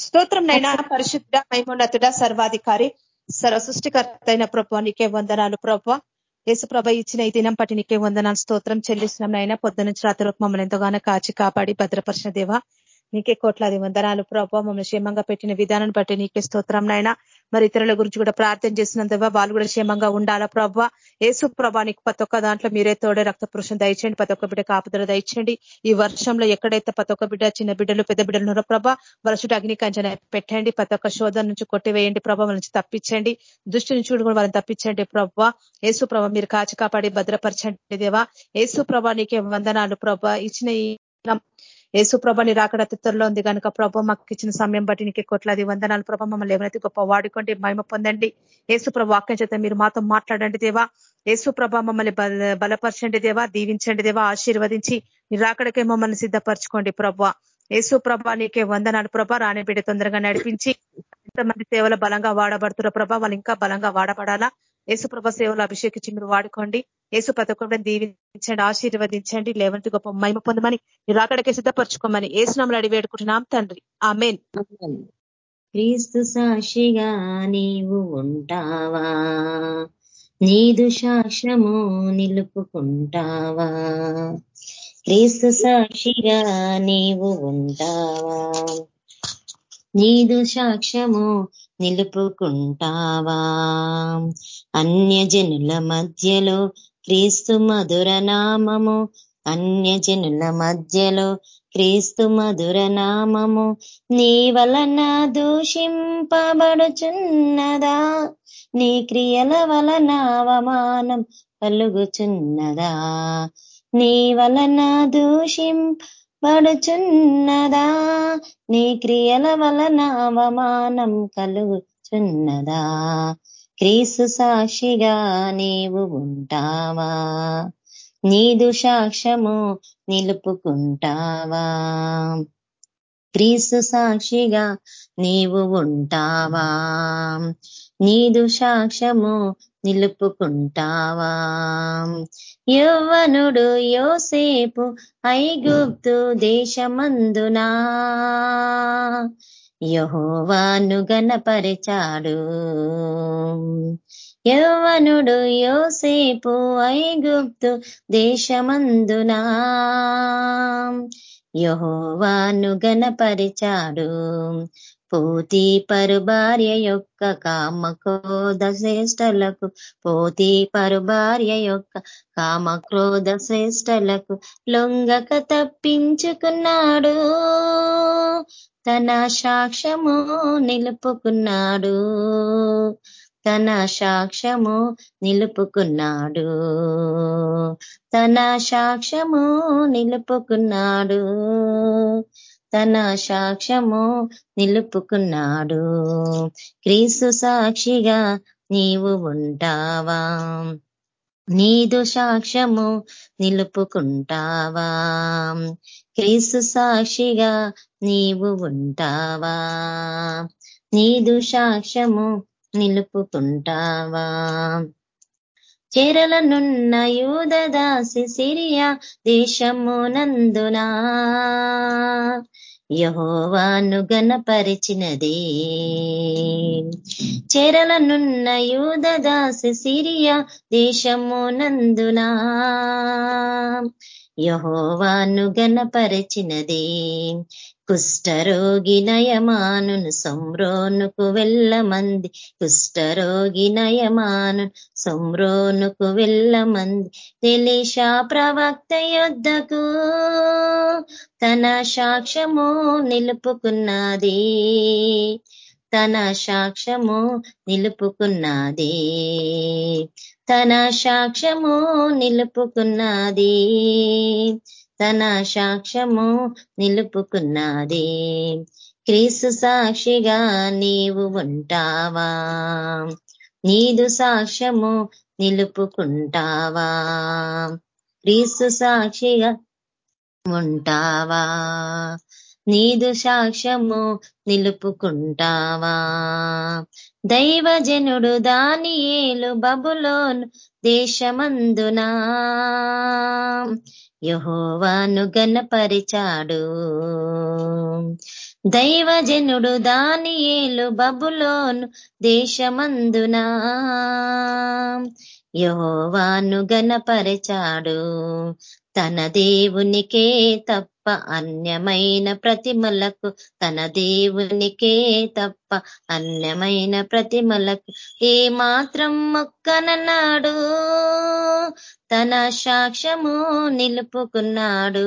స్తోత్రం నైనా పరిశుద్ధ మైమోన్నతుడ సర్వాధికారి సర్వ సృష్టికర్త అయిన ప్రభు నీకే వందనాలు ప్రభ. యేసు ప్రభ ఇచ్చిన ఈ దినం పట్టి నీకే వందనాలు. స్తోత్రం చెల్లిస్తున్నాం నైనా పొద్దు నుంచి రాత్రి మమ్మల్ని ఎంతగానో కాచి కాపాడి భద్రపరిచిన దేవ నీకే కోట్లాది వందనాలు ప్రభావ మమ్మల్ని క్షేమంగా పెట్టిన విధానాన్ని బట్టి నీకే స్తోత్రం నాయన. మరి ఇతరుల గురించి కూడా ప్రార్థన చేసినందువ వాళ్ళు కూడా క్షేమంగా ఉండాలా ప్రభావ ఏసు ప్రభానికి ప్రతి ఒక్క దాంట్లో మీరే తోడే రక్త పురుషం దయచేయండి ప్రతి ఒక్క బిడ్డ కాపుదల దయచేయండి. ఈ వర్షంలో ఎక్కడైతే ప్రతి ఒక్క బిడ్డ చిన్న బిడ్డలు పెద్ద బిడ్డలు ఉన్నారో ప్రభా వరుసటి అగ్ని కంచన పెట్టండి. ప్రతి ఒక్క శోధన నుంచి కొట్టివేయండి ప్రభావ నుంచి తప్పించండి. దృష్టి నుంచి కూడా వాళ్ళని తప్పించండి ప్రభావ ఏసు ప్రభ మీరు కాచి కాపాడి భద్రపరచండి దేవా. ఏసు ప్రభా నీకే వందనాలు ప్రభా. ఇచ్చిన యేసు యేసు ప్రభని రాకడ తిత్తరలో ఉంది కనుక ప్రభ మాకు ఇచ్చిన సమయం బట్టి నీకు కొట్లాది వందనాలు ప్రభ మమ్మల్ని ఎవరైతే గొప్ప వాడుకోండి మహిమ పొందండి. యేసు ప్రభ వాక్యం చేత మీరు మాతో మాట్లాడండి దేవా. యేసు ప్రభ మమ్మల్ని బలపరచండి దేవా దీవించండి దేవా ఆశీర్వదించి మీరు రాకడకే మమ్మల్ని సిద్ధపరచుకోండి ప్రభ. యేసు ప్రభ నీకే వందనాలు ప్రభ రాణి బిడ్డ తొందరగా నడిపించి ఎంతమంది సేవలు బలంగా వాడబడుతున్న ప్రభ వాళ్ళు ఇంకా బలంగా వాడబడాలా. యేసుప్రభ సేవలు అభిషేకించి మీరు వాడుకోండి. యేసు ప్రతి ఒక్కరిని దీవించండి ఆశీర్వదించండి లేవంటి గొప్ప మహిమ పొందమని మీరు అక్కడికే సిద్ధపరచుకోమని ఏసునామలు అడిగి వేడుకుంటున్నాం తండ్రి. ఆమెన్. క్రీస్తు సాక్షిగా నీవు ఉంటావా? నీదు సాక్ష్యము నిలుపుకుంటావా? క్రీస్తు సాక్షిగా నీవు ఉంటావా? నీదు సాక్ష్యము నిలుపుకుంటావా? అన్యజనుల మధ్యలో క్రీస్తు మధుర నామము. అన్యజనుల మధ్యలో క్రీస్తు మధుర నామము. నీ వలన దూషింపబడుచున్నదా? నీ క్రియల వలన అవమానం కలుగుచున్నదా? నీ వలన దూషింపబడుచున్నదా? నీ క్రియల వలన అవమానం కలుగుచున్నదా? క్రీసు సాక్షిగా నీవు ఉంటావా? నీదు సాక్ష్యము నిలుపుకుంటావా? క్రీసు సాక్షిగా నీవు ఉంటావా? నీదు సాక్ష్యము నిలుపుకుంటావా? యవ్వనుడు యోసేపు ఐగుప్తు దేశమందునా? యహోవాను గణపరిచాడు యవ్వనుడు యోసేపు ఐగుప్తు దేశమందునా? యహోవాను గణపరిచాడు పోతి పరు భార్య యొక్క కామక్రోధ శ్రేష్టలకు పోతి పరు భార్య యొక్క కామక్రోధ శ్రేష్టలకు లొంగక తప్పించుకున్నాడు. తన సాక్ష్యము నిలుపుకున్నాడు. తన సాక్ష్యము నిలుపుకున్నాడు. తన సాక్ష్యము నిలుపుకున్నాడు. తన సాక్ష్యము నిలుపుకున్నాడు. క్రీస్తు సాక్షిగా నీవు ఉంటావా? నీదు సాక్ష్యము నిలుపుకుంటావా? క్రీస్తు సాక్షిగా నీవు ఉంటావా? నీదు సాక్ష్యము నిలుపుకుంటావా? చేరలనున్న యూదదాసి సిరియా దేశము నందునా యహోవాను గణపరిచినది చేరలనున్న యూదదాసి సిరియా దేశము నందునా యహోవాను గణపరిచినది కుష్ఠరోగి నయమానును సమ్రోనుకు వెళ్ళమంది. కుష్ఠరోగి నయమాను సమ్రోనుకు వెళ్ళమంది. తెలిషా ప్రవక్త యుద్ధకు తన సాక్ష్యము నిలుపుకున్నది. తన సాక్ష్యము నిలుపుకున్నది. తన సాక్ష్యము నిలుపుకున్నది. తన సాక్ష్యము నిలుపుకున్నది. క్రీస్తు సాక్షిగా నీవు ఉంటావా? నీదు సాక్ష్యము నిలుపుకుంటావా? క్రీస్తు సాక్షిగా ఉంటావా? నీదు సాక్ష్యము నిలుపుకుంటావా? దైవజనుడు దాని ఏలు బబులోను దేశమందునా? యహోవాను గణపరిచాడు దైవజనుడు దానియేలు బబులోను దేశమందునా. యహోవాను గణపరిచాడు తన దేవునికే తప్ప అన్యమైన ప్రతిమలకు తన దేవునికే తప్ప అన్యమైన ప్రతిమలకు ఏ మాత్రం మొక్కనన్నాడు. తన సాక్ష్యము నిలుపుకున్నాడు.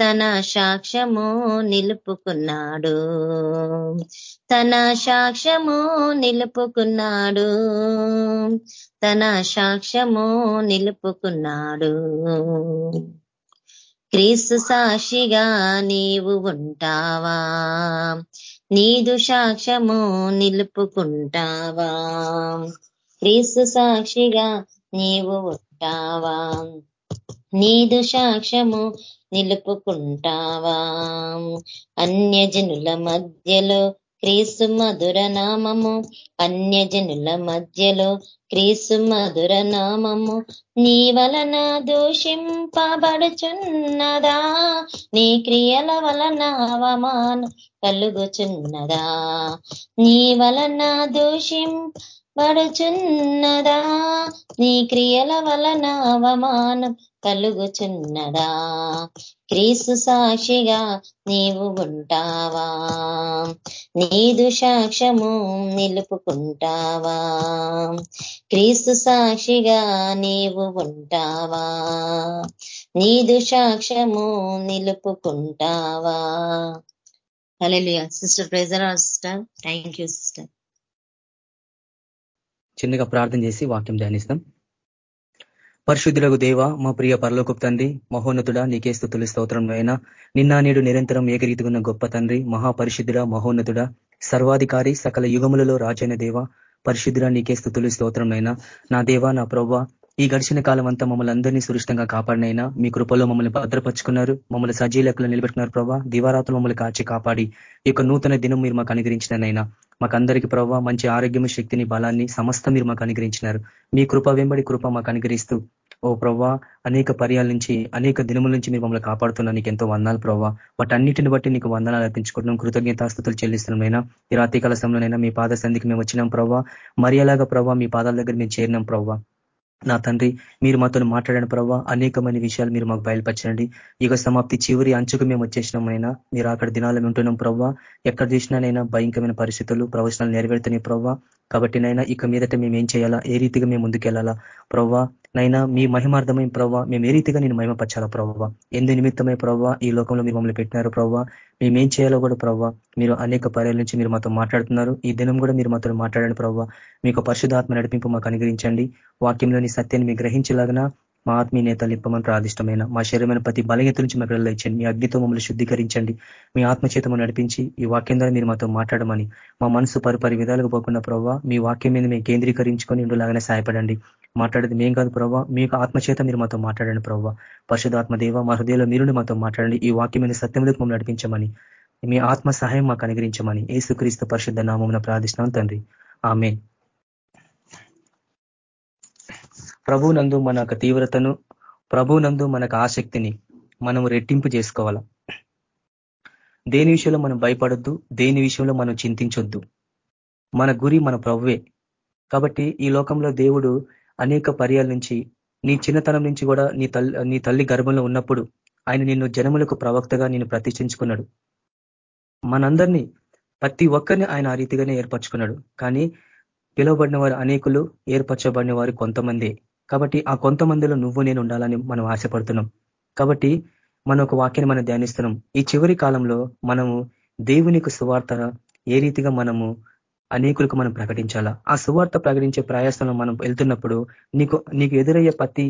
తన సాక్ష్యము నిలుపుకున్నాడు. తన సాక్ష్యము నిలుపుకున్నాడు. తన సాక్ష్యము నిలుపుకున్నాడు. క్రీస్తు సాక్షిగా నీవు ఉంటావా? నీదు సాక్ష్యము నిలుపుకుంటావా? క్రీస్తు సాక్షిగా నీవు ఉంటావా? నీదు సాక్ష్యము నిలుపుకుంటావా? అన్యజనుల మధ్యలో క్రీసు మధుర నామము అన్యజనుల మధ్యలో క్రీసు మధుర నామము నీ వలన దూషింపబడుచున్నదా? నీ క్రియల వలన అవమానం కలుగుచున్నదా? నీ వలన దూషిం పడుచున్నదా? నీ క్రియల వలన అవమానం కలుగుచున్నదా? క్రీస్తు సాక్షిగా నీవు ఉంటావా? నీదు సాక్ష్యము నిలుపుకుంటావా? క్రీస్తు సాక్షిగా నీవు ఉంటావా? నీదు సాక్ష్యము నిలుపుకుంటావా? Hello sister pressure sister thank you sister చిన్నగా ప్రార్థన చేసి వాక్యం ధ్యానిస్తాం. పరిశుద్ధులకు దేవ మా ప్రియ పరలోకపు తండ్రి మహోన్నతుడా నీకే స్థుతులు స్తోత్రం అయినా నిన్న నేడు నిరంతరం ఏకరీతిగున్న గొప్ప తండ్రి మహాపరిశుద్ధుడా మహోన్నతుడా సర్వాధికారి సకల యుగములలో రాజైన దేవ పరిశుద్ధుడా నీకే స్థుతులు స్తోత్రం అయినా నా దేవ నా ప్రవ్వ ఈ గడిచిన కాలం అంతా మమ్మల్ని అందరినీ సురక్షితంగా కాపాడినైనా మీ కృపలో మమ్మల్ని భద్రపరుచుకున్నారు మమ్మల్ని సజీలకులు నిలబెట్టుకున్నారు ప్రభావ దివారాతులు మమ్మల్ని కాచి కాపాడి ఈ నూతన దినం మీరు మాకు అనుగ్రహించినైనా మాకందరికీ ప్రభావ మంచి ఆరోగ్యం శక్తిని బలాన్ని సమస్త మీరు మాకు అనుగ్రహించినారు. మీ కృప వెంబడి కృప మాకు అనుగ్రహిస్తూ ఓ ప్రవ్వా అనేక పర్యాల నుంచి అనేక దినముల నుంచి మీరు మమ్మల్ని కాపాడుతున్నా నీకు ఎంతో వందాలు ప్రవ్వా. వాటన్నిటిని బట్టి నీకు వందనాలు అర్పించుకుంటున్నాం. కృతజ్ఞతాస్థుతులు చెల్లిస్తున్నామైనా ఈ రాత్రికాల సమయంలోనైనా మీ పాద సంధికి మేము వచ్చినాం ప్రవ్వా. మరి అలాగా ప్రవ్వా మీ పాదాల దగ్గర మేము చేరినాం ప్రవ్వా. నా తండ్రి మీరు మాతో మాట్లాడిన ప్రభావ అనేకమైన విషయాలు మీరు మాకు బయలుపరచండి యుగ సమాప్తి చివరి అంచుకు మేము వచ్చేసినామైనా మీరు అక్కడ దినాలు ఉంటున్నాం ప్రవ్వ. ఎక్కడ చూసినానైనా భయంకరమైన పరిస్థితులు ప్రవచనాలు నెరవేరుతున్నాయి ప్రవ్వ. కాబట్టి నైనా ఇక మీదట మేము ఏం చేయాలా? ఏ రీతిగా మేము ముందుకెళ్ళాలా? ప్రవ్వా నైనా మీ మహిమార్థమై ప్రవ్వా మేము ఏ రీతిగా నేను మహిమపరచాలా ప్రవ్వ? ఎందు నిమిత్తమై ప్రవ్వా ఈ లోకంలో మీరు మమ్మల్ని పెట్టినారు ప్రవ్వ? మేమేం చేయాలో కూడా ప్రవ్వా మీరు అనేక పర్యాల నుంచి మీరు మాతో మాట్లాడుతున్నారు. ఈ దినం కూడా మీరు మాతో మాట్లాడండి ప్రవ్వా. మీకు పరిశుధాత్మ నడిపింపు మాకు అనుగ్రహించండి. వాక్యంలోని సత్యాన్ని మీ గ్రహించలాగనా మా ఆత్మీయ నేతలు ఇప్పమని ప్రాదిష్టమైన మా శరీరమైన ప్రతి బలహీత నుంచి మాకు ఇచ్చండి మీ అగ్నితో మమ్మల్ని శుద్ధీకరించండి. మీ ఆత్మచేతము నడిపించి ఈ వాక్యం ద్వారా మీరు మాతో మాట్లాడమని మా మనసు పరిపరి విధాలుగా పోకుండా ప్రవ్వా మీ వాక్యం మీద మేము కేంద్రీకరించుకొని ఇండులాగానే సహాయపడండి. మాట్లాడేది మేం కాదు ప్రవ్వ మీకు ఆత్మచేత మీరు మాతో మాట్లాడండి ప్రవ్వ. పరిశుధాత్మ దేవ మా హృదయంలో మీరు మాతో మాట్లాడండి ఈ వాక్యమైన సత్యంలోకి మమ్మల్ని నడిపించమని మీ ఆత్మ సహాయం మాకు అనుగ్రహించమని ఏసుక్రీస్తు పరిశుద్ధ నామమున ప్రార్థిస్తున్నాం తండ్రి. ఆమె ప్రభునందు మన యొక్క తీవ్రతను ప్రభునందు మనకు ఆసక్తిని మనం రెట్టింపు చేసుకోవాలా? దేని విషయంలో మనం భయపడొద్దు దేని విషయంలో మనం చింతించొద్దు? మన గురి మన ప్రభువే. కాబట్టి ఈ లోకంలో దేవుడు అనేక పర్యాల నుంచి నీ చిన్నతనం నుంచి కూడా నీ తల్లి నీ తల్లి గర్భంలో ఉన్నప్పుడు ఆయన నిన్ను జనములకు ప్రవక్తగా నిన్ను ప్రతిష్ఠించుకున్నాడు. మనందరినీ ప్రతి ఒక్కరిని ఆయన ఆ రీతిగానే ఏర్పరచుకున్నాడు. కానీ పిలువబడిన వారు అనేకులు ఏర్పరచబడిన వారు కొంతమంది. కాబట్టి ఆ కొంతమందిలో నువ్వు నేను ఉండాలని మనం ఆశపడుతున్నాం. కాబట్టి మన ఒక వాక్యాన్ని మనం ధ్యానిస్తున్నాం. ఈ చివరి కాలంలో మనము దేవునికి సువార్త ఏ రీతిగా మనము అనేకులకు మనం ప్రకటించాలా? ఆ సువార్త ప్రకటించే ప్రయాసంలో మనం వెళ్తున్నప్పుడు నీకు నీకు ఎదురయ్యే ప్రతి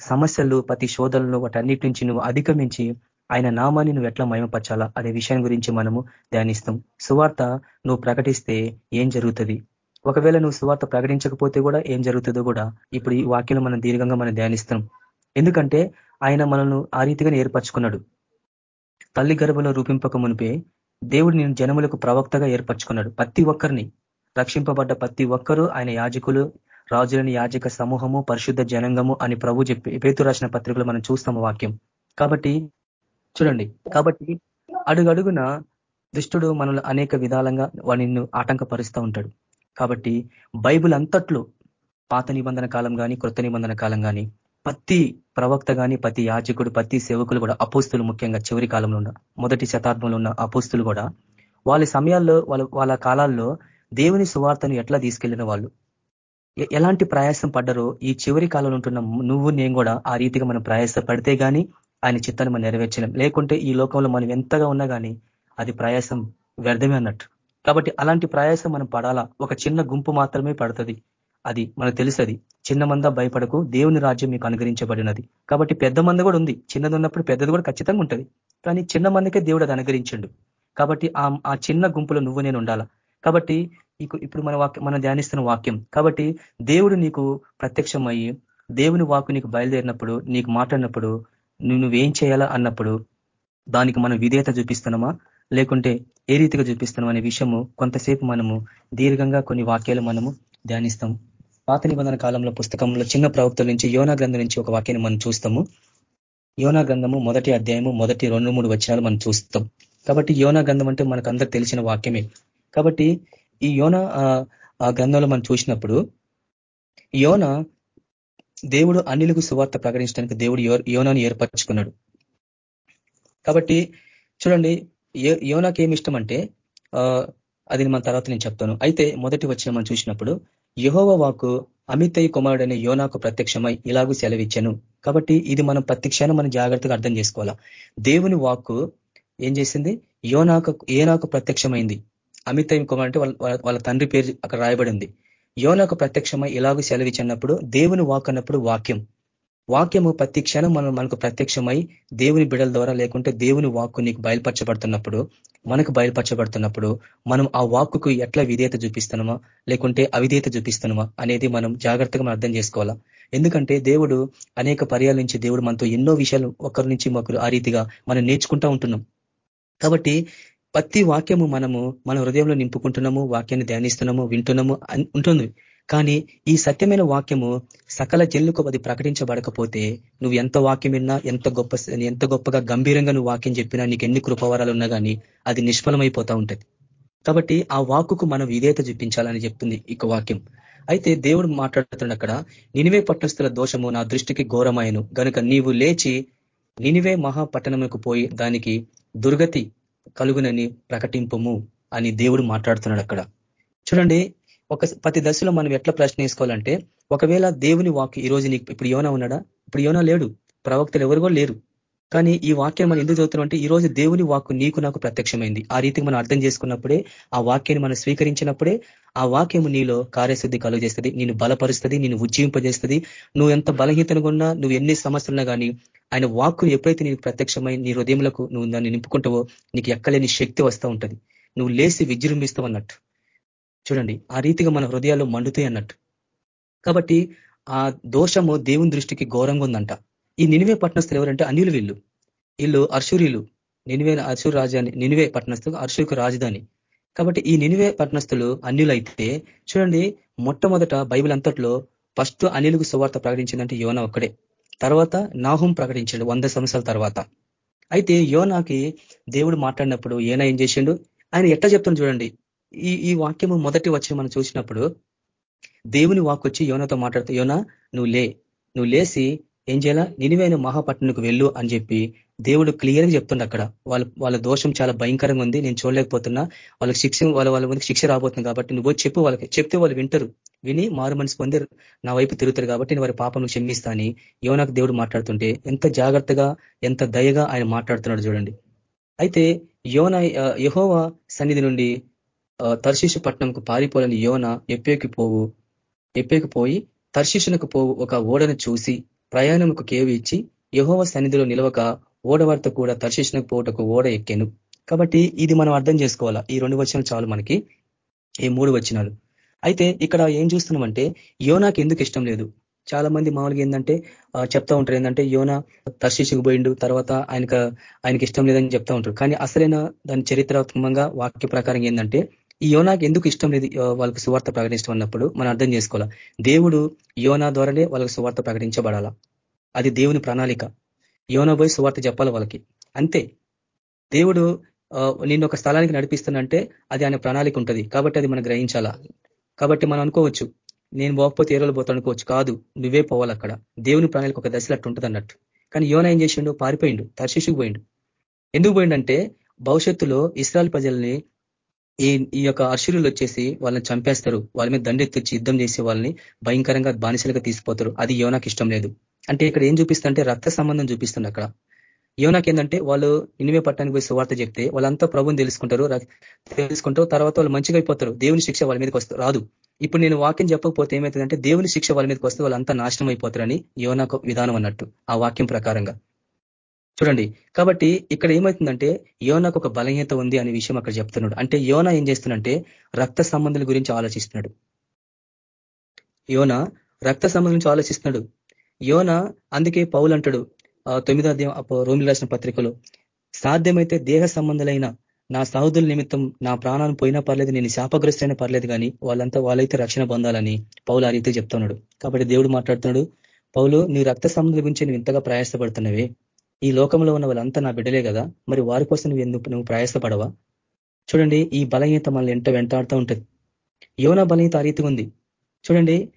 సమస్యలు ప్రతి శోధనలు వాటన్నిటి నుంచి నువ్వు అధిగమించి ఆయన నామాన్ని నువ్వు ఎట్లా మయమపరచాలా అనే విషయం గురించి మనము ధ్యానిస్తాం. సువార్త నువ్వు ప్రకటిస్తే ఏం జరుగుతుంది? ఒకవేళ నువ్వు సువార్త ప్రకటించకపోతే కూడా ఏం జరుగుతుందో కూడా ఇప్పుడు ఈ వాక్యం మనం దీర్ఘంగా మనం ధ్యానిస్తాం ఎందుకంటే ఆయన మనల్ని ఆ రీతిగా ఏర్పరచుకున్నాడు. తల్లి గర్భంలో రూపింపక మునిపే దేవుడు నేను జనములకు ప్రవక్తగా ఏర్పరచుకున్నాడు. ప్రతి ఒక్కరిని రక్షింపబడ్డ ప్రతి ఒక్కరూ ఆయన యాజకులు రాజులని యాజక సమూహము పరిశుద్ధ జనంగము అని ప్రభు చెప్పి పేతు రాసిన పత్రికలు మనం చూస్తాము వాక్యం. కాబట్టి చూడండి. కాబట్టి అడుగడుగున దుష్టుడు మనల్ని అనేక విధాలంగా వాడిని ఆటంకపరుస్తూ ఉంటాడు. కాబట్టి బైబుల్ అంతట్లో పాత నిబంధన కాలం కానీ కృత నిబంధన కాలం కానీ ప్రతి ప్రవక్త కానీ ప్రతి యాజకుడు ప్రతి సేవకులు కూడా అపోస్తులు ముఖ్యంగా చివరి కాలంలో ఉన్న మొదటి శతాబ్దంలో ఉన్న అపోస్తులు కూడా వాళ్ళ సమయాల్లో వాళ్ళ వాళ్ళ కాలాల్లో దేవుని సువార్తను ఎట్లా తీసుకెళ్ళిన వాళ్ళు? ఎలాంటి ప్రయాసం పడ్డరో ఈ చివరి కాలంలో ఉంటున్న నువ్వు నేను కూడా ఆ రీతిగా మనం ప్రయాస పడితే కానీ ఆయన చిత్తాన్ని మనం నెరవేర్చలేం. లేకుంటే ఈ లోకంలో మనం ఎంతగా ఉన్నా కానీ అది ప్రయాసం వ్యర్థమే అన్నట్టు. కాబట్టి అలాంటి ప్రయాసం మనం పడాలా? ఒక చిన్న గుంపు మాత్రమే పడుతుంది. అది మనకు తెలుసది. చిన్న మంద భయపడకు. దేవుని రాజ్యం మీకు అనుగ్రహించబడినది. కాబట్టి పెద్ద మంద కూడా ఉంది. చిన్నది ఉన్నప్పుడు పెద్దది కూడా ఖచ్చితంగా ఉంటుంది. కానీ చిన్న మందికే దేవుడు అది అనుగ్రహించండు. కాబట్టి ఆ చిన్న గుంపులో నువ్వు నేను ఉండాలా? కాబట్టి ఇప్పుడు మన వాక్యం మనం ధ్యానిస్తున్న వాక్యం. కాబట్టి దేవుడు నీకు ప్రత్యక్షమయ్యి దేవుని వాకు నీకు బయలుదేరినప్పుడు నీకు మాట్లాడినప్పుడు నువ్వేం చేయాలా అన్నప్పుడు దానికి మనం విధేయత చూపిస్తున్నామా? లేకుంటే ఏ రీతిగా చూపిస్తున్నాం అనే విషయము కొంతసేపు మనము దీర్ఘంగా కొన్ని వాక్యాలు మనము ధ్యానిస్తాం పాత నిబంధన కాలంలో పుస్తకంలో చిన్న ప్రవక్తల నుంచి యోనా గ్రంథం నుంచి ఒక వాక్యాన్ని మనం చూస్తాము. యోనా గ్రంథము మొదటి అధ్యాయము మొదటి రెండు మూడు వచనాలు మనం చూస్తాం. కాబట్టి యోనా గ్రంథం అంటే మనకు అందరికి తెలిసిన వాక్యమే. కాబట్టి ఈ యోన ఆ గ్రంథంలో మనం చూసినప్పుడు యోన దేవుడు అన్నిలకు సువార్త ప్రకటించడానికి దేవుడు యోనాను ఏర్పరచుకున్నాడు. కాబట్టి చూడండి యోనాకి ఏమి ఇష్టం అంటే అది మన తర్వాత నేను చెప్తాను. అయితే మొదటి వచ్చిన మనం చూసినప్పుడు యహోవ వాకు అమితయ్య కుమారుడైన యోనాకు ప్రత్యక్షమై ఇలాగూ సెలవిచ్చాను. కాబట్టి ఇది మనం ప్రత్యక్షాన్ని మనం జాగ్రత్తగా అర్థం చేసుకోవాలా. దేవుని వాక్కు ఏం చేసింది? యోనాకు ఏనాకు ప్రత్యక్షమైంది. అమితయ్య కుమార్ అంటే వాళ్ళ తండ్రి పేరు అక్కడ రాయబడింది. యోనాకు ప్రత్యక్షమై ఇలాగూ సెలవిచ్చినప్పుడు దేవుని వాక్ అన్నప్పుడు వాక్యం. వాక్యము ప్రతి క్షణం మనం మనకు ప్రత్యక్షమై దేవుని బిడల ద్వారా లేకుంటే దేవుని వాక్కు నీకు బయలుపరచబడుతున్నప్పుడు మనకు బయలుపరచబడుతున్నప్పుడు మనం ఆ వాక్కుకు ఎట్లా విధేయత చూపిస్తున్నామా? లేకుంటే అవిధేయత చూపిస్తున్నామా? అనేది మనం జాగ్రత్తగా మనం అర్థం చేసుకోవాలా. ఎందుకంటే దేవుడు అనేక పర్యాల నుంచి దేవుడు మనతో ఎన్నో విషయాలు ఒకరి నుంచి ఒకరు ఆ రీతిగా మనం నేర్చుకుంటా ఉంటున్నాం. కాబట్టి ప్రతి వాక్యము మనము మన హృదయంలో నింపుకుంటున్నాము వాక్యాన్ని ధ్యానిస్తున్నాము వింటున్నాము ఉంటుంది కానీ ఈ సత్యమైన వాక్యము సకల జన్లకు అది ప్రకటించబడకపోతే నువ్వు ఎంత వాక్యం విన్నా ఎంత గొప్ప ఎంత గొప్పగా గంభీరంగా నువ్వు వాక్యం చెప్పినా నీకు ఎన్ని కృపవరాలు ఉన్నా కానీ అది నిష్ఫలమైపోతా ఉంటుంది. కాబట్టి ఆ వాక్కుకు మనం విధేయత చూపించాలని చెప్తుంది ఇక వాక్యం. అయితే దేవుడు మాట్లాడుతున్నాడు అక్కడ నినివే పట్టణస్థుల దోషము నా దృష్టికి ఘోరమాయను. గనుక నీవు లేచి నినివే మహాపట్టణముకు పోయి దానికి దుర్గతి కలుగునని ప్రకటింపము అని దేవుడు మాట్లాడుతున్నాడు అక్కడ. చూడండి ఒక ప్రతి దశలో మనం ఎట్లా ప్రశ్న వేసుకోవాలంటే ఒకవేళ దేవుని వాక్ ఈ రోజు నీకు ఇప్పుడు యోనా ఉన్నాడా? ఇప్పుడు యోనా లేడు. ప్రవక్తలు ఎవరు కూడా లేరు. కానీ ఈ వాక్యం మనం ఎందుకు చదువుతున్నాం అంటే ఈ రోజు దేవుని వాక్కు నీకు నాకు ప్రత్యక్షమైంది. ఆ రీతికి మనం అర్థం చేసుకున్నప్పుడే ఆ వాక్యాన్ని మనం స్వీకరించినప్పుడే ఆ వాక్యము నీలో కార్యశుద్ధి కలుగజేస్తుంది నేను బలపరుస్తుంది నేను ఉజ్జీవింపజేస్తుంది. నువ్వు ఎంత బలహీతనగా ఉన్నా నువ్వు ఎన్ని సమస్యలున్నా కానీ ఆయన వాక్కును ఎప్పుడైతే నీకు ప్రత్యక్షమై నీ హృదయములకు నువ్వు దాన్ని నింపుకుంటావో నీకు ఎక్కలేని శక్తి వస్తూ ఉంటుంది. నువ్వు లేసి విజృంభిస్తావు అన్నట్టు. చూడండి ఆ రీతిగా మన హృదయాలు మండుతాయి అన్నట్టు. కాబట్టి ఆ దోషము దేవుని దృష్టికి ఘోరంగా ఉందంట. ఈ నినివే పట్టణస్థులు ఎవరంటే అనిలు వీళ్ళు. వీళ్ళు అర్షురీలు. నినివే అర్షురు రాజధాని నినివే పట్టణస్థులు అర్షుకు రాజధాని. కాబట్టి ఈ నినివే పట్టణస్థులు అన్యులైతే చూడండి మొట్టమొదట బైబిల్ అంతట్లో ఫస్ట్ అనిలుకు సువార్త ప్రకటించిందంటే యోన ఒక్కడే. తర్వాత నాహుం ప్రకటించాడు వంద సంవత్సరాల తర్వాత. అయితే యోనాకి దేవుడు మాట్లాడినప్పుడు ఏనా ఏం చేసిండు? ఆయన ఎట్లా చెప్తాను చూడండి. ఈ ఈ వాక్యము మొదటి వచ్చి మనం చూసినప్పుడు దేవుని వాక్ వచ్చి యోనతో మాట్లాడుతూ యోన నువ్వు లే. నువ్వు లేసి ఏం చేయాలా? నినివైన మహాపట్నంకు వెళ్ళు అని చెప్పి దేవుడు క్లియర్గా చెప్తుండ అక్కడ. వాళ్ళ వాళ్ళ దోషం చాలా భయంకరంగా ఉంది. నేను చూడలేకపోతున్నా. వాళ్ళకి శిక్ష వాళ్ళ వాళ్ళ ముందుకు శిక్ష రాబోతుంది కాబట్టి నువ్వు చెప్పు వాళ్ళకి. చెప్తే వాళ్ళు వింటారు. విని మారు మనసు పొంది నా వైపు తిరుగుతారు కాబట్టి నేను వారి పాపను క్షమిస్తాని యోనాకు దేవుడు మాట్లాడుతుంటే ఎంత జాగ్రత్తగా ఎంత దయగా ఆయన మాట్లాడుతున్నాడు చూడండి. అయితే యోన యహోవ సన్నిధి నుండి తర్శిషు పట్టణంకు పారిపోలని యోన ఎప్పేకి పోవు ఎప్పేకి పోయి తర్శిషునకు పోవు ఒక ఓడను చూసి ప్రయాణముకు కేవి ఇచ్చి యహోవ సన్నిధిలో నిలవక ఓడవారితో కూడా తర్శిషునకు పోవటకు ఓడ ఎక్కాను. కాబట్టి ఇది మనం అర్థం చేసుకోవాలా? ఈ రెండు వచనాలు చాలు మనకి. ఈ మూడు వచనాలు. అయితే ఇక్కడ ఏం చూస్తున్నామంటే యోనాకి ఎందుకు ఇష్టం లేదు? చాలా మంది మామూలుగా ఏంటంటే చెప్తా ఉంటారు. ఏంటంటే యోన తర్శిషుకు పోయిండు తర్వాత ఆయనకు ఆయనకి ఇష్టం లేదని చెప్తా ఉంటారు. కానీ అసలైన దాని చరిత్రాత్మకంగా వాక్య ప్రకారం ఏంటంటే ఈ యోనాకి ఎందుకు ఇష్టం లేదు? వాళ్ళకి సువార్త ప్రకటించడం అన్నప్పుడు మనం అర్థం చేసుకోవాలా? దేవుడు యోనా ద్వారానే వాళ్ళకి సువార్త ప్రకటించబడాలా? అది దేవుని ప్రణాళిక. యోనా పోయి సువార్త చెప్పాలి వాళ్ళకి. అంతే. దేవుడు నేను ఒక స్థలానికి నడిపిస్తానంటే అది ఆయన ప్రణాళిక ఉంటుంది. కాబట్టి అది మనం గ్రహించాలా? కాబట్టి మనం అనుకోవచ్చు నేను పోకపోతే ఏరోలు పోతాను అనుకోవచ్చు. కాదు నువ్వే పోవాలి అక్కడ. దేవుని ప్రణాళిక ఒక దశలు అట్టు ఉంటుంది అన్నట్టు. కానీ యోన ఏం చేసిండు? పారిపోయిండు తర్శిషుకు పోయిండు. ఎందుకు పోయిండంటే భవిష్యత్తులో ఇస్రాయల్ ప్రజల్ని ఈ ఈ యొక్క అర్షులు వచ్చేసి వాళ్ళని చంపేస్తారు. వాళ్ళ మీద దండెత్తిచ్చి యుద్ధం చేసి వాళ్ళని భయంకరంగా బానిసలుగా తీసిపోతారు. అది యోనాకి ఇష్టం లేదు. అంటే ఇక్కడ ఏం చూపిస్తుంటే రక్త సంబంధం చూపిస్తుంది అక్కడ. యోనాకి ఏంటంటే వాళ్ళు ఇనిమే పట్టడానికి పోయి సువార్త చెప్తే వాళ్ళంతా ప్రభుని తెలుసుకుంటారు తెలుసుకుంటారు. తర్వాత వాళ్ళు మంచిగా అయిపోతారు. దేవుని శిక్ష వాళ్ళ మీదకి వస్తారు రాదు. ఇప్పుడు నేను వాక్యం చెప్పకపోతే ఏమవుతుందంటే దేవుని శిక్ష వాళ్ళ మీదకి వస్తే వాళ్ళంతా నాశనం అయిపోతారని యోనాకు విధానం అన్నట్టు ఆ వాక్యం ప్రకారంగా. చూడండి. కాబట్టి ఇక్కడ ఏమవుతుందంటే యోనకు ఒక బలహీనత ఉంది అనే విషయం అక్కడ చెప్తున్నాడు. అంటే యోన ఏం చేస్తున్నంటే రక్త సంబంధుల గురించి ఆలోచిస్తున్నాడు. యోన రక్త సంబంధం గురించి ఆలోచిస్తున్నాడు. యోన అందుకే పౌలు అంటాడు తొమ్మిదో అధ్యాయం రోమిలు రాసిన పత్రికలో సాధ్యమైతే దేహ సంబంధులైన నా సహోదరుల నిమిత్తం నా ప్రాణాన్ని పోయినా పర్లేదు నేను శాపగ్రస్తైనా పర్లేదు కానీ వాళ్ళంతా వాళ్ళైతే రక్షణ పొందాలని పౌలు ఆ రీతి చెప్తున్నాడు. కాబట్టి దేవుడు మాట్లాడుతున్నాడు పౌలు నీ రక్త సంబంధుల గురించి నువ్వు ఇంతగా ప్రయాసపడుతున్నవే. ఈ లోకంలో ఉన్న వాళ్ళంతా నా బిడ్డలే కదా? మరి వారి కోసం నువ్వు ఎందుకు నువ్వు ప్రయాసపడవా? చూడండి ఈ బలహీనత మనల్ని ఎంట వెంటాడుతూ ఉంటుంది. యోన బలహీనత ఆ రీతిగా ఉంది. చూడండి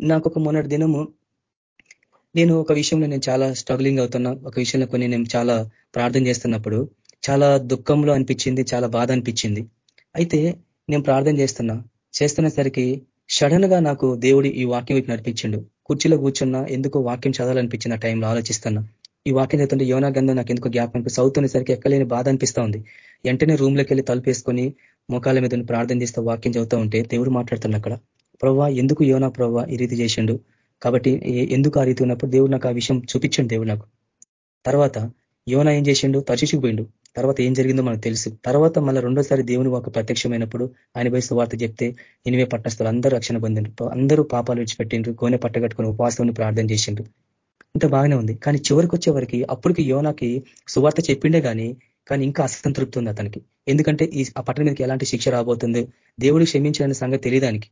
నాకు ఒక మొన్నటి దినము నేను ఒక విషయంలో నేను చాలా స్ట్రగ్లింగ్ అవుతున్నా. ఒక విషయంలో కొన్ని నేను చాలా ప్రార్థన చేస్తున్నప్పుడు చాలా దుఃఖంలో అనిపించింది చాలా బాధ అనిపించింది. అయితే నేను ప్రార్థన చేస్తున్నా. చేస్తున్న సరికి సడన్గా నాకు దేవుడి ఈ వాక్యం వైపు నడిపించిండు. కుర్చీలో కూర్చున్నా ఎందుకో వాక్యం చదవాలనిపించింది ఆ టైంలో ఆలోచిస్తున్నా. ఈ వాక్యం చదువుతుంటే యోనా గంధం నాకు ఎందుకు జ్ఞాపకం సరికి ఎక్కలేని బాధ అనిపిస్తా ఉంది వెంటనే రూమ్లోకి వెళ్ళి తలుపేసుకొని ముఖాల మీద ప్రార్థన చేస్తే వాక్యం చదువుతూ ఉంటే దేవుడు మాట్లాడుతున్నా అక్కడ. ప్రవ్వా ఎందుకు యోనా ప్రవ్వా ఈ రీతి చేసిండు? కాబట్టి ఎందుకు ఆ రీతి ఉన్నప్పుడు దేవుడు నాకు ఆ విషయం చూపించండి దేవుడు నాకు. తర్వాత యోనా ఏం చేసిండు? పోయిండు. తర్వాత ఏం జరిగిందో మనకు తెలుసు. తర్వాత మళ్ళీ రెండోసారి దేవుని ఒక ప్రత్యక్షమైనప్పుడు ఆయన వయసు వార్త చెప్తే ఇనివే పట్టణస్తులు అందరూ రక్షణ పొందిండ్రు. అందరూ పాపాలు విడిచిపెట్టిండ్రు. గోనె పట్టగట్టుకుని ఉపవాసం ప్రార్థన చేసిండ్రు. ఇంత బాగానే ఉంది. కానీ చివరికి వచ్చేవరికి అప్పటికి యోనాకి సువార్త చెప్పిండే కానీ కానీ ఇంకా అసంతృప్తి ఉంది అతనికి. ఎందుకంటే ఈ ఆ పట్టణ మీదకి ఎలాంటి శిక్ష రాబోతుంది దేవుడు క్షమించిన సంగతి తెలియదానికి.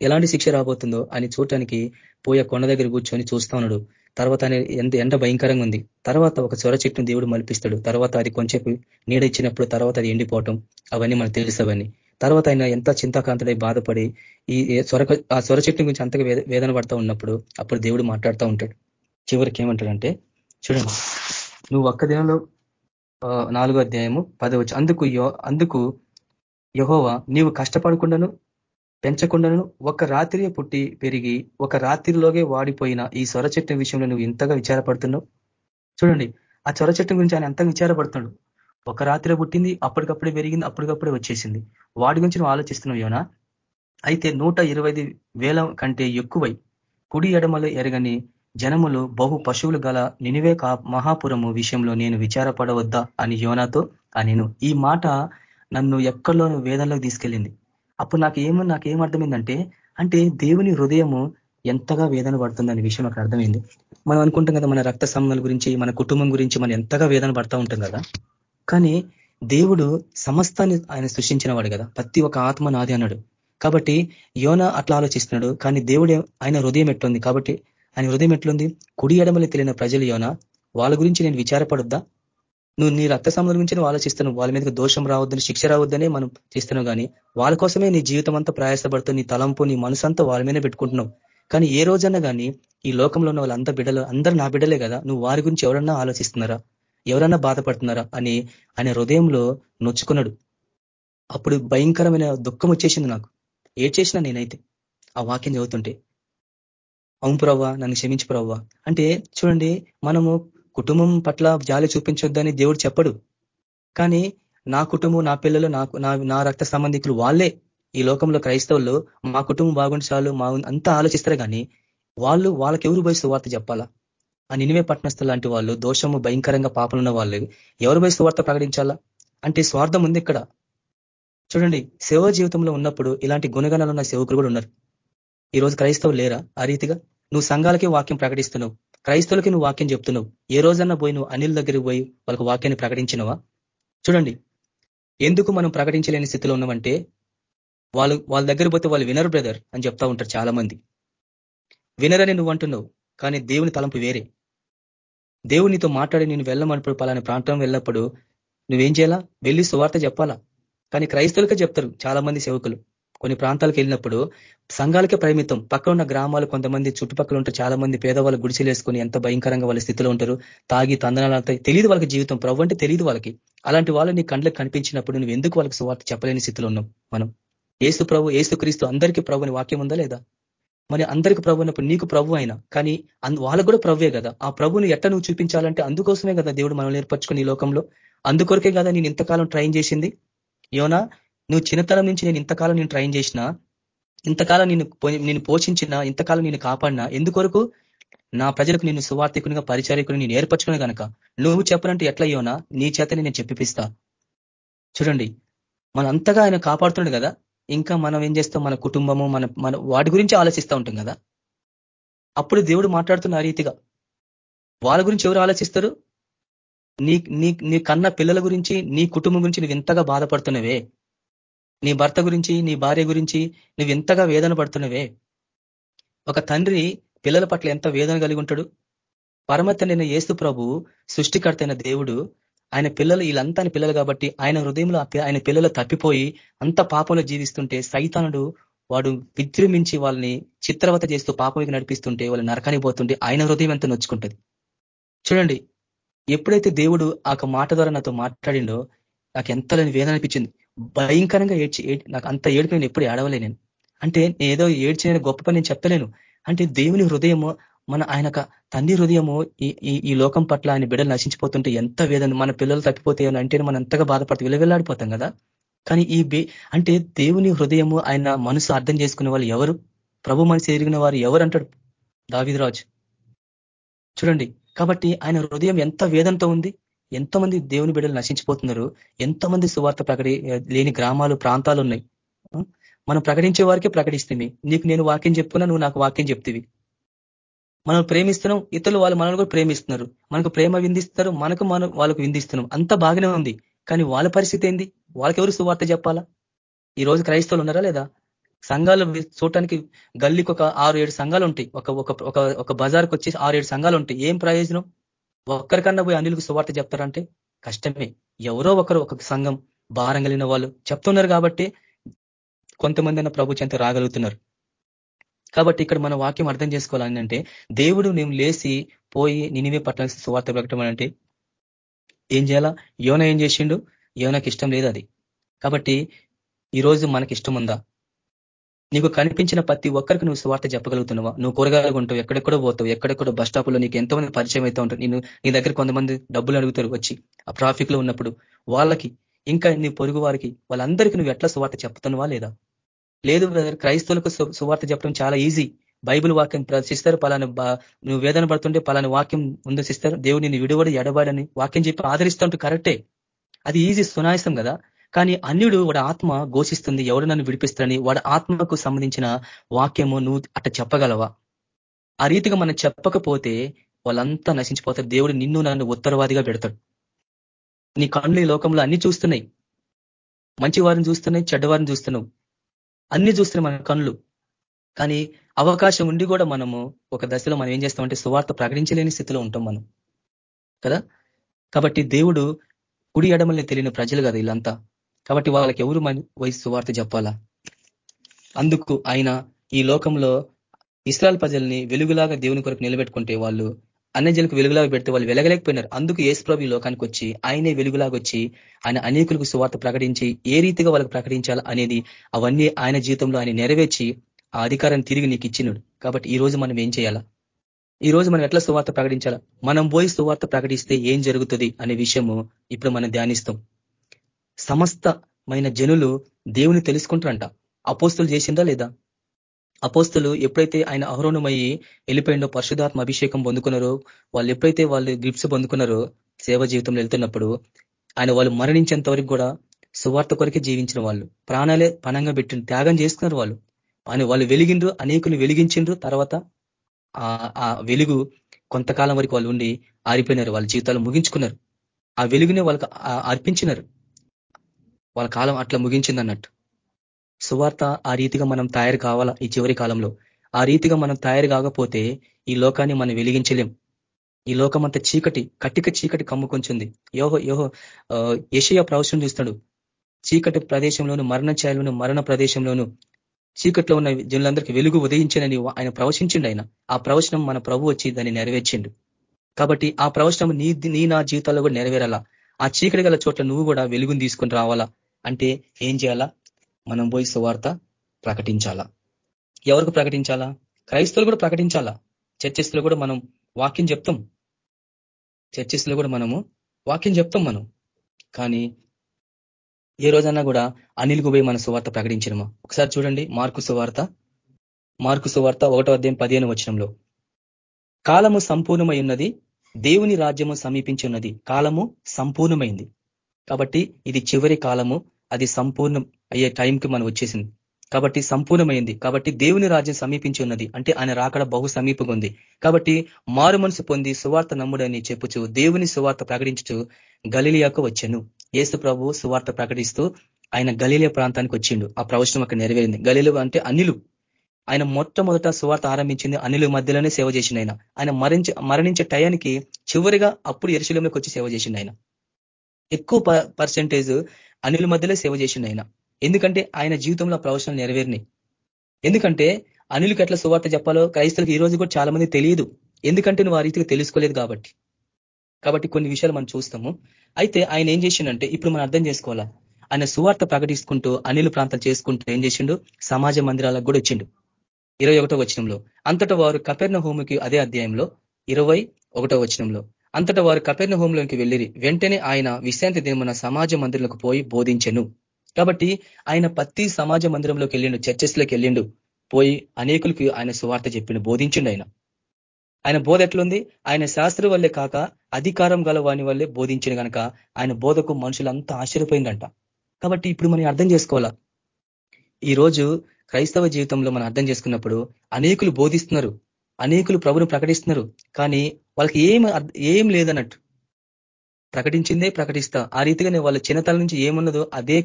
ఎలాంటి శిక్ష రాబోతుందో అని చూడటానికి పోయే కొండ దగ్గర కూర్చొని చూస్తా ఉన్నాడు. తర్వాత ఎంత ఎండ భయంకరంగా ఉంది. తర్వాత ఒక చొర చెట్టును దేవుడు మలిపిస్తాడు. తర్వాత అది కొంచెం నీడ ఇచ్చినప్పుడు తర్వాత అది ఎండిపోవటం. అవన్నీ మనకు తెలుసవన్నీ తర్వాత ఆయన ఎంత చింతాకాంతుడై బాధపడి ఈ సొర ఆ సొర చెట్టు గురించి అంతగా వేదన పడతా ఉన్నప్పుడు అప్పుడు దేవుడు మాట్లాడుతూ ఉంటాడు. చివరికి ఏమంటాడంటే చూడండి నువ్వు ఒక్క దినంలో నాలుగో అధ్యాయము పదవచ్చు అందుకు అందుకు యహోవా నీవు కష్టపడకుండాను పెంచకుండాను ఒక రాత్రి పుట్టి పెరిగి ఒక రాత్రిలోగే వాడిపోయిన ఈ సొర చెట్టు విషయంలో నువ్వు ఇంతగా విచారపడుతున్నావు? చూడండి ఆ చొర చెట్టు గురించి ఆయన ఎంతగా విచారపడుతున్నాడు? ఒక రాత్రి పుట్టింది అప్పటికప్పుడే పెరిగింది అప్పటికప్పుడే వచ్చేసింది. వాడి గురించి నువ్వు ఆలోచిస్తున్నావు యోనా? అయితే నూట వేల కంటే ఎక్కువై కుడి ఎడమలు ఎరగని జనములు బహు పశువులు గల నినివే మహాపురము విషయంలో నేను విచారపడవద్దా అని యోనాతో నేను ఈ మాట నన్ను ఎక్కడో వేదంలోకి తీసుకెళ్ళింది. అప్పుడు నాకు ఏమో నాకు ఏం అర్థమైందంటే అంటే దేవుని హృదయము ఎంతగా వేదన పడుతుందనే విషయం నాకు అర్థమైంది. మనం అనుకుంటాం కదా మన రక్త సంబంధాల గురించి మన కుటుంబం గురించి మనం ఎంతగా వేదన పడతా ఉంటాం కదా. కానీ దేవుడు సమస్తాన్ని ఆయన సృష్టించిన వాడు కదా. ప్రతి ఒక్క ఆత్మ నాది అన్నాడు. కాబట్టి యోన అట్లా ఆలోచిస్తున్నాడు. కానీ దేవుడే ఆయన హృదయం ఎట్టుంది? కాబట్టి ఆయన హృదయం ఎట్లుంది? కుడి ఎడమలు తెలియని ప్రజలు యోన వాళ్ళ గురించి నేను విచారపడొద్దా? నువ్వు నీ రక్త సంబంధం గురించి నువ్వు ఆలోచిస్తున్నావు వాళ్ళ మీదకి దోషం రావద్దని శిక్ష రావద్దనే మనం చేస్తున్నావు కానీ వాళ్ళ కోసమే నీ జీవితం అంతా ప్రయాసపడుతూ నీ తలంపు నీ మనసంతా వాళ్ళ మీద పెట్టుకుంటున్నావు. కానీ ఏ రోజన్నా కానీ ఈ లోకంలో ఉన్న వాళ్ళంతా బిడ్డలు అందరూ నా బిడ్డలే కదా నువ్వు వారి గురించి ఎవరన్నా ఆలోచిస్తున్నారా? ఎవరన్నా బాధపడుతున్నారా? అని ఆయన హృదయంలో నొచ్చుకున్నాడు. అప్పుడు భయంకరమైన దుఃఖం వచ్చేసింది నాకు. ఏడ్చేసిన నేనైతే ఆ వాక్యం చదువుతుంటే అవును ప్రవ్వా నన్ను క్షమించు ప్రవ్వా. అంటే చూడండి మనము కుటుంబం పట్ల జాలి చూపించొద్దని దేవుడు చెప్పడు. కానీ నా కుటుంబం నా పిల్లలు నాకు నా రక్త సంబంధికులు వాళ్ళే. ఈ లోకంలో క్రైస్తవులు మా కుటుంబం బాగుంటే చాలు మా అంతా ఆలోచిస్తారు కానీ వాళ్ళు వాళ్ళకి ఎవరు బయసు వార్త చెప్పాలా? ఆ నినివే పట్టణస్థులు లాంటి వాళ్ళు దోషము భయంకరంగా పాపలున్న వాళ్ళు ఎవరు బయసు వార్త ప్రకటించాలా? అంటే స్వార్థం ఉంది ఇక్కడ. చూడండి సేవ జీవితంలో ఉన్నప్పుడు ఇలాంటి గుణగణాలు ఉన్న సేవకులు కూడా ఉన్నారు. ఈ రోజు క్రైస్తవులు లేరా? ఆ రీతిగా నువ్వు సంఘాలకే వాక్యం ప్రకటిస్తున్నావు. క్రైస్తవులకి నువ్వు వాక్యం చెప్తున్నావు. ఏ రోజన్నా పోయి నువ్వు అనిల్ దగ్గరికి పోయి వాళ్ళకు వాక్యాన్ని ప్రకటించినవా? చూడండి. ఎందుకు మనం ప్రకటించలేని స్థితిలో ఉన్నామంటే వాళ్ళు వాళ్ళ దగ్గర పోతే వాళ్ళు వినరు బ్రదర్ అని చెప్తా ఉంటారు చాలా మంది వినరని నువ్వు అంటున్నావు కానీ దేవుని తలంపు వేరే. దేవునితో మాట్లాడి నేను వెళ్ళమన్నప్పుడు పలాని ప్రాంతం వెళ్ళినప్పుడు నువ్వేం చేయాలా? వెళ్ళి సువార్త చెప్పాలా? కానీ క్రైస్తవులకే చెప్తారు చాలా మంది సేవకులు. కొన్ని ప్రాంతాలకు వెళ్ళినప్పుడు సంఘాలకే పరిమితం. పక్కన ఉన్న గ్రామాలు కొంతమంది చుట్టుపక్కల ఉంటారు చాలా మంది పేదవాళ్ళు గుడిసెలేసుకొని ఎంత భయంకరంగా వాళ్ళ స్థితిలో ఉంటారు. తాగి తందనాలు తెలియదు వాళ్ళకి జీవితం. ప్రభు అంటే తెలియదు వాళ్ళకి. అలాంటి వాళ్ళు నీ కండ్లకు కనిపించినప్పుడు నువ్వు ఎందుకు వాళ్ళకి సువార్త చెప్పలేని స్థితిలో ఉన్నాం మనం. ఏసు ప్రభు ఏసు క్రీస్తు అందరికీ ప్రభుని వాక్యం ఉందా లేదా? మరి అందరికి ప్రభు అన్నప్పుడు నీకు ప్రభు అయినా కానీ వాళ్ళకు కూడా ప్రభువే కదా. ఆ ప్రభుని ఎట్ట నువ్వు చూపించాలంటే అందుకోసమే కదా దేవుడు మనం నేర్పరచుకుని ఈ లోకంలో. అందుకొరకే కదా నేను ఇంతకాలం ట్రైన్ చేసింది. యోనా నువ్వు చిన్నతనం నుంచి నేను ఇంతకాలం నేను ట్రైన్ చేసిన ఇంతకాలం నేను నేను పోషించిన ఇంతకాలం నేను కాపాడినా ఎందుకొరకు? నా ప్రజలకు నేను సువార్థికునిగా పరిచారికుని నేను ఏర్పరచుకునే కనుక నువ్వు చెప్పనంటే ఎట్లయ్యోనా నీ చేతని నేను చెప్పిపిస్తా. చూడండి మన అంతగా ఆయన కాపాడుతున్నాడు కదా? ఇంకా మనం ఏం చేస్తాం? మన కుటుంబము మన మన వాటి గురించి ఆలోచిస్తూ ఉంటాం కదా? అప్పుడు దేవుడు మాట్లాడుతున్న ఆ రీతిగా వాళ్ళ గురించి ఎవరు ఆలోచిస్తారు? నీ నీ నీ కన్న పిల్లల గురించి నీ కుటుంబం గురించి నువ్వు ఇంతగా బాధపడుతున్నవే? నీ భర్త గురించి నీ భార్య గురించి నువ్వు ఎంతగా వేదన పడుతున్నవే? ఒక తండ్రి పిల్లల పట్ల ఎంత వేదన కలిగి ఉంటాడు? పరమతండ్రిన ఏసు ప్రభు సృష్టికర్త దేవుడు ఆయన పిల్లలు వీళ్ళంతా ఆయన పిల్లలు కాబట్టి ఆయన హృదయంలో ఆయన పిల్లలు తప్పిపోయి అంత పాపంలో జీవిస్తుంటే సైతానుడు వాడు విజృంభించి వాళ్ళని చిత్రవత చేస్తూ పాపం నడిపిస్తుంటే వాళ్ళు నరకానికి పోతుంటే ఆయన హృదయం ఎంత నొచ్చుకుంటుంది? చూడండి ఎప్పుడైతే దేవుడు ఆ మాట ద్వారా నాతో మాట్లాడిండో నాకు ఎంత వేదన అనిపించింది. భయంకరంగా ఏడ్చి నాకు అంత ఏడుపు నేను ఎప్పుడు ఏడవలే నేను. అంటే ఏదో ఏడ్చిన గొప్ప పని నేను చెప్పలేను. అంటే దేవుని హృదయము మన ఆయన తండ్రి హృదయము ఈ ఈ లోకం పట్ల ఆయన బిడ్డలు నశించిపోతుంటే ఎంత వేదన మన పిల్లలు తప్పిపోతే అంటే మనం ఎంతగా బాధపడుతూ విలవిల్లాడిపోతాం కదా. కానీ ఈ అంటే దేవుని హృదయము ఆయన మనసు అర్థం చేసుకునే వాళ్ళు ఎవరు? ప్రభు మనసు ఎరిగిన వారు ఎవరు అంటాడు దావిదరాజు చూడండి. కాబట్టి ఆయన హృదయం ఎంత వేదంతో ఉంది? ఎంతమంది దేవుని బిడ్డలు నశించిపోతున్నారు. ఎంతమంది సువార్త ప్రకటి లేని గ్రామాలు ప్రాంతాలు ఉన్నాయి మనం ప్రకటించే వారికే ప్రకటిస్తుంది. నీకు నేను వాక్యం చెప్పుకున్నా నువ్వు నాకు వాక్యం చెప్తివి. మనం ప్రేమిస్తున్నాం ఇతరులు వాళ్ళు మనల్ని కూడా ప్రేమిస్తున్నారు. మనకు ప్రేమ విందిస్తారు మనకు మనం వాళ్ళకు విందిస్తున్నాం. అంత బాగానే ఉంది. కానీ వాళ్ళ పరిస్థితి ఏంది? వాళ్ళకి ఎవరు సువార్త చెప్పాలా? ఈ రోజు క్రైస్తవులు ఉన్నారా లేదా? సంఘాలు చూడటానికి గల్లీకి ఒక ఆరు ఏడు సంఘాలు ఉంటాయి ఒక ఒక ఒక బజార్కి వచ్చి ఆరు ఏడు సంఘాలు ఉంటాయి ఏం ప్రయోజనం? ఒక్కరికన్నా పోయి అనిలకు సువార్త చెప్తారంటే కష్టమే. ఎవరో ఒకరు ఒక సంఘం భారం కలిగిన వాళ్ళు చెప్తున్నారు కాబట్టి కొంతమంది అన్న ప్రభు చెంత రాగలుగుతున్నారు. కాబట్టి ఇక్కడ మన వాక్యం అర్థం చేసుకోవాలని అంటే దేవుడు నేను లేసి పోయి నినివే పట్ల సువార్త ప్రకటన అంటే ఏం చేయాలా? యోన ఏం చేసిండు? యోనకి ఇష్టం లేదు అది. కాబట్టి ఈరోజు మనకి ఇష్టం ఉందా? నీకు కనిపించిన ప్రతి ఒక్కరికి నువ్వు స్వార్థ చెప్పగలుగుతున్నావా? నువ్వు కూరగాయలు ఉంటావు ఎక్కడెక్కడో పోతావు ఎక్కడెక్కడో బస్ స్టాప్లో నీకు ఎంతమంది పరిచయం అవుతా ఉంటారు. నేను నీ దగ్గర కొంతమంది డబ్బులు అడుగుతారు వచ్చి ఆ ట్రాఫిక్లో ఉన్నప్పుడు. వాళ్ళకి ఇంకా నీ పొరుగు వారికి వాళ్ళందరికీ నువ్వు ఎట్లా సువార్త చెప్తున్నావా లేదా? లేదు బ్రదర్ క్రైస్తవులకు సువార్త చెప్పడం చాలా ఈజీ బైబుల్ వాక్యం ప్రదర్శిస్తారు పలాని నువ్వు వేదన పడుతుంటే పలాని వాక్యం ముందసిస్తారు దేవుడిని విడువడి ఎడబాడని వాక్యం చెప్పి ఆదరిస్తుంటే కరెక్టే. అది ఈజీ సునాయసం కదా. కానీ అన్యుడు వాడి ఆత్మ ఘోషిస్తుంది ఎవడు నన్ను విడిపిస్తారని వాడి ఆత్మకు సంబంధించిన వాక్యము నువ్వు అట్ట చెప్పగలవా? ఆ రీతిగా మనం చెప్పకపోతే వాళ్ళంతా నశించిపోతారు. దేవుడు నిన్ను నన్ను ఉత్తరవాదిగా పెడతాడు. నీ కళ్ళు ఈ లోకంలో అన్ని చూస్తున్నాయి. మంచి వారిని చూస్తున్నాయి చెడ్డవారిని చూస్తున్నావు. అన్ని చూస్తున్నాయి మన కళ్ళు కానీ అవకాశం ఉండి కూడా మనము ఒక దశలో మనం ఏం చేస్తామంటే సువార్త ప్రకటించలేని స్థితిలో ఉంటాం మనం. కదా? కాబట్టి దేవుడు కుడి ఎడమల్ని తెలియని ప్రజలు కదా వీళ్ళంతా. కాబట్టి వాళ్ళకి ఎవరు వయసు వార్త చెప్పాలా? అందుకు ఆయన ఈ లోకంలో ఇస్రాయల్ ప్రజల్ని వెలుగులాగా దేవుని కొరకు నిలబెట్టుకుంటే వాళ్ళు అన్యజలకు వెలుగులాగా పెడితే వాళ్ళు వెలగలేకపోయినారు. అందుకు ఏసుప్రభు ఈ లోకానికి వచ్చి ఆయనే వెలుగులాగా వచ్చి ఆయన అనేకులకు సువార్త ప్రకటించి ఏ రీతిగా వాళ్ళకి ప్రకటించాలి అనేది అవన్నీ ఆయన జీవితంలో ఆయన నెరవేర్చి ఆ అధికారాన్ని తిరిగి నీకు ఇచ్చినాడు. కాబట్టి ఈ రోజు మనం ఏం చేయాలా? ఈ రోజు మనం ఎట్లా సువార్త ప్రకటించాలా? మనం పోయి సువార్త ప్రకటిస్తే ఏం జరుగుతుంది అనే విషయము ఇప్పుడు మనం ధ్యానిస్తాం. సమస్తమైన జనులు దేవుని తెలుసుకుంటారంట. అపోస్తులు చేసిందా లేదా? అపోస్తులు ఎప్పుడైతే ఆయన అహరోణమయ్యి వెళ్ళిపోయిండో పరిశుధాత్మ అభిషేకం పొందుకున్నారో వాళ్ళు ఎప్పుడైతే వాళ్ళు గిఫ్ట్స్ పొందుకున్నారో సేవ జీవితంలో వెళ్తున్నప్పుడు ఆయన వాళ్ళు మరణించేంత వరకు కూడా సువార్త కొరకే జీవించిన వాళ్ళు ప్రాణాలే పనంగా పెట్టి త్యాగం చేసుకున్నారు వాళ్ళు. ఆయన వాళ్ళు వెలిగిండ్రు అనేకులు వెలిగించిండ్రు తర్వాత ఆ వెలుగు కొంతకాలం వరకు వాళ్ళు ఉండి ఆరిపోయినారు వాళ్ళ జీవితాలు ముగించుకున్నారు. ఆ వెలుగునే వాళ్ళకి అర్పించినారు. వాళ్ళ కాలం అట్లా ముగించింది అన్నట్టు సువార్త ఆ రీతిగా మనం తయారు కావాలా ఈ చివరి కాలంలో? ఆ రీతిగా మనం తయారు కాకపోతే ఈ లోకాన్ని మనం వెలిగించలేం. ఈ లోకం అంత చీకటి కట్టిక చీకటి కమ్ముకొంచుంది. యోహో యోహో యషయ ప్రవచనం చూస్తాడు. చీకటి ప్రదేశంలోను మరణ ఛాయలోను మరణ ప్రదేశంలోను చీకట్లో ఉన్న జనులందరికీ వెలుగు ఉదయించనని ఆయన ప్రవచించిండు ఆయన. ఆ ప్రవచనం మన ప్రభు వచ్చి దాన్ని నెరవేర్చిండు. కాబట్టి ఆ ప్రవచనం నీ నీ నా జీవితాల్లో కూడా నెరవేరాలా? ఆ చీకటి గల చోట్ల నువ్వు కూడా వెలుగుని తీసుకొని రావాలా? అంటే ఏం చేయాలా? మనం పోయి సువార్త ప్రకటించాలా? ఎవరికి ప్రకటించాలా? క్రైస్తవులు కూడా ప్రకటించాలా? చర్చిస్తులు కూడా మనం వాక్యం చెప్తాం. చర్చిస్లో కూడా మనము వాక్యం చెప్తాం మనం. కానీ ఏ రోజన్నా కూడా అనిల్కు పోయి మన సువార్త ప్రకటించడమా? ఒకసారి చూడండి మార్కు సువార్త. మార్కు సువార్త ఒకటో అధ్యాయం పదిహేను వచనంలో. కాలము సంపూర్ణమై ఉన్నది దేవుని రాజ్యము సమీపించి ఉన్నది కాలము సంపూర్ణమైంది. కాబట్టి ఇది చివరి కాలము. అది సంపూర్ణం అయ్యే టైంకి మనం వచ్చేసింది. కాబట్టి సంపూర్ణమైంది. కాబట్టి దేవుని రాజ్యం సమీపించి ఉన్నది. అంటే ఆయన రాకడ బహు సమీపంగా ఉంది. కాబట్టి మారు మనసు పొంది సువార్త నమ్ముడని చెప్పుచు దేవుని సువార్త ప్రకటించుతూ గలిలియాకు వచ్చాను. ఏసు ప్రభు సువార్త ప్రకటిస్తూ ఆయన గలీలియ ప్రాంతానికి వచ్చిండు. ఆ ప్రవచనం అక్కడ నెరవేరింది. గలీలు అంటే అనిలు. ఆయన మొట్టమొదట సువార్త ఆరంభించింది అనిలు మధ్యలోనే సేవ చేసింది ఆయన. ఆయన మరణించ మరణించే టయానికి చివరిగా అప్పుడు ఎరుశలంలోకి వచ్చి సేవ చేసిండు ఆయన. ఎక్కువ పర్సెంటేజ్ అనిల మధ్యలో సేవ చేసిండు ఆయన. ఎందుకంటే ఆయన జీవితంలో ప్రవచనాలు నెరవేరినాయి. ఎందుకంటే అనిలకు ఎట్లా సువార్త చెప్పాలో క్రైస్తవులకు ఈ రోజు కూడా చాలా మంది తెలియదు. ఎందుకంటే నువ్వు ఆ రీతిగా తెలుసుకోలేదు కాబట్టి. కాబట్టి కొన్ని విషయాలు మనం చూస్తాము. అయితే ఆయన ఏం చేసిండంటే ఇప్పుడు మనం అర్థం చేసుకోవాలా? ఆయన సువార్త ప్రకటిస్తుంటూ అనిలు ప్రాంతాలు చేసుకుంటూ ఏం చేసిండు? సమాజ మందిరాలకు కూడా వచ్చిండు. ఇరవై ఒకటో వచనంలో. అంతటా వారు కపెర్ణ హోముకి అదే అధ్యాయంలో ఇరవై ఒకటో వచనంలో. అంతటా వారు కపెర్ణ హోంలోకి వెళ్ళిరి. వెంటనే ఆయన విశాంతి దినమున సమాజ మందిరంలోకి పోయి బోధించెను. కాబట్టి ఆయన ప్రతి సమాజ మందిరంలోకి వెళ్ళిండు చర్చెస్లోకి వెళ్ళిండు. పోయి అనేకులకి ఆయన సువార్త చెప్పిండు బోధించిండు ఆయన. ఆయన బోధ ఎట్లుంది? ఆయన శాస్త్రి వల్లే కాక అధికారం గల వాని వల్లే బోధించిన కనుక ఆయన బోధకు మనుషులంతా ఆశ్చర్యపోయిందంట. కాబట్టి ఇప్పుడు మనం అర్థం చేసుకోవాలా? ఈరోజు క్రైస్తవ జీవితంలో మనం అర్థం చేసుకున్నప్పుడు అనేకులు బోధిస్తున్నారు. అనేకులు ప్రభును ప్రకటిస్తున్నారు. కానీ వాళ్ళకి ఏం ఏం లేదన్నట్టు. ప్రకటించిందే ప్రకటిస్తా. ఆ రీతిగానే వాళ్ళ చిన్నతల నుంచి ఏమున్నదో అదే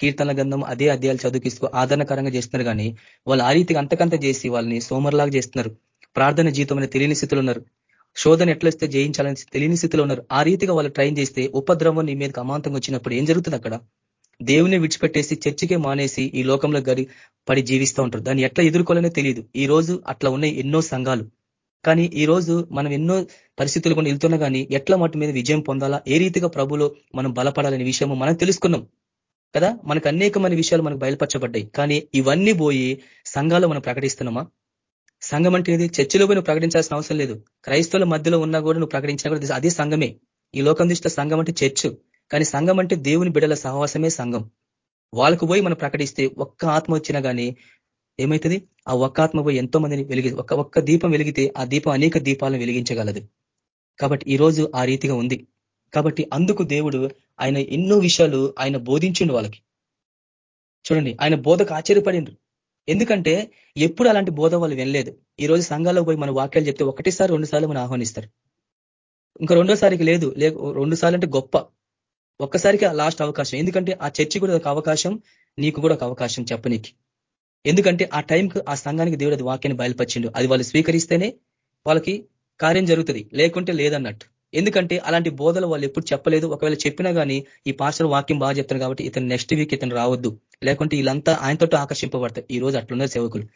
కీర్తన గంధం అదే అధ్యాయాలు చదువుకిస్తూ ఆదరణకరంగా చేస్తున్నారు కానీ వాళ్ళు ఆ రీతిగా అంతకంత చేసి వాళ్ళని సోమర్లాగా చేస్తున్నారు. ప్రార్థన జీవితం తెలియని స్థితిలో ఉన్నారు. శోధన ఎట్లొస్తే జయించాలని తెలియని స్థితిలో ఉన్నారు. ఆ రీతిగా వాళ్ళు ట్రైన్ చేస్తే ఉపద్రవం నీ మీదకి అమాంతంగా వచ్చినప్పుడు ఏం జరుగుతుంది అక్కడ? దేవుని విడిచిపెట్టేసి చర్చికే మానేసి ఈ లోకంలో గడి పడి జీవిస్తూ ఉంటారు. దాన్ని ఎట్లా ఎదుర్కోవాలనే తెలియదు ఈ రోజు అట్లా ఉన్నాయి ఎన్నో సంఘాలు. కానీ ఈ రోజు మనం ఎన్నో పరిస్థితులు కూడా వెళ్తున్నా కానీ ఎట్లా మటు మీద విజయం పొందాలా? ఏ రీతిగా ప్రభులో మనం బలపడాలనే విషయము మనం తెలుసుకున్నాం. కదా? మనకు అనేకమైన విషయాలు మనకు బయలుపరచబడ్డాయి. కానీ ఇవన్నీ పోయి సంఘాలు మనం ప్రకటిస్తున్నామా? సంఘం అంటే ఇది చర్చిలో పోయి ప్రకటించాల్సిన అవసరం లేదు. క్రైస్తవుల మధ్యలో ఉన్నా కూడా నువ్వు ప్రకటించినా కూడా అదే సంఘమే. ఈ లోకం దృష్టిలో సంఘం అంటే చర్చ్. కానీ సంఘం అంటే దేవుని బిడల సహవాసమే సంఘం. వాళ్ళకు పోయి మనం ప్రకటిస్తే ఒక్క ఆత్మ వచ్చినా కానీ ఏమవుతుంది ఆ ఒక్క ఆత్మ పోయి ఎంతో మందిని వెలిగి ఒక్క ఒక్క దీపం వెలిగితే ఆ దీపం అనేక దీపాలను వెలిగించగలదు. కాబట్టి ఈ రోజు ఆ రీతిగా ఉంది. కాబట్టి అందుకు దేవుడు ఆయన ఎన్నో విషయాలు ఆయన బోధించిండు వాళ్ళకి. చూడండి ఆయన బోధకు ఆశ్చర్యపడిండ్రు. ఎందుకంటే ఎప్పుడు అలాంటి బోధ వాళ్ళు వినలేదు. ఈ రోజు సంఘాల్లో పోయి మన వాక్యాలు చెప్తే ఒకటిసారి రెండు సార్లు మనం ఆహ్వానిస్తారు. ఇంకా రెండోసారికి లేదు. లేక రెండు సార్లు అంటే గొప్ప. ఒక్కసారికి లాస్ట్ అవకాశం. ఎందుకంటే ఆ చర్చి కూడా ఒక అవకాశం నీకు కూడా ఒక అవకాశం చెప్పనీకి. ఎందుకంటే ఆ టైంకు ఆ సంఘానికి దేవుడు అది వాక్యాన్ని బయలుపరిచిండు. అది వాళ్ళు స్వీకరిస్తేనే వాళ్ళకి కార్యం జరుగుతుంది. లేకుంటే లేదన్నట్టు. ఎందుకంటే అలాంటి బోధలు వాళ్ళు ఎప్పుడు చెప్పలేదు. ఒకవేళ చెప్పినా కానీ ఈ పాస్టర్ వాక్యం బాగా చెప్తారు కాబట్టి ఇతను నెక్స్ట్ వీక్ ఇతను రావద్దు. లేకుంటే వీళ్ళంతా ఆయనతో ఆకర్షింపబడతారు. ఈ రోజు అట్లున్నారు సేవకులు.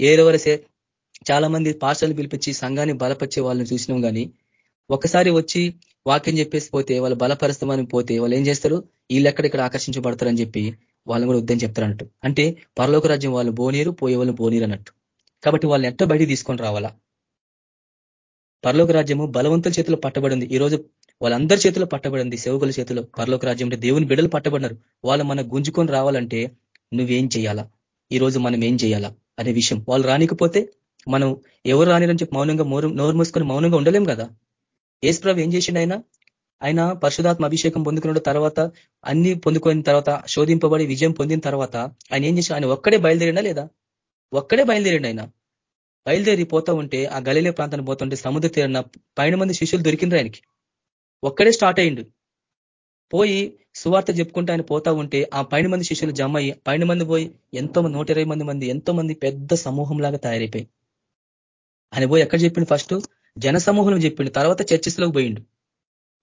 ఏదోవరసే చాలా మంది పాస్టర్లు పిలిపించి సంఘాన్ని బలపరిచే వాళ్ళని చూసినాం కానీ ఒకసారి వచ్చి వాక్యం చెప్పేసి పోతే వాళ్ళు బలపరుస్తామని పోతే వాళ్ళు ఏం చేస్తారు? వీళ్ళు ఎక్కడెక్కడ ఆకర్షించబడతారని చెప్పి వాళ్ళని కూడా వద్దని చెప్తారు అన్నట్టు అంటే పరలోక రాజ్యం వాళ్ళు బోనీరు పోయే వాళ్ళు బోనీరు అన్నట్టు. కాబట్టి వాళ్ళని ఎట్ట బయట తీసుకొని రావాలా? పరలోక రాజ్యము బలవంతుల చేతిలో పట్టబడింది. ఈ రోజు వాళ్ళందరి చేతిలో పట్టబడింది. సేవకుల చేతిలో పరలోక రాజ్యం అంటే దేవుని బిడ్డలు పట్టబడినారు. వాళ్ళు మన గుంజుకొని రావాలంటే నువ్వేం చేయాలా? ఈ రోజు మనం ఏం చేయాలా అనే విషయం. వాళ్ళు రానికపోతే మనం ఎవరు రానిరని చెప్పి మౌనంగా నోరు మూసుకొని మౌనంగా ఉండలేం కదా? ఏసుప్రభు ఏం చేసిండు ఆయన? ఆయన పరిశుధాత్మ అభిషేకం పొందుకున్న తర్వాత అన్ని పొందుకున్న తర్వాత శోధింపబడి విజయం పొందిన తర్వాత ఆయన ఏం చేసి ఆయన ఒక్కడే బయలుదేరిండా లేదా? ఒక్కడే బయలుదేరిండు ఆయన? బయలుదేరి పోతా ఉంటే ఆ గలిలే ప్రాంతానికి పోతుంటే సముద్ర తీరన్న పైన మంది శిష్యులు దొరికిండ్రు ఆయనకి. ఒక్కడే స్టార్ట్ అయ్యిండు. పోయి సువార్త చెప్పుకుంటూ ఆయన పోతా ఉంటే ఆ పైన మంది శిష్యులు జమ అయ్యి పైన మంది పోయి ఎంతో మంది నూట మంది మంది ఎంతో మంది పెద్ద సమూహం లాగా తయారైపోయి. ఆయన పోయి ఎక్కడ చెప్పిండు? ఫస్ట్ జనసమూహంలో చెప్పిండు. తర్వాత చర్చిస్లోకి పోయిండు.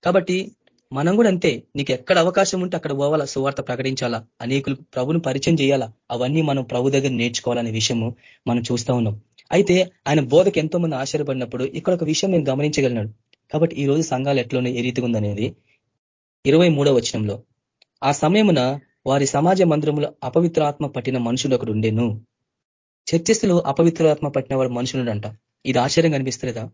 కాబట్టి మనం కూడా అంతే. నీకు ఎక్కడ అవకాశం ఉంటే అక్కడ పోవాలా సువార్త ప్రకటించాలా? అనేకులు ప్రభును పరిచయం చేయాలా? అవన్నీ మనం ప్రభు దగ్గర నేర్చుకోవాలనే విషయము మనం చూస్తా ఉన్నాం. అయితే ఆయన బోధకు ఎంతో మంది ఆశ్చర్యపడినప్పుడు ఇక్కడ ఒక విషయం నేను గమనించగలిగినాడు కాబట్టి ఈ రోజు సంఘాలు ఎట్లోనే ఏ రీతిగా ఉందనేది. ఇరవై మూడో వచనంలో ఆ సమయమున వారి సమాజ మందిరంలో అపవిత్రాత్మ పట్టిన మనుషులు ఒకడు ఉండేను. చర్చస్లో అపవిత్రాత్మ పట్టిన వాడు మనుషులుడంట. ఇది ఆశ్చర్యం కనిపిస్తలేదా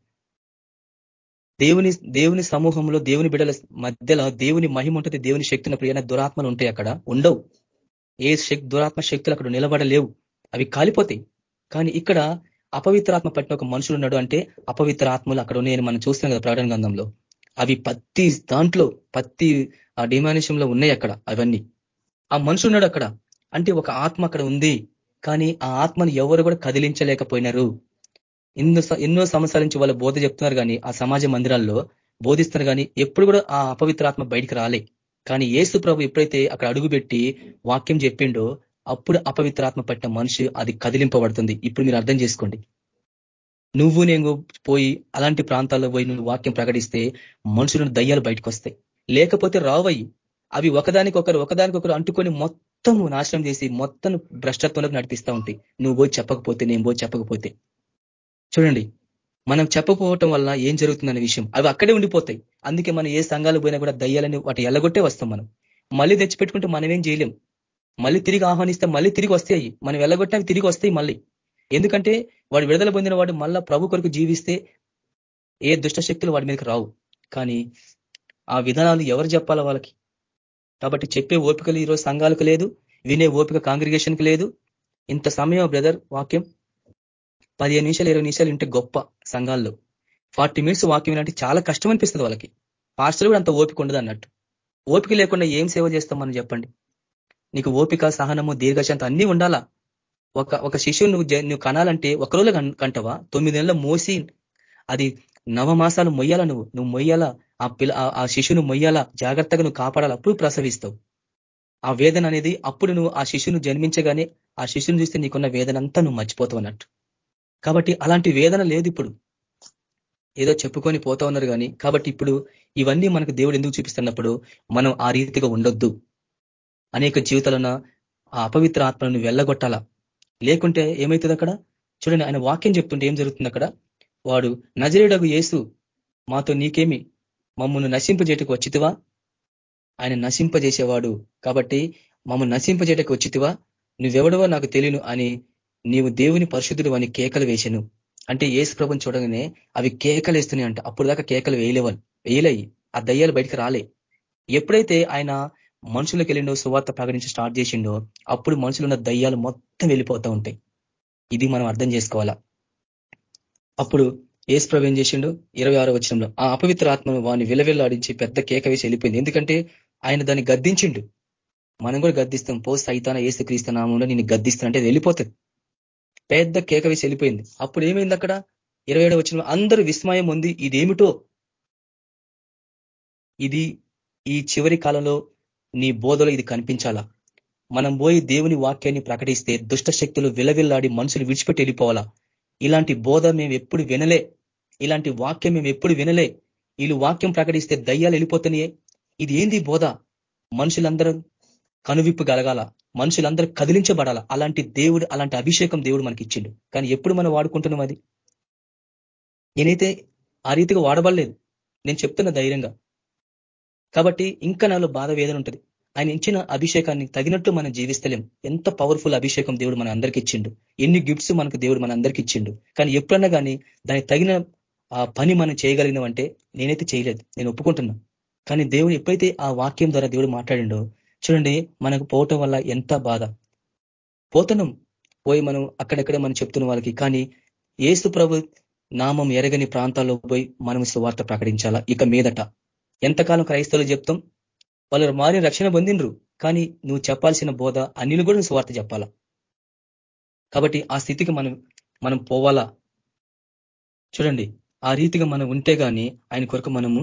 దేవుని దేవుని సమూహంలో దేవుని బిడల మధ్యలో దేవుని మహిమ ఉంటుంది దేవుని శక్తిని ప్రియన దురాత్మలు ఉంటాయి అక్కడ ఉండవు. ఏ శక్తి దురాత్మ శక్తులు అక్కడ నిలబడలేవు. అవి కాలిపోతాయి. కానీ ఇక్కడ అపవిత్రాత్మ పట్టిన ఒక మనుషులు ఉన్నాడు అంటే అపవిత్ర ఆత్మలు అక్కడ ఉన్నాయని మనం చూస్తాం కదా ప్రకటన గంధంలో అవి పత్తి దాంట్లో పత్తి ఆ డిమానిషంలో ఉన్నాయి అక్కడ అవన్నీ. ఆ మనుషులు ఉన్నాడు అక్కడ. అంటే ఒక ఆత్మ అక్కడ ఉంది. కానీ ఆ ఆత్మను ఎవరు కూడా కదిలించలేకపోయినారు. ఎన్నో ఎన్నో సంవత్సరాల నుంచి వాళ్ళు బోధ చెప్తున్నారు కానీ ఆ సమాజ మందిరాల్లో బోధిస్తున్నారు కానీ ఎప్పుడు కూడా ఆ అపవిత్రాత్మ బయటికి రాలే. కానీ ఏసు ప్రభు ఎప్పుడైతే అక్కడ అడుగుపెట్టి వాక్యం చెప్పిండో అప్పుడు అపవిత్రాత్మ పట్టిన మనిషి అది కదిలింపబడుతుంది. ఇప్పుడు మీరు అర్థం చేసుకోండి. నువ్వు నేను పోయి అలాంటి ప్రాంతాల్లో పోయి నువ్వు వాక్యం ప్రకటిస్తే మనుషులను దయ్యాలు బయటకు వస్తాయి లేకపోతే రావయ్యి. అవి ఒకదానికొకరు ఒకదానికొకరు అంటుకొని మొత్తం నాశనం చేసి మొత్తం భ్రష్టత్వంలోకి నడిపిస్తూ ఉంటాయి. నువ్వు పోయి చెప్పకపోతే నేను పోయి చెప్పకపోతే. చూడండి మనం చెప్పకపోవటం వల్ల ఏం జరుగుతుందనే విషయం. అవి అక్కడే ఉండిపోతాయి. అందుకే మనం ఏ సంఘాలు పోయినా కూడా దయ్యాలని వాటి ఎల్లగొట్టే వస్తాం మనం. మళ్ళీ తెచ్చిపెట్టుకుంటే మనమేం చేయలేం. మళ్ళీ తిరిగి ఆహ్వానిస్తే మళ్ళీ తిరిగి వస్తాయి. మనం వెళ్ళగొట్టినవి తిరిగి వస్తాయి మళ్ళీ. ఎందుకంటే వాడు విడుదల పొందిన వాడు మళ్ళా ప్రభు కొరకు జీవిస్తే ఏ దుష్ట శక్తులు వాడి మీదకి రావు. కానీ ఆ విధానాలు ఎవరు చెప్పాలా వాళ్ళకి? కాబట్టి చెప్పే ఓపికలు ఈరోజు సంఘాలకు లేదు వినే ఓపిక కాంగ్రిగేషన్కి లేదు. ఇంత సమయం బ్రదర్ వాక్యం. పదిహేను నిమిషాలు ఇరవై నిమిషాలు ఉంటే గొప్ప సంఘాల్లో. ఫార్టీ మినిట్స్ వాక్యం అంటే చాలా కష్టం అనిపిస్తుంది వాళ్ళకి. పార్సల్ కూడా అంత ఓపిక ఉండదు అన్నట్టు. ఓపిక లేకుండా ఏం సేవ చేస్తాం మనం చెప్పండి. నీకు ఓపిక సహనము దీర్ఘశాంతం అన్నీ ఉండాలా? ఒక ఒక శిశువు నువ్వు నువ్వు కనాలంటే ఒక రోజు కంటవా? తొమ్మిది నెలల మోసి అది నవమాసాలు మొయ్యాలా నువ్వు? నువ్వు మొయ్యాలా? ఆ పిల్ల ఆ శిశువును మొయ్యాలా? జాగ్రత్తగా నువ్వు కాపాడాలి? అప్పుడు ప్రసవిస్తావు. ఆ వేదన అనేది అప్పుడు నువ్వు ఆ శిశువును జన్మించగానే ఆ శిశువుని చూస్తే నీకున్న వేదన అంతా నువ్వు మర్చిపోతావు అన్నట్టు. కాబట్టి అలాంటి వేదన లేదు ఇప్పుడు ఏదో చెప్పుకొని పోతా ఉన్నారు కానీ కాబట్టి ఇప్పుడు ఇవన్నీ మనకు దేవుడు ఎందుకు చూపిస్తున్నప్పుడు మనం ఆ రీతిగా ఉండొద్దు. అనేక జీవితాలన్న ఆ అపవిత్ర ఆత్మలను వెళ్ళగొట్టాలా? లేకుంటే ఏమవుతుంది అక్కడ చూడండి ఆయన వాక్యం చెప్తుంటే ఏం జరుగుతుంది అక్కడ వాడు నజరేడగు యేసు మాతో నీకేమి? మమ్మల్ని నశింపజేయటకు వచ్చితివా? ఆయన నశింపజేసేవాడు కాబట్టి మమ్మల్ని నశింపజేయటకు వచ్చితివా? నువ్వెవడవో నాకు తెలియను అని నీవు దేవుని పరిశుద్ధుడు అని కేకలు వేశాను. అంటే ఏసు ప్రభుని చూడగానే అవి కేకలు వేస్తున్నాయి అంట. అప్పుడు దాకా కేకలు వేయలేవాళ్ళు వేయలేయి. ఆ దయ్యాలు బయటకు రాలే. ఎప్పుడైతే ఆయన మనుషులకు వెళ్ళిండో సువార్త ప్రకటించి స్టార్ట్ చేసిండో అప్పుడు మనుషులు ఉన్న దయ్యాలు మొత్తం వెళ్ళిపోతూ ఉంటాయి. ఇది మనం అర్థం చేసుకోవాలా? అప్పుడు ఏసు ప్రభు ఏం చేసిండు? ఇరవై ఆరో వచ్చినంలో ఆ అపవిత్ర ఆత్మను వాడిని విలవిల్లాడించి పెద్ద కేక వేసి వెళ్ళిపోయింది. ఎందుకంటే ఆయన దాన్ని గద్దించిండు. మనం కూడా గద్దిస్తాం. పో సైతాన ఏసు క్రీస్తు నామంలో నేను గద్దిస్తానంటే వెళ్ళిపోతుంది. పెద్ద కేక వేసి వెళ్ళిపోయింది. అప్పుడు ఏమైంది అక్కడ? ఇరవై ఏడు వచ్చిన అందరూ విస్మయం ఉంది ఇదేమిటో? ఇది ఈ చివరి కాలంలో నీ బోధలో ఇది కనిపించాలా? మనం పోయి దేవుని వాక్యాన్ని ప్రకటిస్తే దుష్ట శక్తులు విలవిల్లాడి మనుషులు విడిచిపెట్టి వెళ్ళిపోవాలా? ఇలాంటి బోధ మేము ఎప్పుడు వినలే. ఇలాంటి వాక్యం మేము ఎప్పుడు వినలే. వీళ్ళు వాక్యం ప్రకటిస్తే దయ్యాలు వెళ్ళిపోతున్నాయే ఇది ఏంది బోధ? మనుషులందరూ కనువిప్పు కలగాల. మనుషులందరూ కదిలించబడాల. అలాంటి దేవుడు అలాంటి అభిషేకం దేవుడు మనకి ఇచ్చిండు కానీ ఎప్పుడు మనం వాడుకుంటున్నాం అది? నేనైతే ఆ రీతిగా వాడబడలేదు. నేను చెప్తున్న ధైర్యంగా. కాబట్టి ఇంకా నాలో బాధ వేదన ఉంటుంది. ఆయన ఇచ్చిన అభిషేకాన్ని తగినట్టు మనం జీవిస్తలేం. ఎంత పవర్ఫుల్ అభిషేకం దేవుడు మన అందరికి ఇచ్చిండు ఎన్ని గిఫ్ట్స్ మనకు దేవుడు మన అందరికి ఇచ్చిండు కానీ ఎప్పుడన్నా కానీ దానికి తగిన ఆ పని మనం చేయగలిగినామంటే నేనైతే చేయలేదు. నేను ఒప్పుకుంటున్నా. కానీ దేవుడు ఎప్పుడైతే ఆ వాక్యం ద్వారా దేవుడు మాట్లాడిండో చూడండి మనకు పోవటం వల్ల ఎంత బాధ. పోతనం పోయి మనం అక్కడెక్కడే మనం చెప్తున్న వాళ్ళకి కానీ ఏసు ప్రభు నామం ఎరగని ప్రాంతాల్లో పోయి మనం సువార్త ప్రకటించాలా? ఇక మీదట. ఎంతకాలం క్రైస్తవులు చెప్తాం? వాళ్ళు మారి రక్షణ పొందినరు కానీ నువ్వు చెప్పాల్సిన బోధ అన్నిలు కూడా సువార్త చెప్పాలా? కాబట్టి ఆ స్థితికి మనం మనం పోవాలా? చూడండి ఆ రీతిగా మనం ఉంటే కానీ ఆయన కొరకు మనము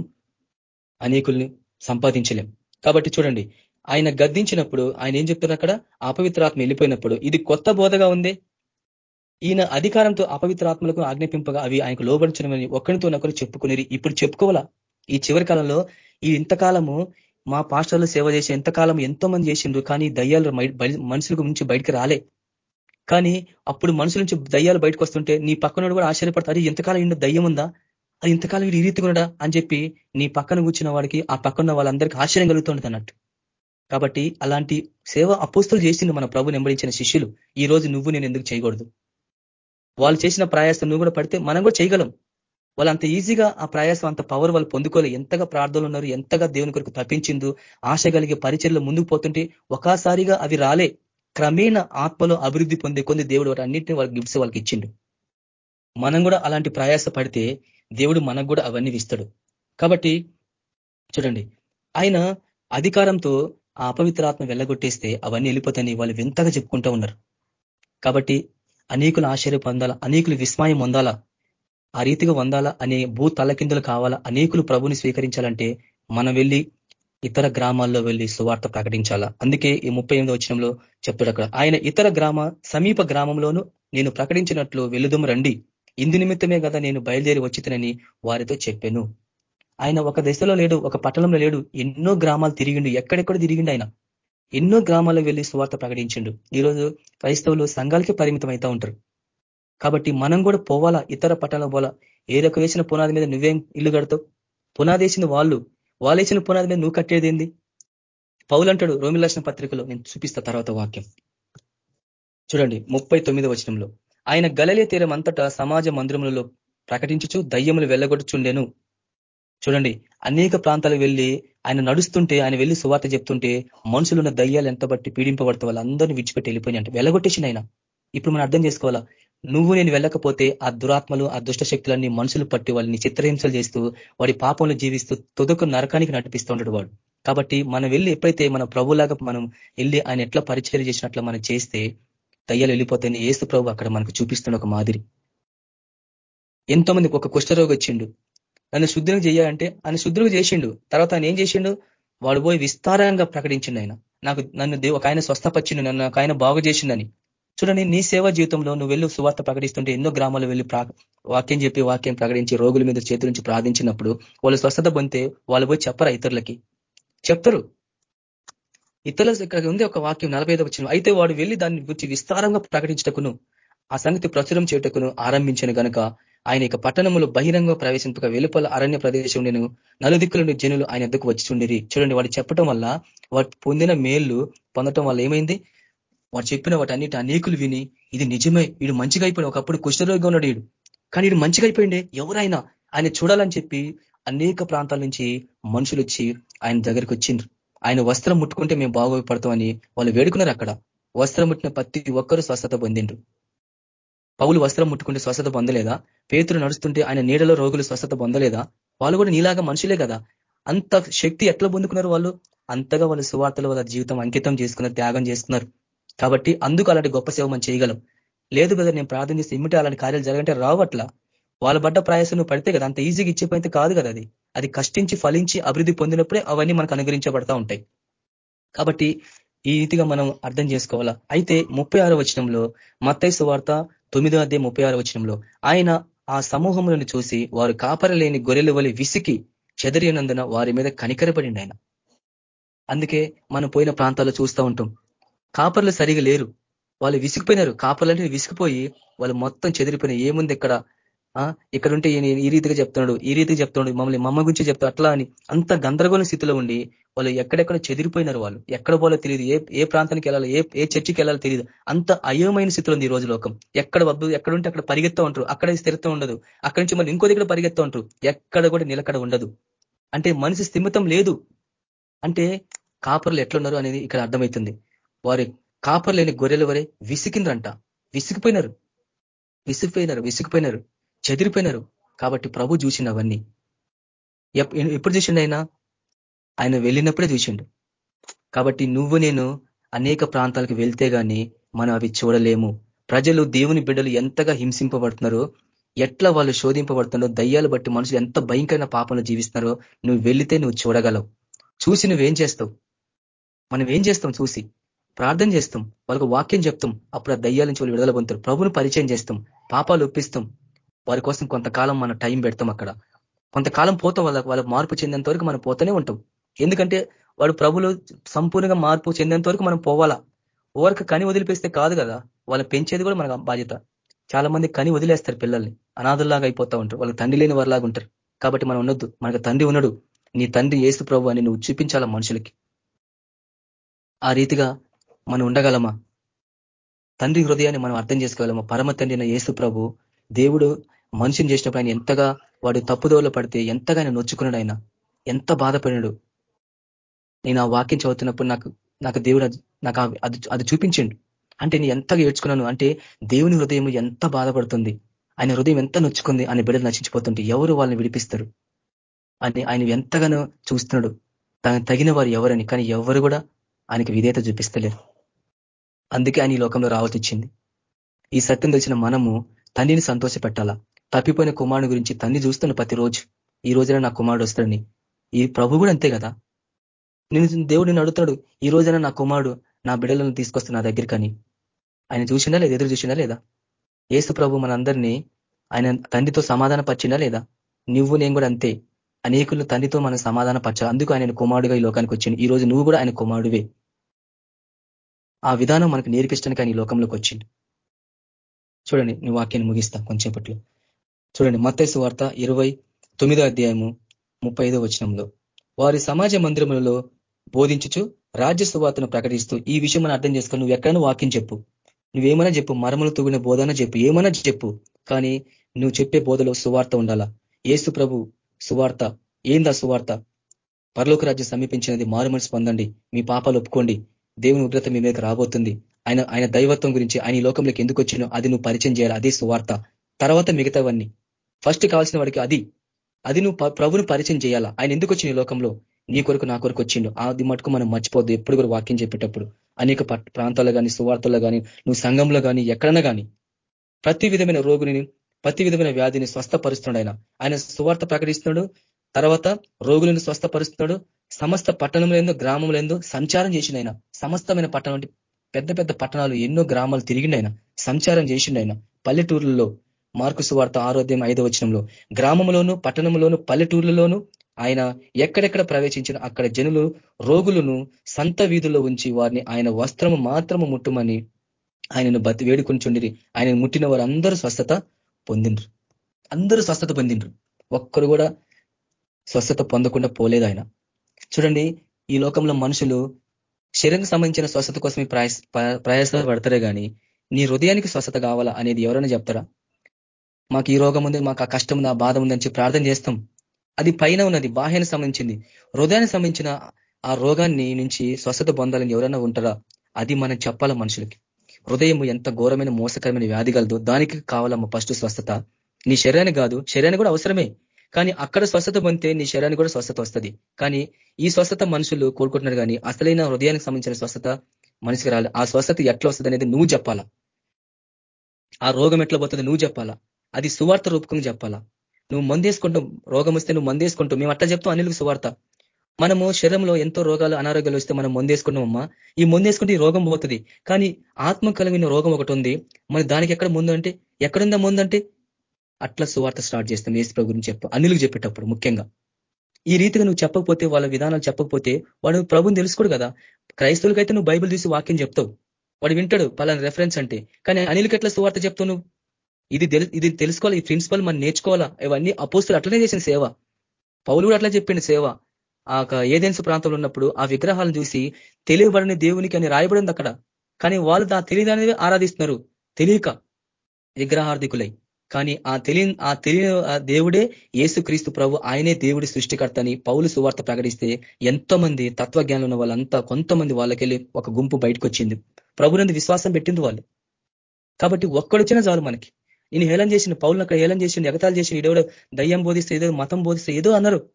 అనేకుల్ని సంపాదించలేం. కాబట్టి చూడండి ఆయన గద్దించినప్పుడు ఆయన ఏం చెప్తున్నారు అక్కడ అపవిత్రాత్మ వెళ్ళిపోయినప్పుడు. ఇది కొత్త బోధగా ఉంది. ఈయన అధికారంతో అపవిత్రాత్మలకు ఆజ్ఞాపింపగా అవి ఆయనకు లోబడించడమని ఒకరితో ఒకరు చెప్పుకునేది ఇప్పుడు చెప్పుకోవాలా? ఈ చివరి కాలంలో ఈ ఇంతకాలము మా పాస్టర్లు సేవ చేసి ఎంతకాలం ఎంతో మంది చేసిండ్రు కానీ దయ్యాలు మనుషుల నుంచి బయటికి రాలే. కానీ అప్పుడు మనుషుల నుంచి దయ్యాలు బయటకు వస్తుంటే నీ పక్కన కూడా ఆశ్చర్యపడతారు ఎంతకాలం ఇంట్లో దయ్యం ఉందా? అది ఇంతకాలం వీడు ఈ రీతిగా అని చెప్పి నీ పక్కన కూర్చున్న వాడికి ఆ పక్కన వాళ్ళందరికీ ఆశ్చర్యం కలుగుతుంది అన్నట్టు కాబట్టి అలాంటి సేవ అపోస్తులు చేసింది మన ప్రభు నెంబడించిన శిష్యులు. ఈ రోజు నువ్వు నేను ఎందుకు చేయకూడదు? వాళ్ళు చేసిన ప్రయాసం నువ్వు కూడా పడితే మనం కూడా చేయగలం. వాళ్ళు అంత ఈజీగా ఆ ప్రయాసం అంత పవర్ వాళ్ళు పొందుకోలే. ఎంతగా ప్రార్థనలు ఉన్నారు ఎంతగా దేవుని కొరకు తప్పించిందో ఆశ కలిగే పరిచయలు ముందుకు పోతుంటే ఒకసారిగా అవి రాలే. క్రమేణ ఆత్మలో అభివృద్ధి పొందే కొన్ని దేవుడు వాటి అన్నింటినీ వాళ్ళకి గిఫ్ట్స్ వాళ్ళకి ఇచ్చిండు. మనం కూడా అలాంటి ప్రయాస పడితే దేవుడు మనకు కూడా అవన్నీ ఇస్తాడు. కాబట్టి చూడండి ఆయన అధికారంతో ఆ అపవిత్రాత్మ వెళ్ళగొట్టేస్తే అవన్నీ వెళ్ళిపోతాయని వాళ్ళు వింతగా చెప్పుకుంటూ ఉన్నారు. కాబట్టి అనేకులు ఆశ్చర్య పొందాలా అనేకులు విస్మయం పొందాలా ఆ రీతిగా పొందాలా అనే భూ తలకిందులు కావాలా అనేకులు ప్రభుని స్వీకరించాలంటే మనం వెళ్ళి ఇతర గ్రామాల్లో వెళ్ళి సువార్త ప్రకటించాలా. అందుకే ఈ ముప్పై ఎనిమిదో వచ్చినంలో చెప్తాడు అక్కడ ఆయన ఇతర గ్రామ సమీప గ్రామంలోనూ నేను ప్రకటించినట్లు వెలుదుం రండి. ఇందు నిమిత్తమే కదా నేను బయలుదేరి వచ్చితనని వారితో చెప్పాను. ఆయన ఒక దశలో లేడు ఒక పట్టణంలో లేడు. ఎన్నో గ్రామాలు తిరిగిండు ఎక్కడెక్కడ తిరిగిండు ఆయన. ఎన్నో గ్రామాల్లో వెళ్ళి సువార్త ప్రకటించిండు. ఈరోజు క్రైస్తవులు సంఘాలకి పరిమితం అవుతా ఉంటారు. కాబట్టి మనం కూడా పోవాలా ఇతర పట్టణాలు పోవాలా? ఏ రకం వేసిన పునాది మీద నువ్వేం ఇల్లు కడతావు? పునాది వేసిన వాళ్ళు. వాళ్ళు వేసిన పునాది మీద నువ్వు కట్టేది ఏంది? పౌలంటాడు రోమిలక్షణ పత్రికలో నేను చూపిస్తా తర్వాత వాక్యం. చూడండి ముప్పై తొమ్మిదో వచనంలో. ఆయన గలలే తీరం అంతటా సమాజ మందిరములలో ప్రకటించుచు దయ్యములు వెళ్ళగొట్టుచుండెను. చూడండి అనేక ప్రాంతాలకు వెళ్ళి ఆయన నడుస్తుంటే ఆయన వెళ్ళి సువార్త చెప్తుంటే మనుషులున్న దయ్యాలు ఎంత బట్టి పీడింపబడితే వాళ్ళందరినీ విడిచిపెట్టి వెళ్ళిపోయి అంటే వెళ్ళగొట్టేసింది ఆయన. ఇప్పుడు మనం అర్థం చేసుకోవాలా? నువ్వు నేను వెళ్ళకపోతే ఆ దురాత్మలు ఆ దుష్ట శక్తులన్నీ మనుషులు పట్టి వాళ్ళని చిత్రహింసలు చేస్తూ వాడి పాపంలో జీవిస్తూ తుదకు నరకానికి నడిపిస్తూ ఉంటాడు వాడు. కాబట్టి మనం వెళ్ళి ఎప్పుడైతే మన ప్రభులాగా మనం వెళ్ళి ఆయన ఎట్లా పరిచయం చేసినట్లు మనం చేస్తే దయ్యాలు వెళ్ళిపోతాయని ఏసు ప్రభు అక్కడ మనకు చూపిస్తున్న ఒక మాదిరి. ఎంతో మందికి ఒక కుష్ఠరోగి వచ్చిండు నన్ను శుద్ధులు చేయాలంటే ఆయన శుద్ధిగా చేసిండు. తర్వాత ఆయన ఏం చేసిండు? వాడు పోయి విస్తారంగా ప్రకటించిండు ఆయన. నాకు నన్ను దేవు ఒక ఆయన స్వస్థపచ్చిండు నన్ను ఒక ఆయన బాగు చేసిండని. చూడండి నీ సేవా జీవితంలో నువ్వు వెళ్ళి సువార్త ప్రకటిస్తుంటే ఎన్నో గ్రామాలు వెళ్ళి వాక్యం చెప్పి వాక్యం ప్రకటించి రోగుల మీద చేతుల నుంచి ప్రార్థించినప్పుడు వాళ్ళు స్వస్థత పొందితే వాళ్ళు పోయి చెప్పరా ఇతరులకి? చెప్తారు. ఇతరుల ఇక్కడ ఉంది ఒక వాక్యం నలభై వచ్చిన అయితే వాడు వెళ్ళి దాన్ని గురించి విస్తారంగా ప్రకటించటకును ఆ సంగతి ప్రచురం చేయటకును ఆరంభించిన గనుక ఆయన ఇక పట్టణములు బహిరంగ ప్రవేశింపక వెలుపల అరణ్య ప్రదేశం నేను నలుదిక్కుల జనులు ఆయన ఎద్దుకు వచ్చి చూడండి చూడండి వాడు చెప్పటం వల్ల వాటి పొందిన మేళ్ళు పొందటం వల్ల ఏమైంది? వాడు చెప్పిన వాటి అన్నిటి అనేకులు విని ఇది నిజమే వీడు మంచిగా అయిపోయింది ఒకప్పుడు కుష్ఠరోగిగా ఉన్నాడు వీడు. కానీ వీడు మంచిగా అయిపోయిండే ఎవరైనా ఆయన చూడాలని చెప్పి అనేక ప్రాంతాల నుంచి మనుషులు వచ్చి ఆయన దగ్గరికి వచ్చిండ్రు. ఆయన వస్త్రం ముట్టుకుంటే మేము బాగుపడతామని వాళ్ళు వేడుకున్నారు అక్కడ. వస్త్రం ముట్టిన ప్రతి ఒక్కరు స్వస్థత పొందిండ్రు. పౌలు వస్త్రం ముట్టుకుంటే స్వస్థత పొందలేదా? పేతులు నడుస్తుంటే ఆయన నీడలో రోగులు స్వస్థత పొందలేదా? వాళ్ళు కూడా నీలాగా మనుషులే కదా. అంత శక్తి ఎట్లా పొందుకున్నారు వాళ్ళు? అంతగా వాళ్ళు సువార్తలు వాళ్ళ జీవితం అంకితం చేసుకున్నారు త్యాగం చేస్తున్నారు. కాబట్టి అందుకు అలాంటి గొప్ప సేవ మనం చేయగలం. లేదు కదా నేను ప్రార్థన చేస్తే అలాంటి కార్యాలు జరగంటే రావట్లా వాళ్ళ బట్ట ప్రయాసం పడితే కదా అంత ఈజీగా ఇచ్చిపోయితే కాదు కదా అది. అది కష్టించి ఫలించి అభివృద్ధి పొందినప్పుడే అవన్నీ మనకు అనుగ్రహించబడతా ఉంటాయి. కాబట్టి ఈ రీతిగా మనం అర్థం చేసుకోవాలా? అయితే ముప్పై ఆరో వచనంలో మత్తైసు వార్త తొమ్మిదో అదే ముప్పై ఆరో వచనంలో ఆయన ఆ సమూహములను చూసి వారు కాపరలేని గొర్రెలు వలి విసికి చెదరినందున వారి మీద కనికరపడింది ఆయన అందుకే మనం పోయిన ప్రాంతాల్లో చూస్తూ ఉంటాం. కాపర్లు సరిగా లేరు. వాళ్ళు విసిగిపోయినారు. కాపర్లు విసిగిపోయి వాళ్ళు మొత్తం చెదిరిపోయిన ఏముంది ఇక్కడ? ఇక్కడ ఉంటే ఈ రీతిగా చెప్తున్నాడు ఈ రీతిగా చెప్తున్నాడు మమ్మల్ని మమ్మ గురించి చెప్తా అట్లా అని అంత గందరగోళ స్థితిలో ఉండి వాళ్ళు ఎక్కడెక్కడ చెదిరిపోయినారు వాళ్ళు ఎక్కడ పోలో తెలియదు ఏ ఏ ప్రాంతానికి వెళ్ళాలో ఏ ఏ చర్చికి వెళ్ళాలో తెలియదు. అంత అయోమైన స్థితిలో ఉంది ఈ రోజు లోకం. ఎక్కడ వద్దు ఎక్కడ ఉంటే అక్కడ పరిగెత్తా ఉంటారు అక్కడ స్థిరత్వం ఉండదు అక్కడి నుంచి మళ్ళీ ఇంకో దగ్గర పరిగెత్తా ఉంటారు ఎక్కడ కూడా నిలకడ ఉండదు. అంటే మనిషి స్థిమితం లేదు. అంటే కాపర్లు ఎట్లున్నారు అనేది ఇక్కడ అర్థమవుతుంది. వారి కాపర్ లేని గొర్రెలు వరే విసికిందంట విసిగిపోయినారు. విసిగిపోయినారు విసిగిపోయినారు. చెదిరిపోయినారు. కాబట్టి ప్రభు చూసిండు అవన్నీ ఎప్పుడు చూసిండు ఆయన? ఆయన వెళ్ళినప్పుడే చూసిండు. కాబట్టి నువ్వు నేను అనేక ప్రాంతాలకు వెళ్తే గాని మనం అవి చూడలేము. ప్రజలు దేవుని బిడ్డలు ఎంతగా హింసింపబడుతున్నారో ఎట్లా వాళ్ళు శోధింపబడుతున్నారో దయ్యాలు బట్టి మనుషులు ఎంత భయంకరమైన పాపంలో జీవిస్తున్నారో నువ్వు వెళితే నువ్వు చూడగలవు. చూసి నువ్వేం చేస్తావు? మనం ఏం చేస్తాం చూసి? ప్రార్థన చేస్తాం. వాళ్ళకు వాక్యం చెప్తాం. అప్పుడు ఆ దయ్యాల నుంచి వాళ్ళు విడుదల పొందుతారు. ప్రభుని పరిచయం చేస్తాం. పాపాలు ఒప్పిస్తాం. వారి కోసం కొంతకాలం మనం టైం పెడతాం అక్కడ. కొంతకాలం పోతాం వాళ్ళకి వాళ్ళకి మార్పు చెందేంత వరకు మనం పోతూనే ఉంటాం. ఎందుకంటే వాడు ప్రభులు సంపూర్ణంగా మార్పు చెందేంత వరకు మనం పోవాలా? ఓవరకు కని వదిలిపేస్తే కాదు కదా? వాళ్ళని పెంచేది కూడా మనకు బాధ్యత. చాలా మంది కని వదిలేస్తారు పిల్లల్ని. అనాథుల్లాగా అయిపోతా ఉంటారు. వాళ్ళకి తండ్రి లేని వారిలాగా ఉంటారు. కాబట్టి మనం ఉండొద్దు. మనకు తండ్రి ఉన్నాడు. నీ తండ్రి ఏసు ప్రభు అని నువ్వు చూపించాలా మనుషులకి? ఆ రీతిగా మనం ఉండగలమా? తండ్రి హృదయాన్ని మనం అర్థం చేసుకోగలమా? పరమ తండ్రి ఏసు ప్రభు దేవుడు మనిషిని చేసినప్పుడు ఆయన ఎంతగా వాడు తప్పుదోవలు పడితే ఎంతగా ఆయన నొచ్చుకున్నాడు ఆయన. ఎంత బాధపడినాడు. నేను ఆ వాక్యం చదువుతున్నప్పుడు నాకు నాకు దేవుడు నాకు అది అది చూపించిండు. అంటే నేను ఎంతగా ఏడ్చుకున్నాను అంటే దేవుని హృదయం ఎంత బాధపడుతుంది. ఆయన హృదయం ఎంత నొచ్చుకుంది ఆయన బిడ్డలు నశించిపోతుంటే ఎవరు వాళ్ళని విడిపిస్తారు? అని ఆయన ఎంతగానో చూస్తున్నాడు. తగిన వారు ఎవరని కానీ ఎవరు కూడా ఆయనకి విధేయత చూపిస్తలేరు. అందుకే ఆయన ఈ లోకంలో రావతిచ్చింది ఈ సత్యం తెలిసిన మనము తండ్రిని సంతోష పెట్టాలా తప్పిపోయిన కుమారుడు గురించి తండ్రి చూస్తున్న ప్రతిరోజు ఈ రోజున నా కుమారుడు వస్తాడని. ఈ ప్రభు కూడా అంతే కదా? నేను దేవుడు నేను అడుగుతాడు ఈ రోజైనా నా కుమారుడు నా బిడ్డలను తీసుకొస్తున్న నా దగ్గరికని. ఆయన చూసినా లేదా? ఎదురు చూసినా లేదా? ఏసు ప్రభు మనందరినీ ఆయన తండ్రితో సమాధాన పరిచిందా లేదా? నువ్వు నేను కూడా అంతే. అనేకులు తండ్రితో మనం సమాధాన పరచాలి అందుకు ఆయన కుమారుడుగా ఈ లోకానికి వచ్చింది ఈ రోజు నువ్వు కూడా ఆయన కుమారుడువే. ఆ విధానం మనకు నేర్పించడానికి ఆయన ఈ లోకంలోకి వచ్చింది చూడండి నువ్వు వాక్యాన్ని ముగిస్తా కొంచెంపట్లో చూడండి మత్తైసు వార్త ఇరవై తొమ్మిదో అధ్యాయము ముప్పై ఐదో వచనంలో. వారి సమాజ మందిరములలో బోధించుచు రాజ్య సువార్తను ప్రకటిస్తూ ఈ విషయం అర్థం చేసుకొని నువ్వు ఎక్కడైనా వాక్యం చెప్పు. నువ్వేమైనా చెప్పు మరమలు తూగిన బోధన చెప్పు. ఏమైనా చెప్పు కానీ నువ్వు చెప్పే బోధలో సువార్త ఉండాలా? ఏసు ప్రభు సువార్త ఏందా సువార్త? పరలోక రాజ్యం సమీపించినది మారుమని స్పందండి. పొందండి మీ పాపాలు ఒప్పుకోండి. దేవుని ఉగ్రత మీ మీదకి రాబోతుంది. ఆయన ఆయన దైవత్వం గురించి ఆయన ఈ లోకంలోకి ఎందుకు వచ్చినో అది నువ్వు పరిచయం చేయాలి. అదే సువార్త. తర్వాత మిగతావన్నీ ఫస్ట్ కావాల్సిన వాడికి అది. అది నువ్వు ప్రభుని పరిచయం చేయాలా? ఆయన ఎందుకు వచ్చిన ఈ లోకంలో? నీ కొరకు నా కొరకు వచ్చిండు. అది మటుకు మనం మర్చిపోద్దు ఎప్పుడు కూడా వాక్యం చెప్పేటప్పుడు. అనేక ప్రాంతాల్లో కానీ సువార్తల్లో కానీ నువ్వు సంఘంలో కానీ ఎక్కడన్నా కానీ ప్రతి విధమైన రోగుని ప్రతి విధమైన వ్యాధిని స్వస్థపరుస్తున్నాడు ఆయన. ఆయన సువార్త ప్రకటిస్తున్నాడు. తర్వాత రోగులను స్వస్థపరుస్తున్నాడు. సమస్త పట్టణంలో గ్రామంలో సంచారం చేసిండు ఆయన. సమస్తమైన పట్టణం పెద్ద పెద్ద పట్టణాలు ఎన్నో గ్రామాలు తిరిగిండు ఆయన. సంచారం చేసిండు ఆయన. పల్లెటూర్లలో మార్కు సువార్త ఆరోగ్యం ఐదో వచనంలో గ్రామంలోను పట్టణంలోను పల్లెటూర్లలోను ఆయన ఎక్కడెక్కడ ప్రవేశించిన అక్కడ జనులు రోగులను సంత వీధుల్లో ఉంచి వారిని ఆయన వస్త్రము మాత్రము ముట్టుమని ఆయనను బతి వేడుకొని ఆయన ముట్టిన వారు అందరూ స్వస్థత పొందిండ్రు. అందరూ స్వస్థత పొందిండ్రు. ఒక్కరు కూడా స్వస్థత పొందకుండా పోలేదు ఆయన. చూడండి ఈ లోకంలో మనుషులు శరీరం సంబంధించిన స్వస్థత కోసమే ప్రయాస ప్రయాసాలు పడతారే కానీ నీ హృదయానికి స్వస్థత కావాలా అనేది ఎవరైనా చెప్తారా? మాకు ఈ రోగం ఉంది మాకు ఆ కష్టం ఉంది ఆ బాధ ఉందని చెప్పి ప్రార్థన చేస్తాం. అది పైన ఉన్నది బాహ్యానికి సంబంధించింది. హృదయానికి సంబంధించిన ఆ రోగాన్ని నుంచి స్వస్థత పొందాలని ఎవరైనా ఉంటారా? అది మనం చెప్పాల మనుషులకి? హృదయం ఎంత ఘోరమైన మోసకరమైన వ్యాధి కలదో దానికి కావాలమ్మ ఫస్ట్ స్వస్థత. నీ శరీరానికి కాదు శరీరానికి కూడా అవసరమే. కానీ అక్కడ స్వస్థత పొందితే నీ శరీరానికి కూడా స్వస్థత వస్తుంది. కానీ ఈ స్వస్థత మనుషులు కోరుకుంటున్నారు కానీ అసలైన హృదయానికి సంబంధించిన స్వస్థత మనిషికి రాలి. ఆ స్వస్థత ఎట్లా వస్తుంది అనేది నువ్వు చెప్పాలా? ఆ రోగం ఎట్లా పోతుంది నువ్వు చెప్పాలా? అది సువార్త రూపకం చెప్పాలా? నువ్వు మందేసుకుంటూ రోగం వస్తే నువ్వు మందేసుకుంటూ మేము అట్లా చెప్తాం అనిలకు సువార్త. మనము శరీరంలో ఎంతో రోగాలు అనారోగ్యాలు వస్తే మనం మందేసుకున్నామమ్మా ఈ మందేసుకుంటే ఈ రోగం పోతుంది. కానీ ఆత్మ కలిగిన రోగం ఒకటి ఉంది. మరి దానికి ఎక్కడ ముందు అంటే ఎక్కడుందా ముందు అంటే? అట్లా సువార్త స్టార్ట్ చేస్తాం. ఏసు గురించి చెప్పు అనిలకు చెప్పేటప్పుడు ముఖ్యంగా. ఈ రీతిగా నువ్వు చెప్పకపోతే వాళ్ళ విధానాలు చెప్పకపోతే వాడు ప్రభుని తెలుసుకోడు కదా. క్రైస్తవులకైతే నువ్వు బైబిల్ తీసి వాక్యం చెప్తావు. వాడు వింటాడు పలానా రెఫరెన్స్ అంటే. కానీ అనిల్కి ఎట్లా సువార్త చెప్తావు నువ్వు? ఇది ఇది తెలుసుకోవాలి ఈ ప్రిన్సిపల్ మనం నేర్చుకోవాలా? ఇవన్నీ అపోస్తులు అట్లనే చేసిన సేవ. పౌలు కూడా అట్లా చెప్పిన సేవ. ఆ ఏదెన్స్ ప్రాంతంలో ఉన్నప్పుడు ఆ విగ్రహాలను చూసి తెలియబడని దేవునికి అని రాయబడింది అక్కడ. కానీ వాళ్ళు దా తెలియదనేది ఆరాధిస్తున్నారు. తెలియక విగ్రహార్థికులై. కానీ ఆ తెలియ ఆ తెలియ దేవుడే క్రీస్తు ప్రభు ఆయనే దేవుడి సృష్టికర్త అని పౌలు సువార్త ప్రకటిస్తే ఎంతో మంది తత్వజ్ఞానం ఉన్న వాళ్ళంతా కొంతమంది వాళ్ళకెళ్ళి ఒక గుంపు బయటకు వచ్చింది ప్రభునందు విశ్వాసం పెట్టింది వాళ్ళు. కాబట్టి ఒక్కడొచ్చినా చాలు మనకి. నేను హేళన చేసిన పౌలను అక్కడ హేళన చేసిండు ఎగతాలు చేసిన ఇడవడ దయ్యం బోధిస్తే ఏదో మతం బోధిస్తే ఏదో అన్నారు.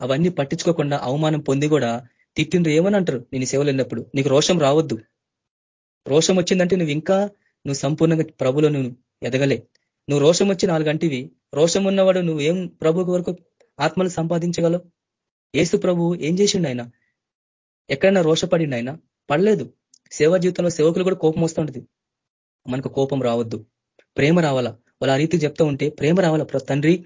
అవన్నీ పట్టించుకోకుండా అవమానం పొంది కూడా తిట్టిండ్రు ఏమని అంటారు? నేను సేవలు వెళ్ళినప్పుడు నీకు రోషం రావద్దు. రోషం వచ్చిందంటే నువ్వు ఇంకా నువ్వు సంపూర్ణంగా ప్రభులో నువ్వు ఎదగలే. నువ్వు రోషం వచ్చి నాలుగంటివి రోషం ఉన్నవాడు నువ్వు ఏం ప్రభు వరకు ఆత్మలు సంపాదించగలవు? ఏసు ప్రభు ఏం చేసిండు ఆయన? ఎక్కడైనా రోషపడిండు ఆయన? పడలేదు. సేవా జీవితంలో సేవకులు కూడా కోపం వస్తుంటది. మనకు కోపం రావద్దు. ప్రేమ రావాలా? వాళ్ళు ఆ రీతి చెప్తూ ఉంటే ప్రేమ రావాలా? తండ్రి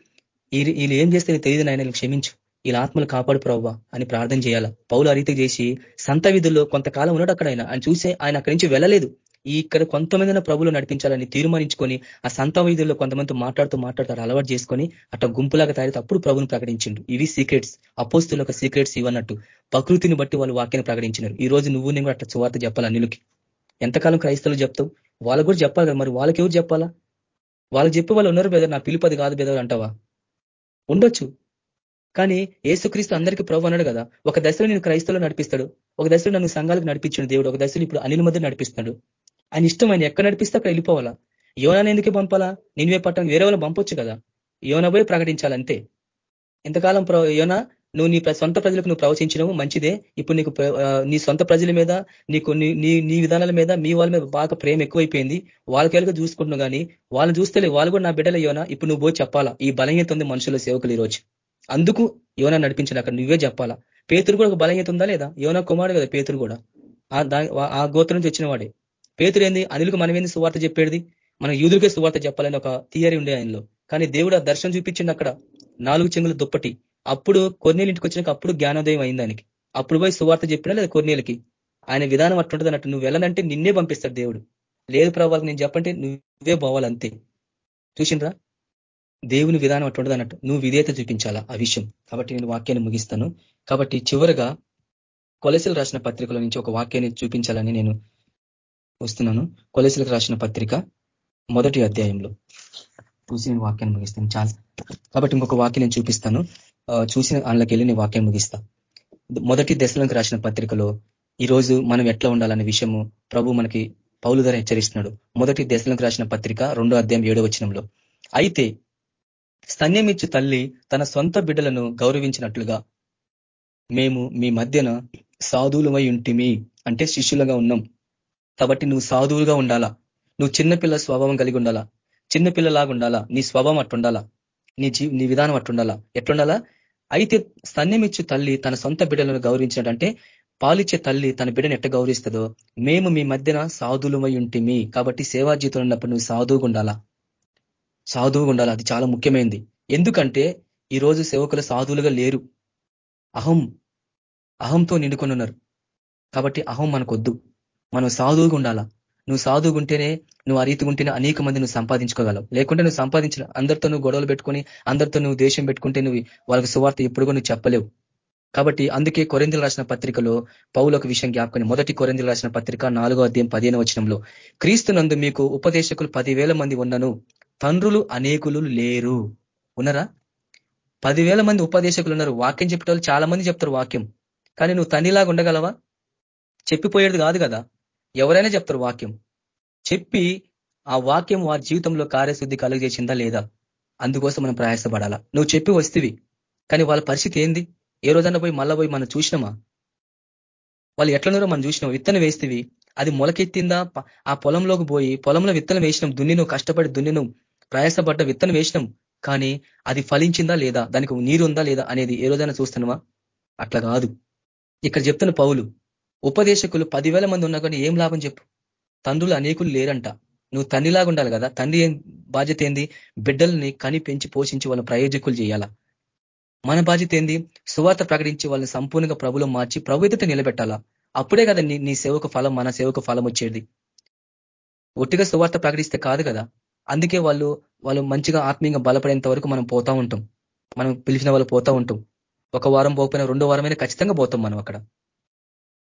వీళ్ళు ఏం చేస్తే తెలియదు నాయన క్షమించు. వీళ్ళ ఆత్మలు కాపాడు ప్రవ్వా అని ప్రార్థన చేయాలా? పౌలు ఆ రీతి చేసి సంత విధుల్లో కొంతకాలం ఉన్నాడు అక్కడ ఆయన. ఆయన చూసే ఆయన అక్కడి నుంచి వెళ్ళలేదు. ఈ ఇక్కడ కొంతమందిన ప్రభులు నడిపించాలని తీర్మానించుకొని ఆ సంత వీధుల్లో కొంతమంది మాట్లాడుతూ మాట్లాడుతారు అలవాటు చేసుకొని అట్లా గుంపులాగా తయారైతే అప్పుడు ప్రభుని ప్రకటించిండు. ఇవి సీక్రెట్స్. అపోస్తుల ఒక సీక్రెట్స్ ఇవన్నట్టు. ప్రకృతిని బట్టి వాళ్ళు వాక్యాన్ని ప్రకటించినారు. ఈ రోజు నువ్వు నేను అట్లా సువార్త చెప్పాలి అన్నిలకి? ఎంతకాలం క్రైస్తవులు చెప్తావు? వాళ్ళకు కూడా చెప్పాలి కదా మరి. వాళ్ళకి ఎవరు చెప్పాలా? వాళ్ళు చెప్పే వాళ్ళు ఉన్నారు బెదర్ నా పిలుపది కాదు బెదర్ అంటావా? ఉండొచ్చు. కానీ ఏసుక్రీస్తు అందరికీ ప్రభు అన్నాడు కదా ఒక దశలో నేను క్రైస్తవులు నడిపిస్తాడు ఒక దశలో నన్ను సంఘాలకు నడిపించాడు దేవుడు ఒక దశలో ఇప్పుడు అనిల మధ్య నడిపిస్తాడు ఆయన ఇష్టం ఆయన ఎక్కడ నడిపిస్తే అక్కడ వెళ్ళిపోవాలా? యోనాన్ని ఎందుకే పంపాలా? నిన్వే పట్టణం వేరే వాళ్ళు పంపొచ్చు కదా. యోన పోయి ప్రకటించాలంతే. ఎంతకాలం యోన? నువ్వు నీ సొంత ప్రజలకు నువ్వు ప్రవచించినవు మంచిదే. ఇప్పుడు నీకు నీ సొంత ప్రజల మీద నీకు నీ నీ విధానాల మీద మీ వాళ్ళ మీద బాగా ప్రేమ ఎక్కువైపోయింది. వాళ్ళకెళ్ళగా చూసుకుంటున్నావు కానీ వాళ్ళు చూస్తలే వాళ్ళు కూడా నా బిడ్డలే యోన. ఇప్పుడు నువ్వు పోయి చెప్పాలా ఈ బలహీనత ఉంది మనుషుల సేవకులు ఈరోజు. అందుకు యోనా నడిపించిన అక్కడ నువ్వే చెప్పాలా. పేతురు కూడా ఒక బలహీనత ఉందా లేదా? యోనా కుమారుడు కదా పేతురు కూడా. ఆ గోత్రం నుంచి వచ్చిన వాడే. పేతురు ఏంది? అనిలకు మనమేంది సువార్త చెప్పేది? మన యూదులకే సువార్త చెప్పాలని ఒక థియరీ ఉండే ఆయనలో. కానీ దేవుడు ఆ దర్శనం చూపించింది అక్కడ. నాలుగు చెంగుల దుప్పటి. అప్పుడు కొన్నేళ్ళ ఇంటికి వచ్చినాక అప్పుడు జ్ఞానోదయం అయింది దానికి అప్పుడు పోయి సువార్త చెప్పినా లేదా కొన్నేళ్ళకి? ఆయన విధానం అట్లుంటుంది అన్నట్టు నువ్వు వెళ్ళనంటే నిన్నే పంపిస్తాడు దేవుడు. లేదు ప్రభావాలకు నేను చెప్పంటే నువ్వే పోవాలంతే చూసిండ్రా? దేవుని విధానం అట్టుండదు అన్నట్టు నువ్వు విధేయత చూపించాలా ఆ విషయం? కాబట్టి నేను వాక్యాన్ని ముగిస్తాను. కాబట్టి చివరగా కొలసలు రాసిన పత్రికల నుంచి ఒక వాక్యాన్ని చూపించాలని నేను వస్తున్నాను. కొలసలకు రాసిన పత్రిక మొదటి అధ్యాయంలో. చూసి నేను వాక్యాన్ని ముగిస్తాను. చాలా. కాబట్టి ఇంకొక వాక్యం నేను చూపిస్తాను. చూసిన అందులోకి వెళ్ళి నేను వాక్యం ముగిస్తా. మొదటి దశలకు రాసిన పత్రికలో ఈరోజు మనం ఎట్లా ఉండాలనే విషయము ప్రభు మనకి పౌలు ధర హెచ్చరిస్తున్నాడు. మొదటి దశలకు రాసిన పత్రిక రెండో అధ్యాయం ఏడో వచనంలో. అయితే స్తన్యమిచ్చు తల్లి తన సొంత బిడ్డలను గౌరవించినట్లుగా మేము మీ మధ్యన సాధువులమై ఉంటిమి అంటే శిష్యులుగా ఉన్నాం. కాబట్టి నువ్వు సాధువులుగా ఉండాలా? నువ్వు చిన్నపిల్ల స్వభావం కలిగి ఉండాలా? చిన్నపిల్లలాగా ఉండాలా నీ స్వభావం అట్టుండాలా? నీ జీ నీ విధానం అట్టుండాలా? ఎట్లుండాలా అయితే సన్నిమిచ్చు తల్లి తన సొంత బిడ్డలను గౌరవించినట్టంటే పాలిచ్చే తల్లి తన బిడ్డను ఎట్ట గౌరవిస్తుందో? మేము మీ మధ్యన సాధువులమై ఉంటిమి. కాబట్టి సేవా జీవితంలో ఉన్నప్పుడు నువ్వు సాధువుగా ఉండాలా? సాధువుగా ఉండాలా? అది చాలా ముఖ్యమైనది ఎందుకంటే ఈరోజు సేవకులు సాధువులుగా లేరు. అహం అహంతో నిండుకొని ఉన్నారు. కాబట్టి అహం మనకొద్దు. మనం సాధువుగా ఉండాలా? నువ్వు సాధువుగా నువ్వు ఆ ఉంటేనే అనేక మంది నువ్వు సంపాదించుకోగలవు. లేకుంటే నువ్వు సంపాదించిన అందరితో నువ్వు గొడవలు పెట్టుకొని అందరితో నువ్వు దేశం పెట్టుకుంటే నువ్వు వాళ్ళకి సువార్త ఎప్పుడు నువ్వు చెప్పలేవు. కాబట్టి అందుకే కొరెందులు రాసిన పత్రికలో పౌలు ఒక విషయం జ్ఞాపకం. మొదటి కొరెందులు రాసిన పత్రిక నాలుగో అధ్యాయం పదిహేను వచనంలో క్రీస్తు నందు మీకు ఉపదేశకులు పదివేల మంది ఉన్నను తండ్రులు అనేకులు లేరు. ఉన్నారా? పదివేల మంది ఉపదేశకులు ఉన్నారు. వాక్యం చెప్పేటోళ్ళు చాలా మంది చెప్తారు వాక్యం. కానీ నువ్వు తండ్రిలాగా ఉండగలవా? చెప్పిపోయేది కాదు కదా. ఎవరైనా చెప్తారు వాక్యం. చెప్పి ఆ వాక్యం వారి జీవితంలో కార్యశుద్ధి కలుగజేసిందా లేదా? అందుకోసం మనం ప్రయాసపడాలా? నువ్వు చెప్పి వస్తేవి. కానీ వాళ్ళ పరిస్థితి ఏంది? ఏ రోజన్నా పోయి మళ్ళా పోయి మనం చూసినామా? వాళ్ళు ఎట్లన్నారో మనం చూసినాం. విత్తనం వేస్తేవి. అది మొలకెత్తిందా? ఆ పొలంలోకి పోయి పొలంలో విత్తనం వేసినాం. దున్నిను కష్టపడి దున్నిను. ప్రయాసపడ్డ విత్తనం వేసినాం. కానీ అది ఫలించిందా లేదా? దానికి నీరు ఉందా లేదా అనేది ఏ రోజైనా చూస్తున్నావా అట్లా కాదు. ఇక్కడ చెప్తున్న పౌలు ఉపదేశకులు పదివేల మంది ఉన్నా కానీ ఏం లాభం చెప్పు? తండ్రులు అనేకులు లేరంట. నువ్వు తండ్రిలాగా ఉండాలి కదా. తండ్రి ఏం బాధ్యత ఏంది? బిడ్డల్ని కని పెంచి పోషించి వాళ్ళని ప్రయోజకులు చేయాలా? మన బాధ్యత ఏంది? సువార్త ప్రకటించి వాళ్ళని సంపూర్ణంగా ప్రభులో మార్చి ప్రభుత్వత నిలబెట్టాలా? అప్పుడే కదా నీ నీ సేవకు ఫలం మన సేవకు ఫలం వచ్చేది. ఒట్టిగా సువార్త ప్రకటిస్తే కాదు కదా. అందుకే వాళ్ళు వాళ్ళు మంచిగా ఆత్మీయంగా బలపడేంత వరకు మనం పోతా ఉంటాం. మనం పిలిచిన వాళ్ళు పోతా ఉంటాం. ఒక వారం పోకపోయినా రెండో వారమైనా ఖచ్చితంగా పోతాం మనం అక్కడ.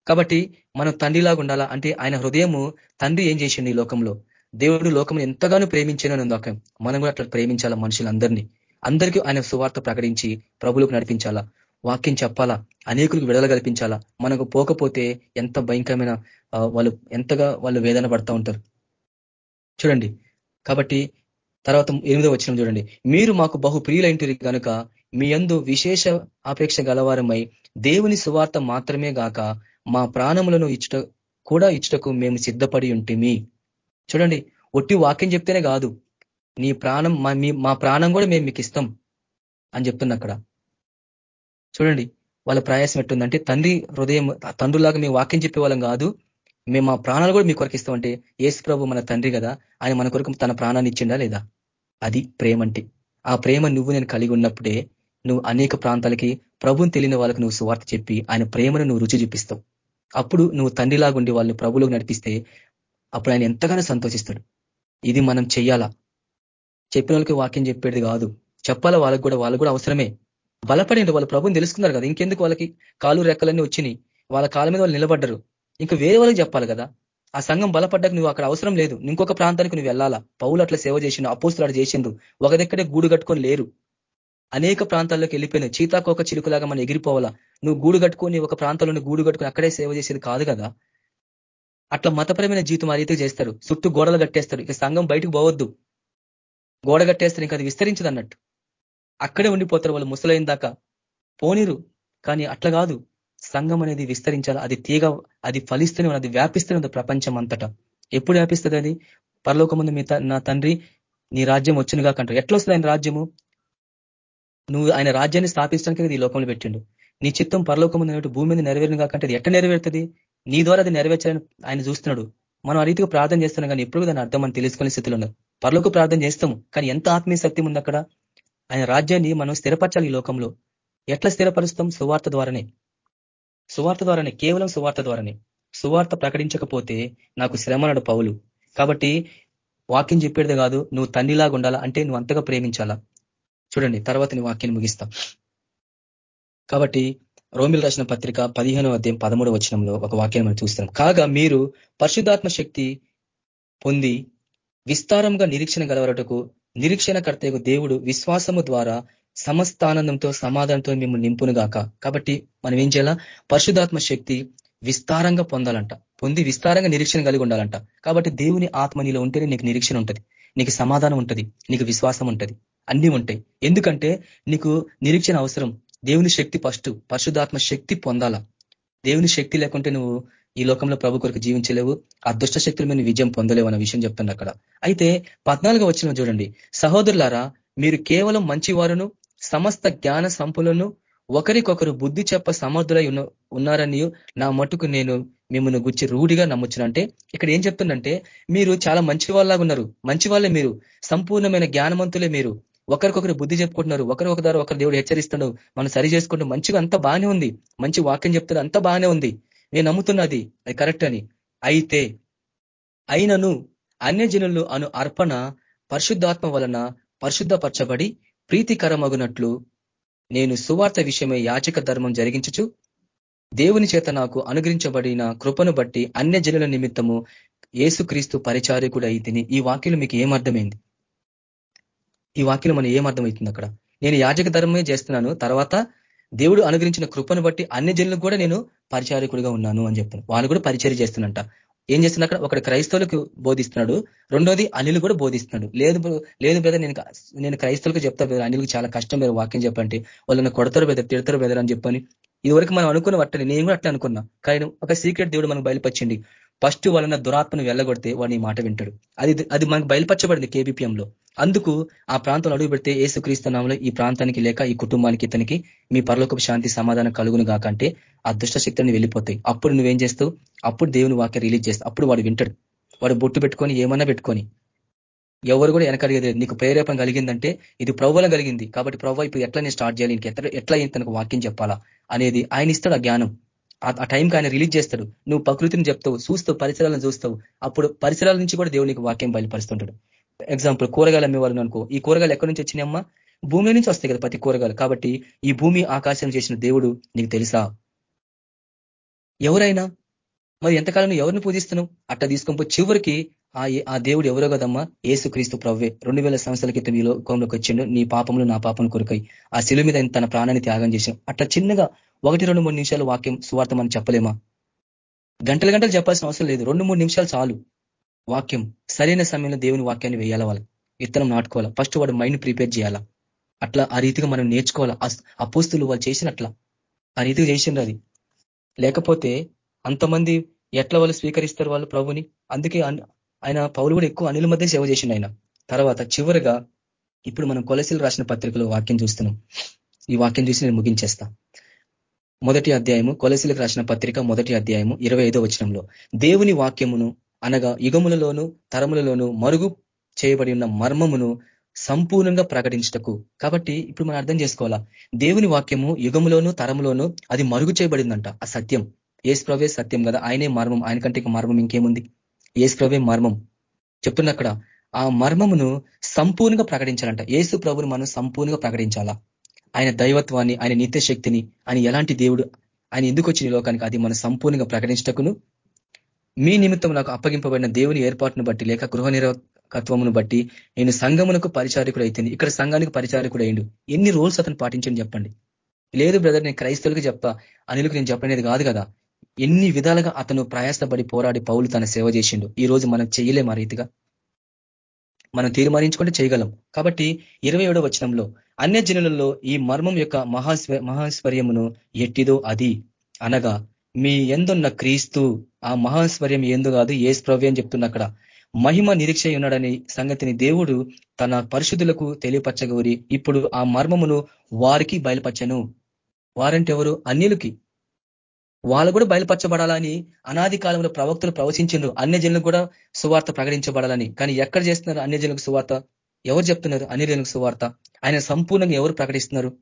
కాబట్టి మనం తండ్రిలాగా ఉండాలా? అంటే ఆయన హృదయము తండ్రి ఏం చేసిండు ఈ లోకంలో? దేవుడు లోకం ఎంతగానో ప్రేమించాను ఉంది మనం కూడా అట్లా ప్రేమించాలా మనుషులందరినీ? అందరికీ ఆయన సువార్త ప్రకటించి ప్రభులకు నడిపించాలా? వాక్యం చెప్పాలా? అనేకులకు విడుదల కల్పించాలా? మనకు పోకపోతే ఎంత భయంకరమైన వాళ్ళు ఎంతగా వాళ్ళు వేదన పడతా ఉంటారు? చూడండి. కాబట్టి తర్వాత ఎనిమిదో వచ్చిన చూడండి. మీరు మాకు బహు ప్రియులైంటిరి కనుక మీ అందు విశేష ఆపేక్ష గలవారమై దేవుని సువార్త మాత్రమే గాక మా ప్రాణములను ఇచ్చుట కూడా ఇచ్చుటకు మేము సిద్ధపడి ఉంటిమి. చూడండి ఒట్టి వాక్యం చెప్తేనే కాదు నీ ప్రాణం మా ప్రాణం కూడా మేము మీకు ఇస్తాం అని చెప్తున్నా అక్కడ. చూడండి వాళ్ళ ప్రయాసం ఎట్టుందంటే తండ్రి హృదయం తండ్రులాగా మేము వాక్యం చెప్పే వాళ్ళం కాదు మేము మా ప్రాణాలు కూడా మీ కొరకు ఇస్తామంటే ఏసు ప్రభు మన తండ్రి కదా ఆయన మన కొరకు తన ప్రాణాన్ని ఇచ్చిండా లేదా? అది ప్రేమ అంటే ఆ ప్రేమ నువ్వు నేను కలిగి ఉన్నప్పుడే నువ్వు అనేక ప్రాంతాలకి ప్రభుని తెలియని వాళ్ళకి నువ్వు సువార్త చెప్పి ఆయన ప్రేమను నువ్వు రుచి చూపిస్తావు. అప్పుడు నువ్వు తండ్రిలాగుండి వాళ్ళని ప్రభులకు నడిపిస్తే అప్పుడు ఆయన ఎంతగానో సంతోషిస్తాడు. ఇది మనం చెయ్యాలా? చెప్పిన వాళ్ళకి వాక్యం చెప్పేది కాదు. చెప్పాలా వాళ్ళకి కూడా? వాళ్ళకు కూడా అవసరమే. బలపడి వాళ్ళు ప్రభుని తెలుసుకున్నారు కదా. ఇంకెందుకు వాళ్ళకి కాలు రెక్కలన్నీ వచ్చినాయి? వాళ్ళ కాళ్ళ మీద వాళ్ళు నిలబడ్డరు. ఇంకా వేరే వాళ్ళకి చెప్పాలి కదా. ఆ సంఘం బలపడ్డాక నువ్వు అక్కడ అవసరం లేదు. ఇంకొక ప్రాంతానికి నువ్వు వెళ్ళాలా? పౌలు అట్లా సేవ చేసిండు అపోస్తులు అట్లా చేసిండ్రు. ఒక దగ్గరే గూడు కట్టుకొని లేరు. అనేక ప్రాంతాల్లోకి వెళ్ళిపోయినాయి చీతాకోక చిలుకులాగా మనం ఎగిరిపోవాలా? నువ్వు గూడు కట్టుకొని ఒక ప్రాంతంలో గూడు కట్టుకొని అక్కడే సేవ చేసేది కాదు కదా. అట్లా మతపరమైన జీవితం ఆ రీతికి చేస్తారు. చుట్టూ గోడలు కట్టేస్తారు. ఇక సంఘం బయటకు పోవద్దు. గోడ కట్టేస్తారు. ఇంకా అది విస్తరించదు అన్నట్టు అక్కడే ఉండిపోతారు వాళ్ళు ముసలైన దాకా పోనిరు. కానీ అట్లా కాదు. సంఘం అనేది విస్తరించాలి. అది తీగ అది ఫలిస్తూనే అది వ్యాపిస్తూనే ఉంది ప్రపంచం అంతటా. ఎప్పుడు వ్యాపిస్తుంది అది? ముందు మీ నా తండ్రి నీ రాజ్యం వచ్చిన కాకంటారు ఎట్లా వస్తుంది ఆయన రాజ్యము? నువ్వు ఆయన రాజ్యాన్ని స్థాపించడానికి ఈ లోకంలో పెట్టిండు. నీ చిత్తం పరలోకముందు భూమి మీద నెరవేరిన కాకంటే ఎట్ట నెరవేరుతుంది? నీ ద్వారా అది నెరవేర్చాలని ఆయన చూస్తున్నాడు. మనం ఆ రీతిగా ప్రార్థన చేస్తున్నాం కానీ ఎప్పుడు దాని అర్థం మనం తెలుసుకునే స్థితిలో ఉన్నారు పర్లోక ప్రార్థన చేస్తాము కానీ ఎంత ఆత్మీయ శక్తి ఉంది అక్కడ? ఆయన రాజ్యాన్ని మనం స్థిరపరచాలి ఈ లోకంలో. ఎట్లా స్థిరపరుస్తాం? సువార్త ద్వారానే. సువార్త ద్వారానే కేవలం సువార్త ద్వారానే. సువార్త ప్రకటించకపోతే నాకు శ్రమనడు పౌలు. కాబట్టి వాక్యం చెప్పేది కాదు నువ్వు తండ్రిలాగా ఉండాలా? అంటే నువ్వు అంతగా ప్రేమించాలా? చూడండి తర్వాత నీ వాక్యాన్ని ముగిస్తాం. కాబట్టి రోమిల్ రాసిన పత్రిక పదిహేనో అధ్యాయం పదమూడవ వచనంలో ఒక వాక్యం మనం చూస్తాం కాగా మీరు పరిశుధాత్మ శక్తి పొంది విస్తారంగా నిరీక్షణ గలవరటకు నిరీక్షణకర్తకు దేవుడు విశ్వాసము ద్వారా సమస్తానందంతో సమాధానంతో మిమ్మల్ని నింపును గాక. కాబట్టి మనం ఏం చేయాలా? పరిశుధాత్మ శక్తి విస్తారంగా పొందాలంట. పొంది విస్తారంగా నిరీక్షణ కలిగి ఉండాలంట. కాబట్టి దేవుని ఆత్మ నీలో ఉంటేనే నీకు నిరీక్షణ ఉంటుంది. నీకు సమాధానం ఉంటుంది. నీకు విశ్వాసం ఉంటుంది. అన్నీ ఉంటాయి. ఎందుకంటే నీకు నిరీక్షణ అవసరం. దేవుని శక్తి ఫస్ట్ పరిశుధాత్మ శక్తి పొందాలా? దేవుని శక్తి లేకుంటే నువ్వు ఈ లోకంలో ప్రభు కొరకు జీవించలేవు. ఆ దుష్ట శక్తుల మీద విజయం పొందలేవు అన్న విషయం చెప్తాను అక్కడ. అయితే పద్నాలుగో వచ్చిన చూడండి. సహోదరులారా మీరు కేవలం మంచి వారును సమస్త జ్ఞాన సంపులను ఒకరికొకరు బుద్ధి చెప్ప సమర్థులై ఉన్నారని నా మటుకు నేను మిమ్మల్ని గుచ్చి రూఢిగా నమ్ముచ్చునంటే ఇక్కడ ఏం చెప్తుందంటే మీరు చాలా మంచి వాళ్ళగా ఉన్నారు. మంచి వాళ్ళే మీరు. సంపూర్ణమైన జ్ఞానవంతులే మీరు. ఒకరికొకరు బుద్ధి చెప్పుకుంటున్నారు. ఒకరి ద్వారా ఒకరు దేవుడు హెచ్చరిస్తున్నాడు మనం సరి చేసుకుంటూ మంచిగా అంత బాగానే ఉంది. మంచి వాక్యం చెప్తుంది అంత బాగానే ఉంది. నేను నమ్ముతున్నది అది కరెక్ట్ అని. అయితే అయినను అన్యజనులు అను అర్పణ పరిశుద్ధాత్మ వలన పరిశుద్ధపరచబడి ప్రీతికరమగునట్లు నేను సువార్త విషయమై యాచక ధర్మం జరిగించుచు దేవుని చేత నాకు అనుగ్రహించబడిన కృపను బట్టి అన్య జనుల నిమిత్తము ఏసుక్రీస్తు పరిచారకుడు అయితేని ఈ వాక్యం మీకు ఏమర్థమైంది? ఈ వాక్యం మనం ఏమర్థమవుతుంది అక్కడ? నేను యాజక ధర్మమే చేస్తున్నాను తర్వాత దేవుడు అనుగ్రహించిన కృపను బట్టి అన్ని జనులకు కూడా నేను పరిచారకుడిగా ఉన్నాను అని చెప్తాను వాళ్ళు కూడా పరిచయం చేస్తున్నంట. ఏం చేస్తున్నా అక్కడ? ఒకటి క్రైస్తవులకు బోధిస్తున్నాడు రెండోది అనిలు కూడా బోధిస్తున్నాడు. లేదు లేదు బ్రదర్ నేను నేను క్రైస్తవులకు చెప్తా బ్రదర్ అనిలకు చాలా కష్టం మీరు వాక్యం చెప్పండి వాళ్ళని కొడతారు బ్రదర్ తిడతారు బ్రదర్ అని చెప్పని. ఇదివరకు మనం అనుకున్న వట్టని నేను కూడా అట్లా అనుకున్నా. కానీ ఒక సీక్రెట్ దేవుడు మనకు బయలుపరిచింది. ఫస్ట్ వాళ్ళన్న దురాత్మను వెళ్ళగొడితే వాడిని మాట వింటాడు. అది అది మనకు బయలుపరచబడింది కేబీపీఎంలో. అందుకు ఆ ప్రాంతంలో అడుగు పెడితే ఏసుక్రీస్తునామంలో ఈ ప్రాంతానికి లేక ఈ కుటుంబానికి ఇతనికి మీ పరలోక శాంతి సమాధానం కలుగును కాకంటే ఆ దుష్ట శక్తులను వెళ్ళిపోతాయి. అప్పుడు నువ్వేం చేస్తావు? అప్పుడు దేవుని వాక్య రిలీజ్ చేస్తావు. అప్పుడు వాడు వింటాడు. వాడు బొట్టు పెట్టుకొని ఏమన్నా పెట్టుకొని. ఎవరు కూడా వెనకలిగేది నీకు ప్రేరేపణ కలిగిందంటే ఇది ప్రవ్వల కలిగింది. కాబట్టి ప్రవ్వ ఇప్పుడు ఎట్లా నేను స్టార్ట్ చేయాలి? ఎట్లా ఎట్లా తనకు వాక్యం చెప్పాలా? అనేది ఆయన ఇస్తాడు ఆ జ్ఞానం. ఆ టైంకి ఆయన రిలీజ్ చేస్తాడు. నువ్వు ప్రకృతిని చెప్తావు చూస్తావు పరిసరాలను చూస్తావు. అప్పుడు పరిసరాల నుంచి కూడా దేవునికి వాక్యం బయలుపరుస్తుంటాడు. ఎగ్జాంపుల్ కూరగాయలు అమ్మేవాళ్ళు అనుకో. ఈ కూరగాయలు ఎక్కడి నుంచి వచ్చినాయమ్మా? భూమి నుంచి వస్తాయి కదా ప్రతి కూరగాయలు. కాబట్టి ఈ భూమి ఆకాశం చేసిన దేవుడు నీకు తెలుసా? ఎవరైనా? మరి ఎంతకాలం ఎవరిని పూజిస్తున్నావు? అట్ట తీసుకొని చివరికి ఆ దేవుడు ఎవరో కదమ్మా? ఏసుక్రీస్తు ప్రవ్వే. రెండు వేల సంవత్సరాల క్రితం ఈ లోకంలోకి వచ్చిండు. నీ పాపములు నా పాపం కొరకై. ఆ శిలు మీద తన ప్రాణాన్ని త్యాగం చేశాం అట్లా చిన్నగా ఒకటి రెండు మూడు నిమిషాలు వాక్యం సువార్త మనం చెప్పలేమా? గంటల గంటలు చెప్పాల్సిన అవసరం లేదు. రెండు మూడు నిమిషాలు చాలు. వాక్యం సరైన సమయంలో దేవుని వాక్యాన్ని వేయాల వాళ్ళు విత్తనం నాటుకోవాలా? ఫస్ట్ వాడు మైండ్ ప్రిపేర్ చేయాలా? అట్లా ఆ రీతిగా మనం నేర్చుకోవాలా? ఆ పోస్తులు వాళ్ళు చేసినట్లా? ఆ రీతిగా చేసిండ్రు అది. లేకపోతే అంతమంది ఎట్లా వాళ్ళు స్వీకరిస్తారు వాళ్ళు ప్రభుని? అందుకే ఆయన పౌరు కూడా ఎక్కువ అనిల మధ్య సేవ చేసిండు ఆయన. తర్వాత చివరిగా ఇప్పుడు మనం కొలసీలు రాసిన పత్రికలో వాక్యం చూస్తున్నాం. ఈ వాక్యం చూసి నేను ముగించేస్తా. మొదటి అధ్యాయము కొలసీలకు రాసిన పత్రిక మొదటి అధ్యాయము ఇరవై ఐదో వచనంలో. దేవుని వాక్యమును అనగా యుగములలోను తరములలోను మరుగు చేయబడి ఉన్న మర్మమును సంపూర్ణంగా ప్రకటించటకు. కాబట్టి ఇప్పుడు మనం అర్థం చేసుకోవాలా? దేవుని వాక్యము యుగములోను తరములోను అది మరుగు చేయబడిందంట. ఆ సత్యం. ఏసుప్రవే సత్యం కదా. ఆయనే మర్మం. ఆయన కంటే మర్మం ఇంకేముంది? ఏసుప్రవే మర్మం. చెప్తున్న అక్కడ. ఆ మర్మమును సంపూర్ణంగా ప్రకటించాలంట. ఏసు ప్రభుని మనం సంపూర్ణంగా ప్రకటించాలా? ఆయన దైవత్వాన్ని ఆయన నిత్య శక్తిని ఆయన ఎలాంటి దేవుడు ఆయన ఎందుకు వచ్చిన లోకానికి? అది మనం సంపూర్ణంగా ప్రకటించటకును మీ నిమిత్తం నాకు అప్పగింపబడిన దేవుని ఏర్పాటును బట్టి లేక గృహ నిరకత్వమును బట్టి నేను సంఘమునకు పరిచారికుడు అయితుంది ఇక్కడ సంఘానికి పరిచారకుడు అయిండు ఎన్ని రూల్స్ అతను పాటించని చెప్పండి. లేదు బ్రదర్ నేను క్రైస్తవులకు చెప్తా అనిలకు నేను చెప్పనేది కాదు కదా. ఎన్ని విధాలుగా అతను ప్రయాసపడి పోరాడి పౌలు తన సేవ చేసిండు. ఈ రోజు మనం చేయలేం ఆ రీతిగా. మనం తీర్మానించుకుంటే చేయగలం. కాబట్టి ఇరవై ఏడో వచనంలో అన్య జనులలో ఈ మర్మం యొక్క మహాస్వ మహాశ్వర్యమును ఎట్టిదో అది అనగా మీ ఎందున్న క్రీస్తు ఆ మహాస్వర్యం ఎందు కాదు? ఏ స్ప్రవ్య అని చెప్తున్న అక్కడ? మహిమ నిరీక్ష ఉన్నాడని సంగతిని దేవుడు తన పరిశుద్ధులకు తెలియపరచగోరి. ఇప్పుడు ఆ మర్మమును వారికి బయలుపరచను. వారంటే ఎవరు? అన్యులకి. వాళ్ళు కూడా బయలుపరచబడాలని అనాది కాలంలో ప్రవక్తలు ప్రవచించారు అన్య జనులకు కూడా సువార్త ప్రకటించబడాలని. కానీ ఎక్కడ చేస్తున్నారు అన్య జనులకు సువార్త? ఎవరు చెప్తున్నారు అన్ని జనులకు సువార్త? ఆయన సంపూర్ణంగా ఎవరు ప్రకటిస్తున్నారు?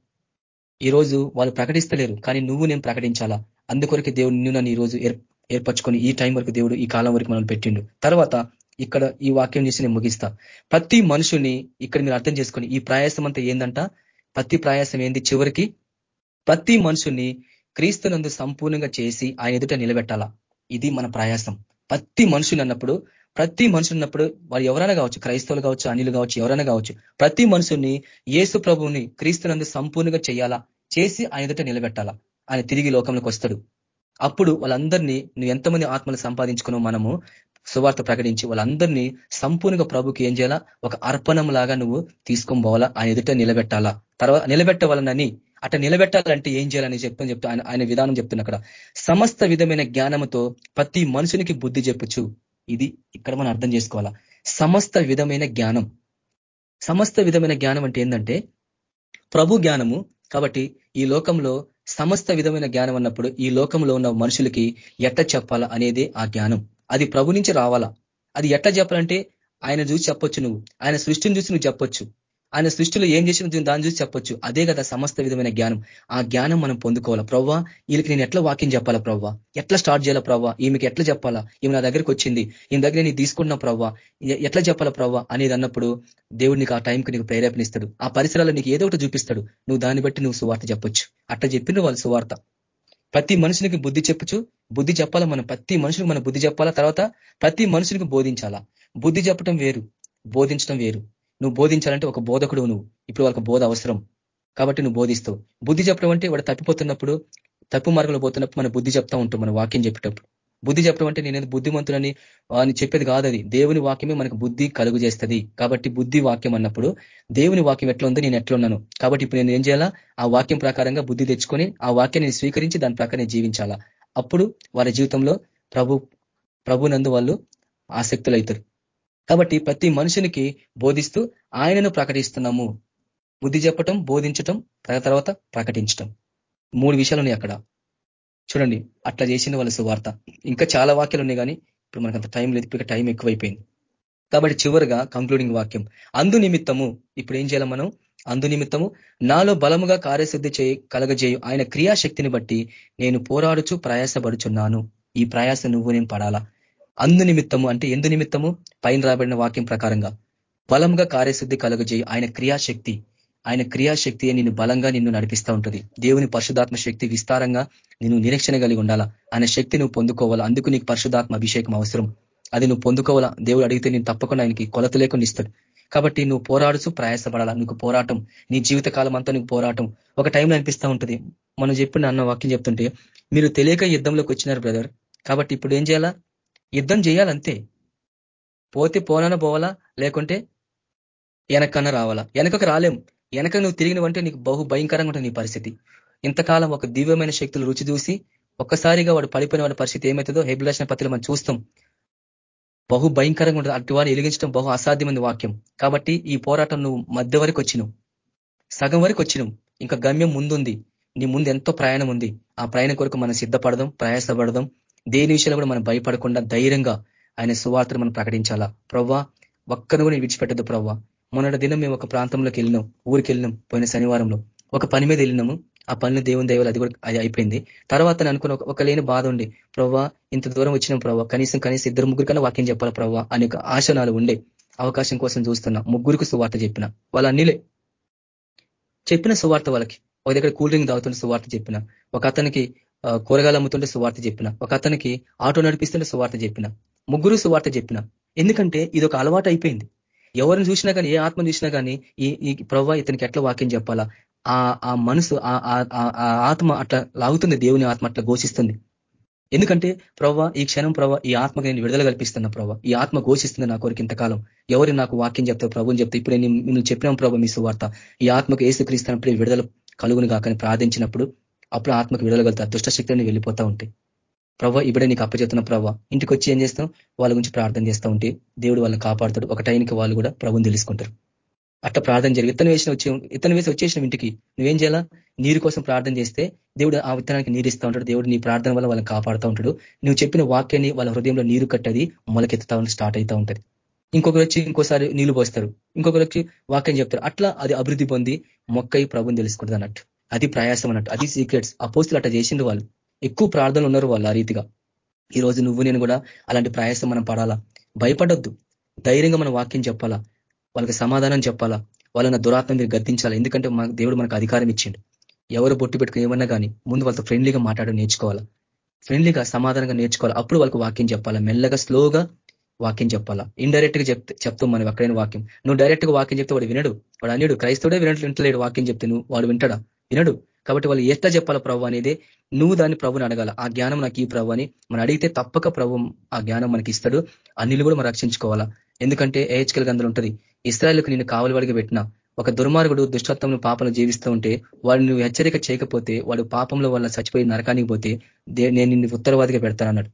ఈ రోజు వాళ్ళు ప్రకటిస్తలేరు. కానీ నువ్వు నేను ప్రకటించాలా? అందుకొరకు దేవుడు నిన్ను నన్ను ఈ రోజు ఏర్పరచుకొని ఈ టైం వరకు దేవుడు ఈ కాలం వరకు మనం పెట్టిండు. తర్వాత ఇక్కడ ఈ వాక్యం చేసి నేను ముగిస్తా. ప్రతి మనుషుని ఇక్కడ మీరు అర్థం చేసుకొని ఈ ప్రయాసం అంతా ఏందంట? ప్రతి ప్రయాసం ఏంది? చివరికి ప్రతి మనుషుని క్రీస్తునందు సంపూర్ణంగా చేసి ఆయన ఎదుట నిలబెట్టాలా? ఇది మన ప్రయాసం. ప్రతి మనుషుని అన్నప్పుడు ప్రతి మనుషులు ఉన్నప్పుడు వారు ఎవరైనా కావచ్చు క్రైస్తవులు కావచ్చు అనిలు కావచ్చు ఎవరైనా కావచ్చు ప్రతి మనుషుని యేసు ప్రభువుని క్రీస్తునందు సంపూర్ణంగా చేయాలా? చేసి ఆయన ఎదుట నిలబెట్టాలా? ఆయన తిరిగి లోకంలోకి వస్తాడు. అప్పుడు వాళ్ళందరినీ నువ్వు ఎంతమంది ఆత్మలు సంపాదించుకున్నావు మనము సువార్త ప్రకటించి వాళ్ళందరినీ సంపూర్ణంగా ప్రభుకి ఏం చేయాలా? ఒక అర్పణం లాగా నువ్వు తీసుకొని పోవాలా? ఆయన ఎదుట నిలబెట్టాలా? తర్వాత నిలబెట్టవాలనని అట్ట నిలబెట్టాలంటే ఏం చేయాలని చెప్తాను చెప్తా ఆయన ఆయన విధానం చెప్తున్నా అక్కడ. సమస్త విధమైన జ్ఞానంతో ప్రతి మనుషునికి బుద్ధి చెప్పచ్చు ఇది ఇక్కడ మనం అర్థం చేసుకోవాలా. సమస్త విధమైన జ్ఞానం. సమస్త విధమైన జ్ఞానం అంటే ఏంటంటే ప్రభు జ్ఞానము. కాబట్టి ఈ లోకంలో సమస్త విధమైన జ్ఞానం అన్నప్పుడు ఈ లోకంలో ఉన్న మనుషులకి ఎట్ట చెప్పాలా అనేది ఆ జ్ఞానం. అది ప్రభు నుంచి రావాలా? అది ఎట్లా చెప్పాలంటే ఆయన చూసి చెప్పొచ్చు నువ్వు. ఆయన సృష్టిని చూసి నువ్వు చెప్పొచ్చు. ఆయన సృష్టిలో ఏం చేసిన దాన్ని చూసి చెప్పొచ్చు. అదే కదా సమస్త విధమైన జ్ఞానం. ఆ జ్ఞానం మనం పొందుకోవాలా? ప్రవ్వా వీళ్ళకి నేను ఎట్లా వాక్యం చెప్పాలా ప్రవ్వా? ఎట్లా స్టార్ట్ చేయాలా ప్రవ్వా? ఈమెకి ఎట్లా చెప్పాలా? ఈమె నా దగ్గరికి వచ్చింది. ఈమె దగ్గర నేను తీసుకుంటున్నా ప్రవ్వా. ఎట్లా చెప్పాలా ప్రవ్వా? అనేది అన్నప్పుడు దేవుడు నీకు ఆ టైంకి నీకు ప్రేరేపణిస్తాడు ఆ పరిసరాలు నీకు ఏదో ఒకటి చూపిస్తాడు. నువ్వు దాన్ని బట్టి నువ్వు సువార్త చెప్పొచ్చు. అట్లా చెప్పిన వాళ్ళు సువార్త. ప్రతి మనుషునికి బుద్ధి చెప్పచ్చు. బుద్ధి చెప్పాలా మనం? ప్రతి మనుషులకు మనం బుద్ధి చెప్పాలా? తర్వాత ప్రతి మనుషునికి బోధించాలా? బుద్ధి చెప్పడం వేరు. బోధించడం వేరు. నువ్వు బోధించాలంటే ఒక బోధకుడు నువ్వు. ఇప్పుడు వాళ్ళకి బోధ అవసరం. కాబట్టి నువ్వు బోధిస్తావు బుద్ధి చెప్పడం అంటే వాడు తప్పిపోతున్నప్పుడు తప్పు మార్గంలో పోతున్నప్పుడు మన బుద్ధి చెప్తా ఉంటాం మన వాక్యం చెప్పేటప్పుడు. బుద్ధి చెప్పడం అంటే నేను బుద్ధిమంతుడని అని చెప్పేది కాదది దేవుని వాక్యమే మనకు బుద్ధి కలుగు చేస్తుంది. కాబట్టి బుద్ధి వాక్యం అన్నప్పుడు దేవుని వాక్యం ఎట్లా ఉందో నేను ఎట్లా ఉన్నాను. కాబట్టి ఇప్పుడు నేను ఏం చేయాలా? ఆ వాక్యం ప్రకారంగా బుద్ధి తెచ్చుకొని ఆ వాక్యాన్ని స్వీకరించి దాని ప్రకారం జీవించాలా? అప్పుడు వారి జీవితంలో ప్రభు ప్రభునందు వాళ్ళు ఆసక్తులు అవుతారు కాబట్టి ప్రతి మనుషునికి బోధిస్తూ ఆయనను ప్రకటిస్తున్నాము. బుద్ధి చెప్పటం బోధించటం తర్వాత ప్రకటించటం. మూడు విషయాలు ఉన్నాయి అక్కడ. చూడండి అట్లా చేసిన వాళ్ళ సువార్త. ఇంకా చాలా వాక్యాలు ఉన్నాయి కానీ ఇప్పుడు మనకు అంత టైం లేదు ఇప్పుడు టైం ఎక్కువైపోయింది. కాబట్టి చివరిగా కంక్లూడింగ్ వాక్యం. అందు నిమిత్తము ఇప్పుడు ఏం చేయాలి మనం? అందు నిమిత్తము నాలో బలముగా కార్యసిద్ధి చేయి కలగజేయు. ఆయన క్రియాశక్తిని బట్టి నేను పోరాడుచు ప్రయాసపడుచున్నాను. ఈ ప్రయాస నువ్వు నేను పడాలా? అందు నిమిత్తము అంటే ఎందు నిమిత్తము పైన రాబడిన వాక్యం ప్రకారంగా బలంగా కార్యశుద్ధి కలుగజేయి ఆయన క్రియాశక్తి. ఆయన క్రియాశక్తి నిన్ను బలంగా నిన్ను నడిపిస్తూ ఉంటుంది. దేవుని పరిశుధాత్మ శక్తి విస్తారంగా నిన్ను నిరీక్షణ కలిగి ఉండాలా? ఆయన శక్తి నువ్వు పొందుకోవాలా? అందుకు నీకు పరిశుధాత్మ అభిషేకం అవసరం. అది నువ్వు పొందుకోవాలా? దేవుడు అడిగితే నేను తప్పకుండా ఆయనకి కొలత లేకుండా ఇస్తాడు. కాబట్టి నువ్వు పోరాడుచు ప్రయాసపడాలా? నీకు పోరాటం నీ జీవిత కాలం అంతా నీకు పోరాటం ఒక టైంలో అనిపిస్తూ ఉంటుంది. మనం చెప్పిన అన్న వాక్యం చెప్తుంటే మీరు తెలియక యుద్ధంలోకి వచ్చినారు బ్రదర్. కాబట్టి ఇప్పుడు ఏం చేయాలా? యుద్ధం చేయాలంతే. పోతే పోనన పోవాలా? లేకుంటే వెనకన్నా రావాలా? వెనకకు రాలేం. వెనక నువ్వు తిరిగినవంటే నీకు బహు భయంకరంగా ఉంటుంది నీ పరిస్థితి. ఇంతకాలం ఒక దివ్యమైన శక్తులు రుచి చూసి ఒక్కసారిగా వాడు పడిపోయిన వాడి పరిస్థితి ఏమవుతుందో హెబిలాసిన పత్రికలు మనం చూస్తాం. బహు భయంకరంగా ఉంటుంది. అటు వారిని ఎలిగించడం బహు అసాధ్యమైన వాక్యం. కాబట్టి ఈ పోరాటం నువ్వు మధ్య వరకు వచ్చినావు. సగం వరకు వచ్చినావు. ఇంకా గమ్యం ముందుంది. నీ ముందు ఎంతో ప్రయాణం ఉంది. ఆ ప్రయాణం కొరకు మనం సిద్ధపడదాం ప్రయాసపడదాం. దేని విషయంలో కూడా మనం భయపడకుండా ధైర్యంగా ఆయన సువార్తను మనం ప్రకటించాలా? ప్రవ్వా ఒక్కను కూడా విడిచిపెట్టద్దు ప్రవ్వా. మొన్నటి దినం మేము ఒక ప్రాంతంలోకి వెళ్ళినాం ఊరికి వెళ్ళినాం పోయిన శనివారంలో. ఒక పని మీద వెళ్ళినాము ఆ పనులు దేవుని దైవాలు అది కూడా అది అయిపోయింది. తర్వాత నేను అనుకున్న ఒక లేని బాధ ఉండి. ప్రవ్వా ఇంత దూరం వచ్చినాం ప్రవ్వా. కనీసం కనీసం ఇద్దరు ముగ్గురు కన్నా వాక్యం చెప్పాలి ప్రవ్వా? అనే ఆసనాలు ఉండే. అవకాశం కోసం చూస్తున్నా. ముగ్గురికి సువార్త చెప్పిన. వాళ్ళ అన్నిలే చెప్పిన సువార్త వాళ్ళకి. ఒక దగ్గర కూల్ డ్రింక్ తాగుతున్న సువార్త చెప్పిన. ఒక అతనికి కూరగాయలు అమ్ముతుంటే సువార్త చెప్పిన. ఒక అతనికి ఆటో నడిపిస్తుంటే సువార్త చెప్పిన. ముగ్గురు సువార్త చెప్పిన. ఎందుకంటే ఇది ఒక అలవాటు అయిపోయింది. ఎవరిని చూసినా కానీ ఏ ఆత్మ చూసినా కానీ ఈ ప్రవ్వ ఇతనికి ఎట్లా వాక్యం చెప్పాలా? ఆ మనసు ఆ ఆత్మ అట్లా లాగుతుంది దేవుని ఆత్మ అట్లా ఘోషిస్తుంది. ఎందుకంటే ప్రవ్వ ఈ క్షణం ప్రవ్వ ఈ ఆత్మకి నేను విడుదల కల్పిస్తున్నా ప్రవ్వ. ఈ ఆత్మ ఘోషిస్తుంది నా కొరికి ఇంతకాలం. ఎవరు నాకు వాక్యం చెప్తావు ప్రభుని చెప్తే ఇప్పుడు నేను చెప్పినాం ప్రభు మీ సువార్త. ఈ ఆత్మకు ఏసు క్రీస్తున్నప్పుడు విడుదల కలుగును కాకని ప్రార్థించినప్పుడు అప్పుడు ఆత్మకు విడుదలగలుగుతారు దుష్టశక్తులని వెళ్ళిపోతా ఉంటాయి. ప్రభావ ఇప్పుడే నీకు అప్పచెప్తున్న ప్రభావ ఇంటికి వచ్చి ఏం చేస్తాం వాళ్ళ గురించి ప్రార్థన చేస్తూ ఉంటే దేవుడు వాళ్ళని కాపాడుతాడు. ఒక టైంకి వాళ్ళు కూడా ప్రభుని తెలుసుకుంటారు. అట్లా ప్రార్థన జరిగి విత్తనం వేసిన వచ్చే విత్తనం వేసి వచ్చేసిన ఇంటికి నువ్వేం చేయాలా? నీరు కోసం ప్రార్థన చేస్తే దేవుడు ఆ విత్తనానికి నీరు ఇస్తూ ఉంటాడు. దేవుడు నీ ప్రార్థన వల్ల వాళ్ళని కాపాడుతూ ఉంటాడు. నువ్వు చెప్పిన వాక్యాన్ని వాళ్ళ హృదయంలో నీరు కట్టది మొలకెత్తుతా స్టార్ట్ అవుతూ ఉంటుంది. ఇంకొకరు వచ్చి ఇంకోసారి నీళ్ళు పోస్తారు. ఇంకొకరు వచ్చి వాక్యం చెప్తారు. అట్లా అది అభివృద్ధి పొంది మొక్కై ప్రభుని తెలుసుకుంటుంది అన్నట్టు. అది ప్రయాసం అన్నట్టు. అది సీక్రెట్స్ అపోస్తులు అట్లా చేసింది వాళ్ళు. ఎక్కువ ప్రార్థనలు ఉన్నారు వాళ్ళు ఆ రీతిగా. ఈ రోజు నువ్వు నేను కూడా అలాంటి ప్రయాసం మనం పడాలా? భయపడొద్దు. ధైర్యంగా మనం వాక్యం చెప్పాలా? వాళ్ళకి సమాధానం చెప్పాలా? వాళ్ళని దురాత్మ మీరు గద్దించాలి? ఎందుకంటే మన దేవుడు మనకు అధికారం ఇచ్చిండు. ఎవరు బొట్టు పెట్టుకుని ఏమన్నా కానీ ముందు వాళ్ళతో ఫ్రెండ్లీగా మాట్లాడడం నేర్చుకోవాలా? ఫ్రెండ్లీగా సమాధానంగా నేర్చుకోవాలి? అప్పుడు వాళ్ళకి వాక్యం చెప్పాలా? మెల్లగా స్లోగా వాక్యం చెప్పాలా? ఇండైరెక్ట్గా చెప్తే చెప్తాం మనం ఎక్కడైనా వాక్యం. నువ్వు డైరెక్ట్గా వాక్యం చెప్తే వాడు వినడు. వాడు అన్యుడు. క్రైస్తవుడే వినట్లు వింటలేడు వాక్యం చెప్తే నువ్వు వాడు వింటాడా? వినడు. కాబట్టి వాళ్ళు ఎట్లా చెప్పాలి ప్రభు అనేది నువ్వు దాన్ని ప్రభుని అడగాల. ఆ జ్ఞానం నాకు ఈ ప్రభు అని మనం అడిగితే తప్పక ప్రభు ఆ జ్ఞానం మనకి ఇస్తాడు. అన్నిలు కూడా మనం రక్షించుకోవాలా. ఎందుకంటే ఏహెచ్కల్ గంధలు ఉంటుంది ఇస్రాయల్కి నేను కావలి వాడికి పెట్టిన. ఒక దుర్మార్గుడు దుష్టత్వంలో పాపంలో జీవిస్తూ ఉంటే వాడు నువ్వు హెచ్చరిక చేయకపోతే వాడు పాపంలో వాళ్ళ చచ్చిపోయి నరకానికి పోతే నేను నిన్ను ఉత్తరవాదిగా పెడతానన్నాడు.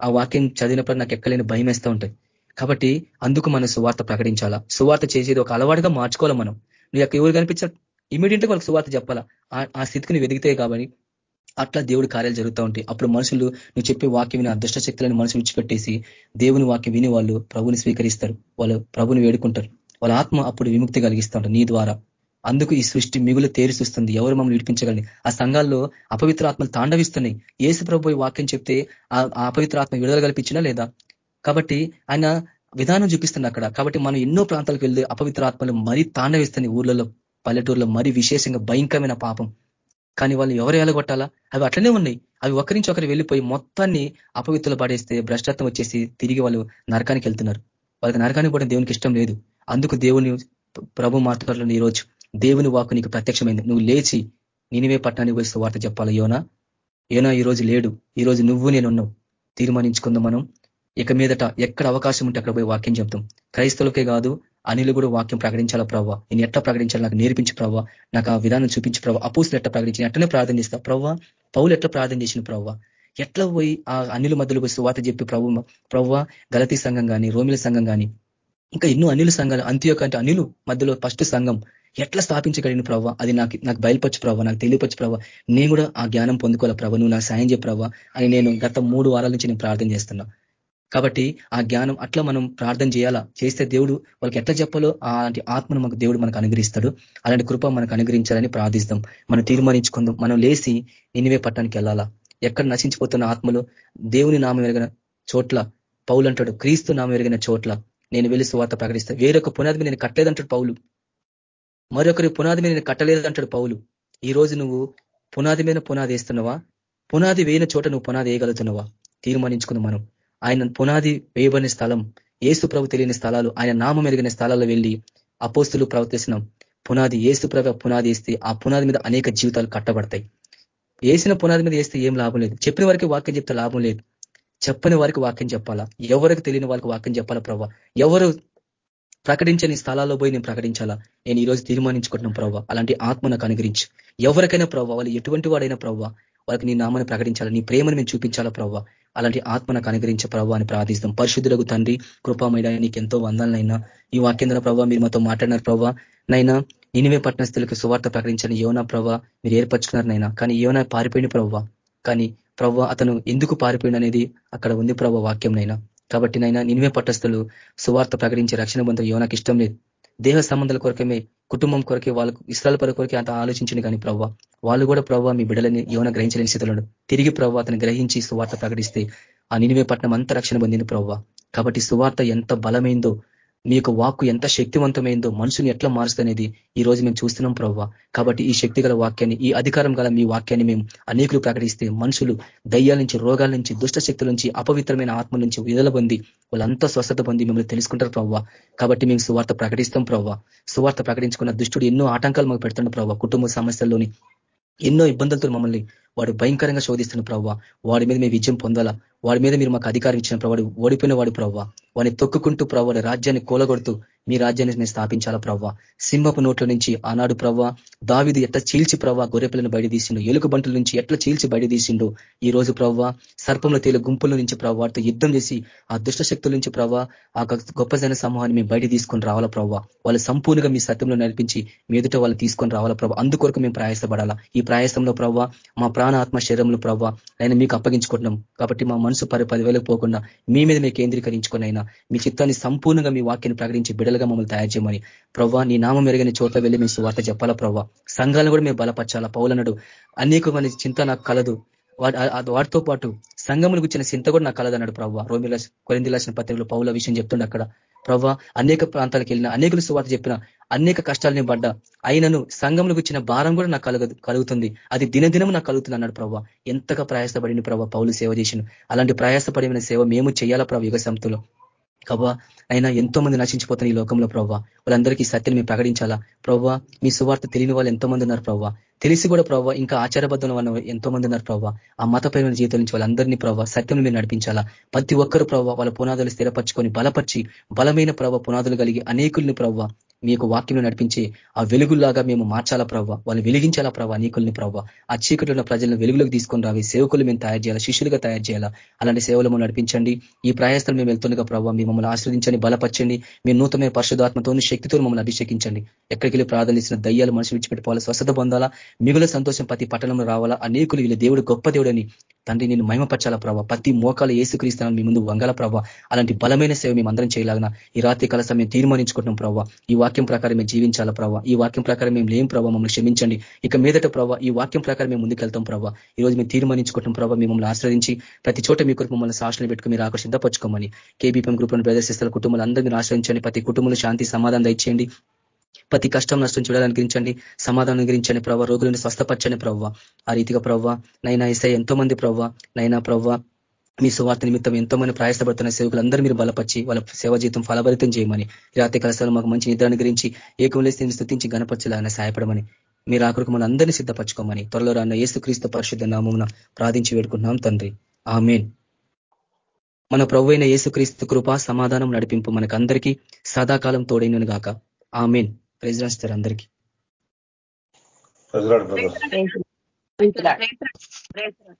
ఆ వాక్యం చదివినప్పుడు నాకు ఎక్కలేని భయం వేస్తూ ఉంటుంది. కాబట్టి అందుకు మనం సువార్త ప్రకటించాలా. సువార్త చేసేది ఒక అలవాటుగా మార్చుకోవాలి మనం. నువ్వు ఎవరు కనిపించారు ఇమీడియట్గా వాళ్ళకి సువార్త చెప్పాలా? ఆ స్థితికి నువ్వు ఎదిగితే కాబట్టి అట్లా దేవుడి కార్యాలు జరుగుతూ ఉంటాయి. అప్పుడు మనుషులు నువ్వు చెప్పే వాక్యం విని అదృష్ట శక్తులను మనసు విడిచిపెట్టేసి దేవుని వాక్యం విని వాళ్ళు ప్రభుని స్వీకరిస్తారు. వాళ్ళు ప్రభుని వేడుకుంటారు. వాళ్ళ ఆత్మ అప్పుడు విముక్తి కలిగిస్తూ ఉంటారు నీ ద్వారా. అందుకు ఈ సృష్టి మిగులు తేరి చూస్తుంది. ఎవరు మమ్మల్ని విడిపించగలని ఆ సంఘాల్లో అపవిత్ర ఆత్మలు తాండవిస్తున్నాయి. ఏసు ప్రభు వాక్యం చెప్తే ఆ అపవిత్ర ఆత్మ విడుదల కల్పించినా లేదా? కాబట్టి ఆయన విధానం చూపిస్తుంది అక్కడ. కాబట్టి మనం ఎన్నో ప్రాంతాలకు వెళ్ళి అపవిత్ర ఆత్మలు మరీ తాండవిస్తున్నాయి ఊర్లలో. పల్లెటూరులో మరీ విశేషంగా భయంకరమైన పాపం. కానీ వాళ్ళు ఎవరు ఎలగొట్టాలా? అవి అట్లనే ఉన్నాయి. అవి ఒకరి నుంచి ఒకరు వెళ్ళిపోయి మొత్తాన్ని అపవిత్తులు పడేస్తే భ్రష్టత్వం వచ్చేసి తిరిగి వాళ్ళు నరకానికి వెళ్తున్నారు. వాళ్ళకి నరకానికి కూడా దేవునికి ఇష్టం లేదు. అందుకు దేవుని ప్రభు మాట్లాడుతున్న ఈరోజు దేవుని వాకు నీకు ప్రత్యక్షమైంది. నువ్వు లేచి నేనివే పట్టణానికి పోయి వార్త చెప్పాలి యోనా? ఏనా ఈ రోజు లేడు. ఈ రోజు నువ్వు నేను ఉన్నావు. తీర్మానించుకుందాం మనం. ఇక మీదట ఎక్కడ అవకాశం ఉంటే అక్కడ పోయి వాక్యం చెప్తాం. క్రైస్తవులకే కాదు అనిలు కూడా వాక్యం ప్రకటించాలా ప్రవ్వ? నేను ఎట్లా ప్రకటించాలి? నాకు నేర్పించి ప్రవ్వ. నాకు ఆ విధానం చూపించి ప్రవ్వ. అపూసులు ఎట్లా ప్రకటించి? ఎట్లనే ప్రార్థన చేస్తా. ప్రవ్వ పౌలు ఎట్లా ప్రార్థన చేసిన ప్రవ్వ? ఎట్లా పోయి ఆ అనిల మధ్యలో పోయి సువాత చెప్పి ప్రభు ప్రవ్వ గలతీ సంఘం కానీ రోమిల సంఘం కానీ ఇంకా ఎన్నో అనిల సంఘాలు అంత్యోక అంటే అనిలు మధ్యలో ఫస్ట్ సంఘం ఎట్లా స్థాపించగలిగిన ప్రవ్వ? అది నాకు నాకు బయలుపరచు ప్రవ్వ నాకు తెలియపచ్చు ప్రవ్వ. నేను కూడా ఆ జ్ఞానం పొందుకోవాలి ప్రభ నువ్వు నాకు సాయం చెప్పు అని నేను గత మూడు వారాల నుంచి నేను ప్రార్థన చేస్తున్నా. కాబట్టి ఆ జ్ఞానం అట్లా మనం ప్రార్థన చేయాలా? చేస్తే దేవుడు వాళ్ళకి ఎట్లా చెప్పాలో అలాంటి ఆత్మను మనకు దేవుడు మనకు అనుగ్రహిస్తాడు. అలాంటి కృప మనకు అనుగ్రహించాలని ప్రార్థిస్తాం. మనం తీర్మానించుకుందాం. మనం లేసి నినివే పట్టణానికి వెళ్ళాలా? ఎక్కడ నశించిపోతున్న ఆత్మలు దేవుని నామం ఎరిగిన చోట్ల పౌలు అంటాడు క్రీస్తు నామం ఎరిగిన చోట్ల నేను వెళ్ళి సువార్త ప్రకటిస్తా. వేరొక పునాది మీద నేను కట్టలేదంటాడు పౌలు. మరొకరి పునాది మీద నేను కట్టలేదంటాడు పౌలు. ఈ రోజు నువ్వు పునాది మీద పునాది వేస్తున్నావా? పునాది వేయిన చోట నువ్వు పునాది వేయగలుగుతున్నావా? తీర్మానించుకుందాం మనం. ఆయన పునాది వేయబడిన స్థలం ఏసు ప్రభు తెలియని స్థలాలు ఆయన నామం ఎరిగిన స్థలాల్లో వెళ్ళి అపోస్తులు ప్రవర్తిస్తున్నాం పునాది ఏసు ప్రభ పునాది వేస్తే ఆ పునాది మీద అనేక జీవితాలు కట్టబడతాయి. వేసిన పునాది మీద వేస్తే ఏం లాభం లేదు. చెప్పిన వారికి వాక్యం చెప్తే లాభం లేదు. చెప్పని వారికి వాక్యం చెప్పాలా? ఎవరికి తెలియని వారికి వాక్యం చెప్పాలా ప్రభావ ఎవరు ప్రకటించని స్థలాల్లో పోయి నేను ప్రకటించాలా? నేను ఈరోజు తీర్మానించుకుంటున్నాం ప్రభావ అలాంటి ఆత్మ నాకు అనుగ్రహించు. ఎవరికైనా ప్రభావ వాళ్ళు ఎటువంటి వాడైనా ప్రభావ వాళ్ళకి నీ నామాన్ని ప్రకటించాలి? నీ ప్రేమను మేము చూపించాలా ప్రవ్వ? అలాంటి ఆత్మ నాకు అనుగ్రహించే ప్రభావ అని ప్రార్థిస్తాం. పరిశుద్ధులకు తండ్రి కృపామైన నీకు ఎంతో వందాలనైనా ఈ వాక్యంధ్ర ప్రభావ మీరు మాతో మాట్లాడినారు ప్రభావ నైనా ఇనివే పట్టణస్థులకు సువార్త ప్రకటించని యోనా ప్రవ్వ మీరు ఏర్పరచుకున్నారు నైనా. కానీ యోనా పారిపోయిన ప్రవ్వ. కానీ ప్రవ్వ అతను ఎందుకు పారిపోయిన అనేది అక్కడ ఉంది ప్రవ్వ వాక్యం నైనా. కాబట్టి నైనా నినివే పట్టస్థులు సువార్త ప్రకటించే రక్షణ బంధువు యోనాకి ఇష్టం లేదు. దేహ సంబంధాల కొరకమే కుటుంబం కొరకే వాళ్ళకు ఇస్రాల పరి కొరకే అంత ఆలోచించింది కానీ ప్రవ్వ. వాళ్ళు కూడా ప్రవ్వ మీ బిడ్డలని యోన గ్రహించలేని స్థితిలో తిరిగి ప్రవ్వ అతను గ్రహించి సువార్త ప్రకటిస్తే ఆ నినివే పట్టణం అంత రక్షణ పొందింది ప్రవ్వ. కాబట్టి సువార్త ఎంత బలమైందో నీ యొక్క వాక్కు ఎంత శక్తివంతమైందో మనుషుని ఎట్లా మారుస్తనేది ఈ రోజు మేము చూస్తున్నాం ప్రవ్వ. కాబట్టి ఈ శక్తి గల వాక్యాన్ని ఈ అధికారం గల మీ వాక్యాన్ని మేము అనేకులు ప్రకటిస్తే మనుషులు దయ్యాల నుంచి రోగాల నుంచి దుష్ట శక్తుల నుంచి అపవిత్రమైన ఆత్మ నుంచి విడుదల పొంది వాళ్ళంతా స్వస్థత పొంది మిమ్మల్ని తెలుసుకుంటారు ప్రవ్వ. కాబట్టి మేము సువార్త ప్రకటిస్తాం ప్రవ్వ. సువార్త ప్రకటించుకున్న దుష్టుడు ఎన్నో ఆటంకాలు మాకు పెడుతున్నాడు ప్రవ్వ. కుటుంబ సమస్యల్లోని ఎన్నో ఇబ్బందులతో మమ్మల్ని వాడు భయంకరంగా శోధిస్తున్న ప్రవ్వ. వాడి మీద మేము విజయం పొందాలా? వాడి మీద మీరు మాకు అధికారం ఇచ్చిన ప్రవాడు ఓడిపోయిన వాడు ప్రవ్వ. వాడిని తొక్కుకుంటూ ప్రవ్వ రాజ్యాన్ని కూలగొడుతూ మీ రాజ్యాన్ని నేను స్థాపించాలా ప్రవ్వ? సింహపు నోట్ల నుంచి ఆనాడు ప్రవ్వ దావిది ఎట్లా చీల్చి ప్రవ్వ గొర్రెపిల్లను బయట తీసిండు? ఎలుక బంటుల నుంచి ఎట్లా చీల్చి బయట తీసిండు? ఈ రోజు ప్రవ్వ సర్పంలో తేలి గుంపుల నుంచి ప్రవ్వ వాటితో యుద్ధం చేసి ఆ దుష్ట శక్తుల నుంచి ప్రవ్వ ఆ గొప్ప జన సమూహాన్ని మేము బయట తీసుకొని రావాలా ప్రవ్వ? వాళ్ళు సంపూర్ణంగా మీ సత్యంలో నడిపించి మీ ఎదుట వాళ్ళు తీసుకొని రావాలా ప్రభావ అందుకొరకు మేము ప్రయాసపడాలా? ఈ ప్రయాసంలో ప్రవ్వ మా ప్రాణ ఆత్మ శరీరంలో ప్రవ్వ ఆయన మీకు అప్పగించుకుంటున్నాం. కాబట్టి మా మనసు పరి పదివేలకు పోకుండా మీ మీద మేము కేంద్రీకరించుకుని అయినా మీ చిత్తాన్ని సంపూర్ణంగా మీ వాక్యాన్ని ప్రకటించి బిడలుగా మమ్మల్ని తయారు చేయమని. ప్రవ్వ నీ నామం మెరుగని చోట్ల వెళ్ళి మీ సువార్త చెప్పాలా ప్రవ్వ సంఘాలను కూడా మేము బలపరచాలా? పౌలనడు అనేకమైన చింత నాకు కలదు. వాటితో పాటు సంఘములు గుచ్చిన చింత కూడా నాకు కలదన్నాడు ప్రవ్వ. రోమిల కొరింది రాసిన పత్రికలు పౌల విషయం చెప్తుండే అక్కడ. ప్రవ్వ అనేక ప్రాంతాలకు వెళ్ళిన అనేకులు సువార్త చెప్పిన అనేక కష్టాలని పడ్డా అయినను సంఘంలో ఇచ్చిన భారం కూడా నాకు కలుగు కలుగుతుంది. అది దినదినం నాకు కలుగుతుంది అన్నాడు ప్రభావ ఎంతగా ప్రయాసపడిన ప్రభావ పౌలు సేవ చేసిన అలాంటి ప్రయాసపడిన సేవ మేము చేయాలా ప్రభావ యుగ సంతులో కవ్వా అయినా ఎంతో మంది నశించిపోతున్న ఈ లోకంలో ప్రవ్వ వాళ్ళందరికీ సత్యం మేము ప్రకటించాలా? ప్రవ్వ మీ సువార్త తెలియని వాళ్ళు ఎంతో మంది ఉన్నారు ప్రవ్వ తెలిసి కూడా ప్రవ్వ ఇంకా ఆచారబద్ధం ఉన్న ఎంతో మంది ఉన్నారు ప్రవ్వ ఆ మతపరమైన జీవితం నుంచి వాళ్ళందరినీ ప్రవ్వ సత్యం మీరు నడిపించాలా? ప్రతి ఒక్కరు ప్రవ్వ వాళ్ళ పునాదులు స్థిరపరచుకొని బలపరిచి బలమైన ప్రవ పునాదులు కలిగి అనేకుల్ని ప్రవ్వ మీ యొక్క వాక్యం నడిపించి ఆ వెలుగులాగా మేము మార్చాలా ప్రవ్వ? వాళ్ళు వెలిగించాలా ప్రవ్వ? నీకుల్ని ప్రవ్వ? ఆ చీకటి ఉన్న ప్రజలను వెలుగులోకి తీసుకొని రావి సేవకులు మేము తయారు చేయాలా? శిష్యులుగా తయారు చేయాలా? అలాంటి సేవలు నడిపించండి. ఈ ప్రయాసాలు మేము వెళ్తుండగా ప్రవ్వ మీ మమ్మల్ని ఆశ్రదించండి బలపరచండి. మీ నూతనమైన పరిశుధాత్మతో శక్తితో మమ్మల్ని అభిషేకించండి. ఎక్కడికి వెళ్ళి ప్రార్థనిస్తున్న దయ్యాలు మనుషులు విడిచిపెట్టుకోవాలా? స్వస్థత పొందాలా? మిగుల సంతోషం ప్రతి పట్టణంలో రావాలా? అనేకులు వీళ్ళ దేవుడు గొప్ప దేవుడని తండ్రి నేను మహిమపరచాలా ప్రభావ ప్రతి మోకాలు ఏసుక్రీస్తానని మీ ముందు వంగల ప్రభావ అలాంటి బలమైన సేవ మేము అందరం చేయలాగిన? ఈ రాత్రి కాల సమయం తీర్మానించుకుంటున్నాం ప్రభావ ఈ వాక్యం ప్రకారం మేము జీవించాలా ప్రభావ ఈ వాక్యం ప్రకారం మేము లేం ప్రభావ మమ్మల్ని క్షమించండి. ఇక మీదట ప్రభావ ఈ వాక్యం ప్రకారం మేము ముందుకెళ్తాం ప్రభావ ఈ రోజు మేము తీర్మానించుకుంటాం ప్రభావ మిమ్మల్ని ఆశ్రయించి ప్రతి చోట మీ కొరకు మమ్మల్ని శాసన పెట్టుకుని మీరు ఆకర్షిత కేబీపీఎం గ్రూప్ ప్రదర్శిస్తున్న కుటుంబాలు అందరినీ ఆశ్రయించండి. ప్రతి కుటుంబంలో శాంతి సమాధానం దయచేయండి. ప్రతి కష్టం నష్టం చూడాలనుగించండి సమాధానం గురించండి ప్రవ్వ. రోగులను స్వస్థపరచని ప్రవ్వ. ఆ రీతిగా ప్రవ్వ నైనా ఇసే ఎంతో మంది ప్రవ్వ నైనా ప్రవ్వ మీ సువార్త నిమిత్తం ఎంతో మంది ప్రయాసపడుతున్న సేవకులందరూ మీరు బలపరిచి వాళ్ళ సేవ జీవితం ఫలభరితం చేయమని. రాత్రి కలసాలు మాకు మంచి నిద్రను గురించి ఏకంలేసి స్థుతించి గణపరచాలని సహాయపడమని. మీరు ఆకరికి మన అందరినీ సిద్ధపరచుకోమని. త్వరలో రాన్న ఏసుక్రీస్తు పరిశుద్ధ నామమున ప్రార్థించి వేడుకుంటున్నాం తండ్రి. ఆమెన్. మన ప్రభు అయిన యేసుక్రీస్తు కృప సమాధానం నడిపింపు మనకందరికీ సదాకాలం తోడైనను గాక. ఆమెన్. ప్రైజ్ రాస్తారు అందరికీ. ప్రైజ్